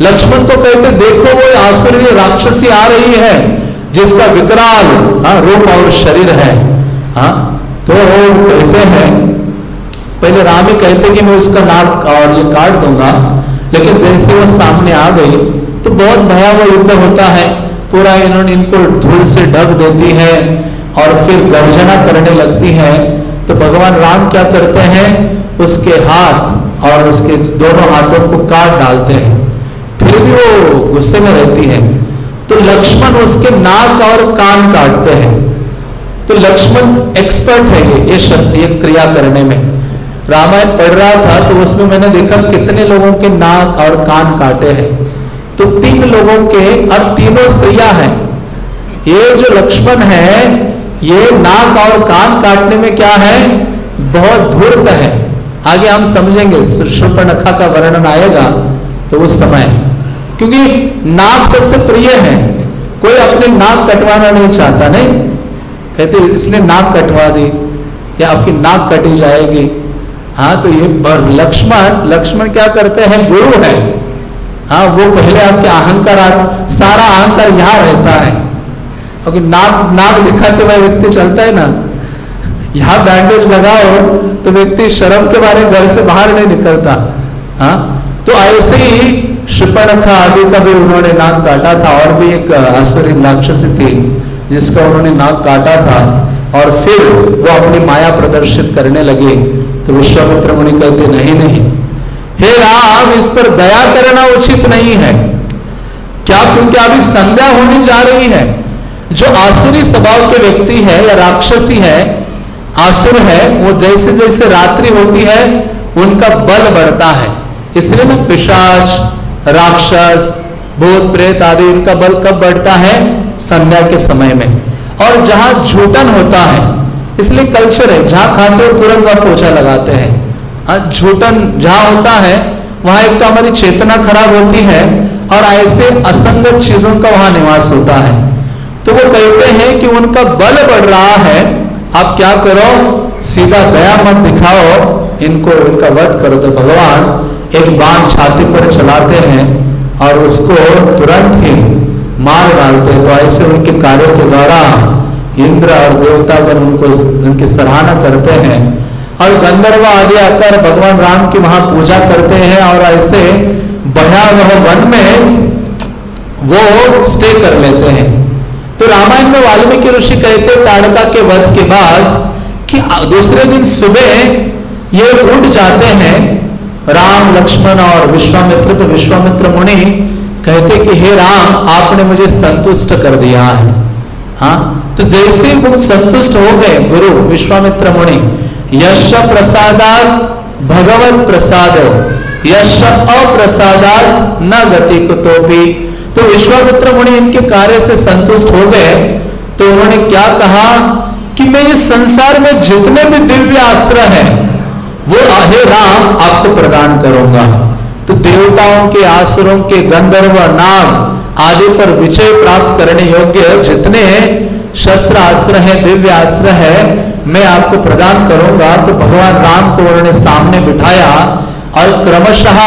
लक्ष्मण तो कहते देखो वो आसुरी राक्षसी आ रही है जिसका विकराल हाँ, रूप और शरीर है हाँ तो कहते हैं पहले राम ही कहते कि मैं उसका नाक और ये काट दूँगा लेकिन जैसे वो सामने आ गई तो बहुत भयावह युद्ध होता है पूरा इन्होंने इनको धूल से ढक देती है और फिर गर्जना करने लगती है तो भगवान राम क्या करते हैं उसके हाथ और उसके दोनों हाथों को काट डालते हैं। फिर भी वो गुस्से में रहती है। तो लक्ष्मण उसके नाक और कान काटते हैं। तो लक्ष्मण एक्सपर्ट है ये ये ये क्रिया करने में। रामायण पढ़ रहा था तो उसमें मैंने देखा कितने लोगों के नाक और कान काटे हैं। तो तीन लोगों के और तीनों स्त्रिया हैं। ये जो लक्ष्मण है, ये नाक और कान काटने में क्या है? बहुत धूर्त है। आगे हम समझेंगे सुषुपनखा का वर्णन आएगा तो उस समय। क्योंकि नाक सबसे प्रिय है। कोई अपने नाक कटवाना नहीं चाहता, नहीं? कहते, इसने नाक कटवा दी, या आपकी नाक कटी जाएगी। हाँ तो ये लक्ष्मण लक्ष्मण क्या करते हैं? गुरु है। हाँ वो पहले आपके अहंकार, सारा अहंकार यहाँ रहता है। क्योंकि नाक नाक दिखाते हुए व्यक्ति चलता है ना। यहाँ बैंडेज लगाओ तो व्यक्ति शर्म के बारे घर से बाहर नहीं निकलता। हाँ तो ऐसे ही शिपणखा आदि का भी उन्होंने नाक काटा था, और भी एक आसुरी राक्षसी थी, जिसका उन्होंने नाक काटा था, और फिर वो अपनी माया प्रदर्शित करने लगे तो विश्वामित्र मुनि कहते, नहीं नहीं, हे राम, इस पर दया करना उचित नहीं है। क्या, क्योंकि अभी संध्या होने जा रही है। जो आसुरी स्वभाव के व्यक्ति है या राक्षसी है, आसुर है, वो जैसे जैसे रात्रि होती है, उनका बल बढ़ता है। इसलिए ना पिशाच राक्षस भूत प्रेत आदि इनका बल कब बढ़ता है? संध्या के समय में। और जहाँ झूठन होता है इसलिए कल्चर है जहाँ खाते हो तुरंत वहाँ पोछा लगाते हैं। हाँ, झूठन जहाँ होता है वहाँ एक तो हमारी चेतना खराब होती है और ऐसे असंगत चीज़ों का वहाँ निवास होता है। तो वो कहते हैं कि उनका बल बढ़ रहा है। आप क्या करो? सीधा दया मत दिखाओ। इनको इनका वध करो तो भगवान। एक बाण छाती पर चलाते हैं और उसको तुरंत ही मार डालते हैं। तो ऐसे उनके कार्य के द्वारा इंद्र और देवतागण उनको उनकी सराहना करते हैं और गंधर्व आदि आकर भगवान राम की वहाँ पूजा करते हैं और ऐसे भयावह वन में वो स्टे कर लेते हैं। तो रामायण में वाल्मीकि ऋषि कहते ताड़का के वध के बाद कि दूसरे दिन सुबह ये उठ जाते हैं राम लक्ष्मण और विश्वामित्र तो विश्वामित्र मुनि कहते कि, हे राम, आपने मुझे संतुष्ट कर दिया है। हाँ? तो जैसे वो संतुष्ट हो गए, गुरु, विश्वामित्र मुनि, यश प्रसादात भगवत प्रसाद, यश अप्रसादात न गति भी तो विश्वामित्र मुनि इनके कार्य से संतुष्ट हो गए तो उन्होंने क्या कहा कि, मैं इस संसार में जितने भी दिव्य आश्रय हैं वो हे राम आपको प्रदान करूँगा। तो देवताओं के आसुरों के गंधर्व नाग आदि पर विजय प्राप्त करने योग्य जितने शस्त्र आश्रय है दिव्य आश्रय है, मैं आपको प्रदान करूँगा। तो भगवान राम को उन्होंने सामने बिठाया और क्रमशः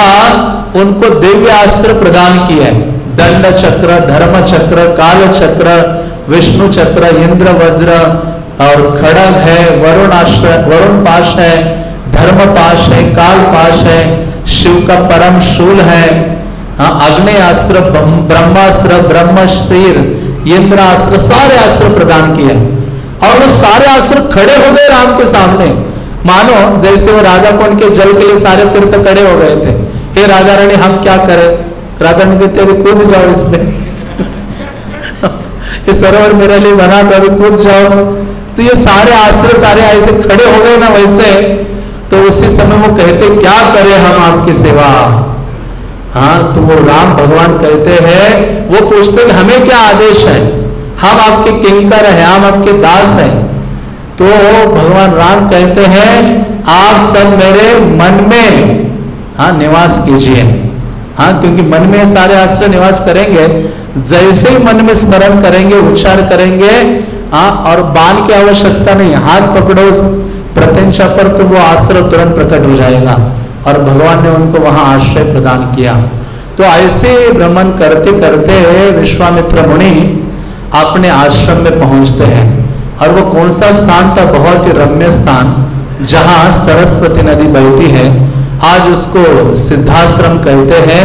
उनको दिव्य आश्रय प्रदान किया दंड चक्र, धर्म चक्र, काल चक्र, विष्णु चक्र, इंद्र वज्र और खड़ग है वरुण आश्र वरुण पाश है धर्म पाश है, काल पाश है, शिव का परम शूल है। हाँ अग्नि अस्त्र ब्रह्मास्त्र ब्रह्म शरीर इंद्र अस्त्र, सारे अस्त्र प्रदान किए और वो सारे अस्त्र खड़े हो गए राम के सामने। मानो, जैसे वो राजा कुंड के जल के लिए सारे तीर्थ खड़े हो गए थे। हे राजा रानी, हम क्या करें? राजा ने कहते अभी कूद जाओ इसमें। [LAUGHS] ये सरोवर मेरे लिए बना तो अभी कूद जाओ। तो ये सारे आश्रय सारे ऐसे खड़े हो गए ना वैसे। तो उसी समय वो कहते, क्या करें हम आपकी सेवा? हाँ तो वो राम भगवान कहते हैं, वो पूछते हैं, हमें क्या आदेश है? हम आपके किंकर हैं, हम आपके दास हैं। तो भगवान राम कहते हैं, आप सब मेरे मन में हाँ निवास कीजिए। हाँ क्योंकि मन में सारे आश्रय निवास करेंगे, जैसे ही मन में स्मरण करेंगे, उच्चार करेंगे हाँ और बाण की आवश्यकता नहीं, हाथ पकड़ो प्रत्यंशा पर तो वो आश्रय तुरंत प्रकट हो जाएगा और भगवान ने उनको वहाँ आश्रय प्रदान किया। तो ऐसे भ्रमण करते करते विश्वामित्र मुनि अपने आश्रम में पहुँचते हैं। और वो कौन सा स्थान था? बहुत ही रम्य स्थान, जहाँ सरस्वती नदी बहती है। आज उसको सिद्धाश्रम कहते हैं,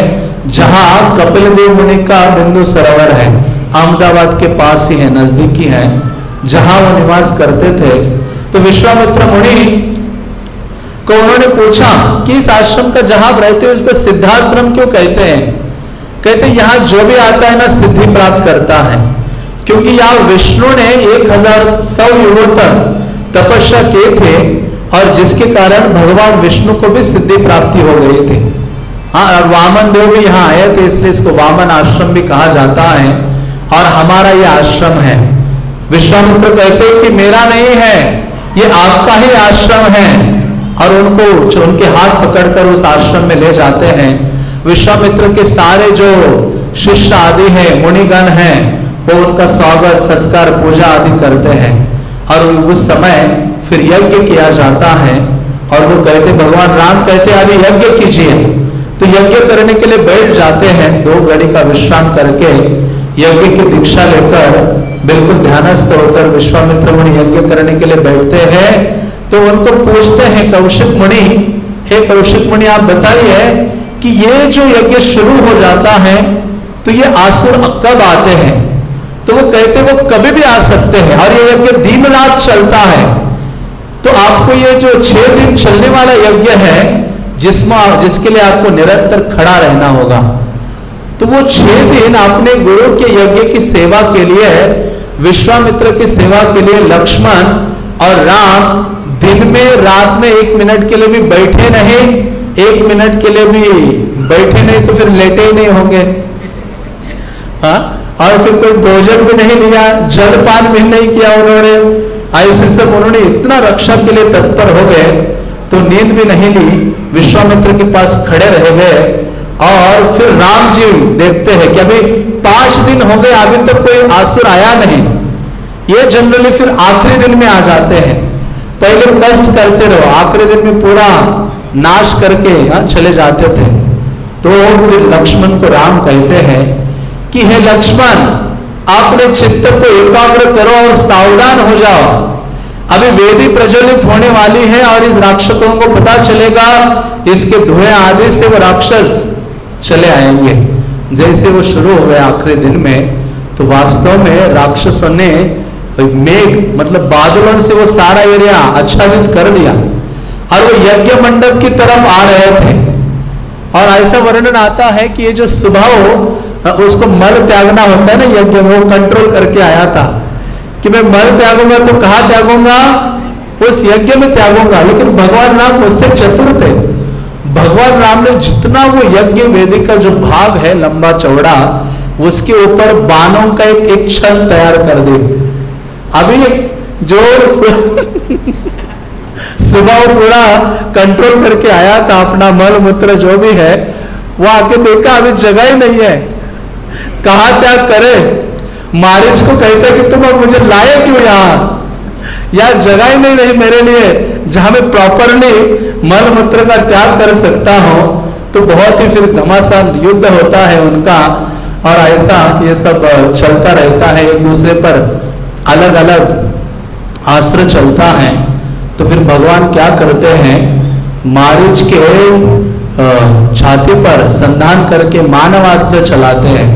जहाँ कपिल देव मुनि का बिंदु सरोवर है। अहमदाबाद के पास ही है, नजदीकी है। जहाँ वो निवास करते थे तो विश्वामित्र मुनि, को उन्होंने पूछा कि इस आश्रम का जहाँ रहते हो, इसको सिद्धाश्रम क्यों कहते हैं? कहते हैं यहाँ जो भी आता है ना, सिद्धि प्राप्त करता है। क्योंकि यहाँ विष्णु ने एक हज़ार सौ युगों तक तपस्या किए थे, और जिसके कारण भगवान विष्णु को भी सिद्धि प्राप्ति हो गई थी। हाँ वामन देव भी यहाँ आए थे, इसलिए इसको वामन आश्रम भी कहा जाता है, और हमारा ये आश्रम है। विश्वामित्र कहते हैं कि मेरा नहीं है ये आपका ही आश्रम है। और उनको, उनके हाथ पकड़कर उस आश्रम में ले जाते हैं। विश्वामित्र के सारे जो शिष्य आदि हैं, मुनिगण हैं, वो उनका स्वागत, सत्कार, पूजा आदि करते हैं। और उस समय फिर यज्ञ किया जाता है। और वो कहते, भगवान राम कहते, अभी यज्ञ कीजिए। तो यज्ञ करने के लिए बैठ जाते हैं, दो घड़ी का विश्राम करके। यज्ञ की दीक्षा लेकर बिल्कुल ध्यानस्थ होकर विश्वामित्र मुनि यज्ञ करने के लिए बैठते हैं तो उनको पूछते हैं, कौशिक मुनि, हे कौशिक मुनि, आप बताइए कि ये जो यज्ञ शुरू हो जाता है तो ये आसुर कब आते हैं? तो वो कहते वो कभी भी आ सकते हैं। और ये यज्ञ दिन रात चलता है। तो आपको ये जो छह दिन चलने वाला यज्ञ है, जिसमें, जिसके लिए आपको निरंतर खड़ा रहना होगा। तो वो छह दिन अपने गुरु के यज्ञ की सेवा के लिए, विश्वामित्र की सेवा के लिए लक्ष्मण और राम दिन में, रात में एक मिनट के लिए भी बैठे नहीं, एक मिनट के लिए भी बैठे नहीं तो फिर लेटे ही नहीं होंगे। हाँ? और फिर कोई भोजन भी नहीं लिया, जलपान भी नहीं किया उन्होंने। ऐसे सब उन्होंने इतना रक्षा के लिए तत्पर हो गए तो नींद भी नहीं ली, विश्वामित्र के पास खड़े रह गए। और फिर राम जी देखते हैं कि अभी पाँच दिन हो गए अभी तक कोई आसुर आया नहीं। ये जनरली फिर आखिरी दिन में आ जाते हैं। पहले कष्ट करते रहो आखिरी दिन में पूरा नाश करके हाँ, चले जाते थे। तो फिर लक्ष्मण को राम कहते हैं कि हे लक्ष्मण अपने चित्त को एकाग्र करो और सावधान हो जाओ। अभी वेदी प्रज्वलित होने वाली है और इस राक्षसों को पता चलेगा इसके धुएँ आदि से वो राक्षस चले आएँगे। जैसे वो शुरू हो गए आखिरी दिन में तो वास्तव में राक्षसों ने मेघ मतलब बादलों से वो सारा एरिया आच्छादित कर दिया और वो यज्ञ मंडप की तरफ़ आ रहे थे। और ऐसा वर्णन आता है कि ये जो स्वभाव उसको मल त्यागना होता है ना यज्ञ में, वो कंट्रोल करके आया था कि मैं मल त्यागूँगा तो कहा त्यागूँगा? उस यज्ञ में त्यागूँगा। लेकिन भगवान राम उससे चतुर थे। भगवान राम ने जितना वो यज्ञ वेदिक का जो भाग है, लंबा चौड़ा, उसके ऊपर बाणों का एक एक क्षण तैयार कर दे। अभी जो सुबह पूरा कंट्रोल करके आया था अपना मल मूत्र जो भी है, वो आके देखा, अभी जगह ही नहीं है। कहा त्याग करे? मारिच को कहते कि तुम अब मुझे लाए क्यों यहाँ? यार जगह ही नहीं रही मेरे लिए। जहाँ मैं प्रॉपरली मल मूत्र का त्याग कर सकता हूँ तो बहुत ही फिर घमासान युद्ध होता है उनका, और ऐसा ये सब चलता रहता है, एक दूसरे पर अलग अलग आश्रय चलता है। तो फिर भगवान क्या करते हैं, मारिच के छाती पर संधान करके मानव आश्रय चलाते हैं,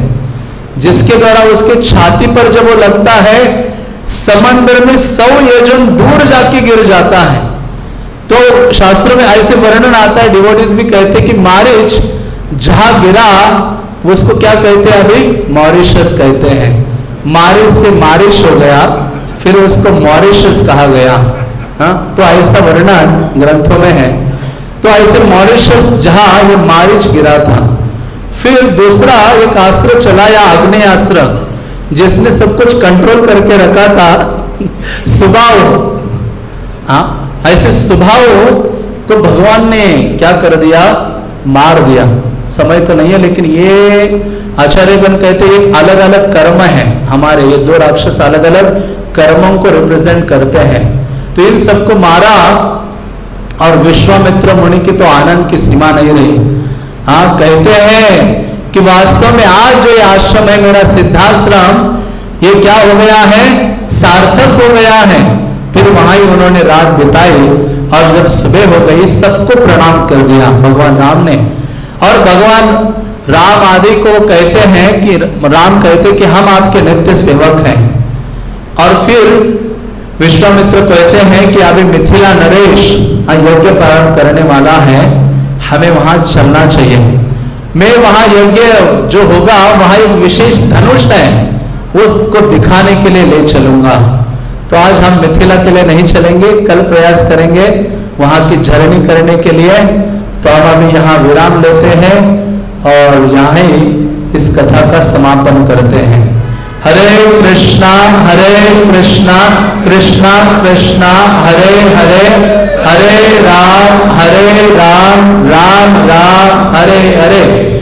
जिसके द्वारा उसके छाती पर जब वो लगता है, समंदर में सौ योजन दूर जाके गिर जाता है। तो शास्त्र में ऐसे वर्णन आता है डिवोटीज भी कहते हैं कि मारिच जहाँ गिरा उसको क्या कहते हैं अभी? मॉरिशस कहते हैं। मारिच से मारिश हो गया, फिर उसको मॉरिशस कहा गया। हा? तो ऐसा वर्णन ग्रंथों में है। तो ऐसे मॉरिशस जहाँ ये मारिच गिरा था। फिर दूसरा एक आश्रय चलाया अग्नि आश्रय जिसने सब कुछ कंट्रोल करके रखा था। [LAUGHS] स्वभाव हाँ? ऐसे स्वभाव को भगवान ने क्या कर दिया? मार दिया। समय तो नहीं है, लेकिन ये आचार्य आचार्यगण कहते एक अलग अलग कर्म है हमारे। ये दो राक्षस अलग अलग कर्मों को रिप्रेजेंट करते हैं। तो इन सबको मारा, और विश्वामित्र मुनि की तो आनंद की सीमा नहीं रही। हाँ कहते हैं कि वास्तव में आज जो ये आश्रम है, मेरा सिद्धाश्रम, ये क्या हो गया है? सार्थक हो गया है। फिर वहाँ ही उन्होंने रात बिताई और जब सुबह हो गई, सबको प्रणाम कर दिया भगवान राम ने। और भगवान राम आदि को कहते हैं कि राम कहते कि हम आपके नित्य सेवक हैं। और फिर विश्वामित्र कहते हैं कि अभी मिथिला नरेश यज्ञ प्रारंभ करने वाला है, हमें वहाँ चलना चाहिए। मैं वहाँ यज्ञ जो होगा, वहाँ एक विशेष धनुष है, उसको दिखाने के लिए ले चलूँगा। तो आज हम मिथिला के लिए नहीं चलेंगे, कल प्रयास करेंगे वहाँ की झरनी करने के लिए। तो अब अभी यहाँ विराम लेते हैं और यहाँ ही इस कथा का समापन करते हैं। हरे कृष्णा हरे कृष्णा कृष्णा कृष्णा, हरे हरे हरे राम हरे राम राम राम, हरे हरे।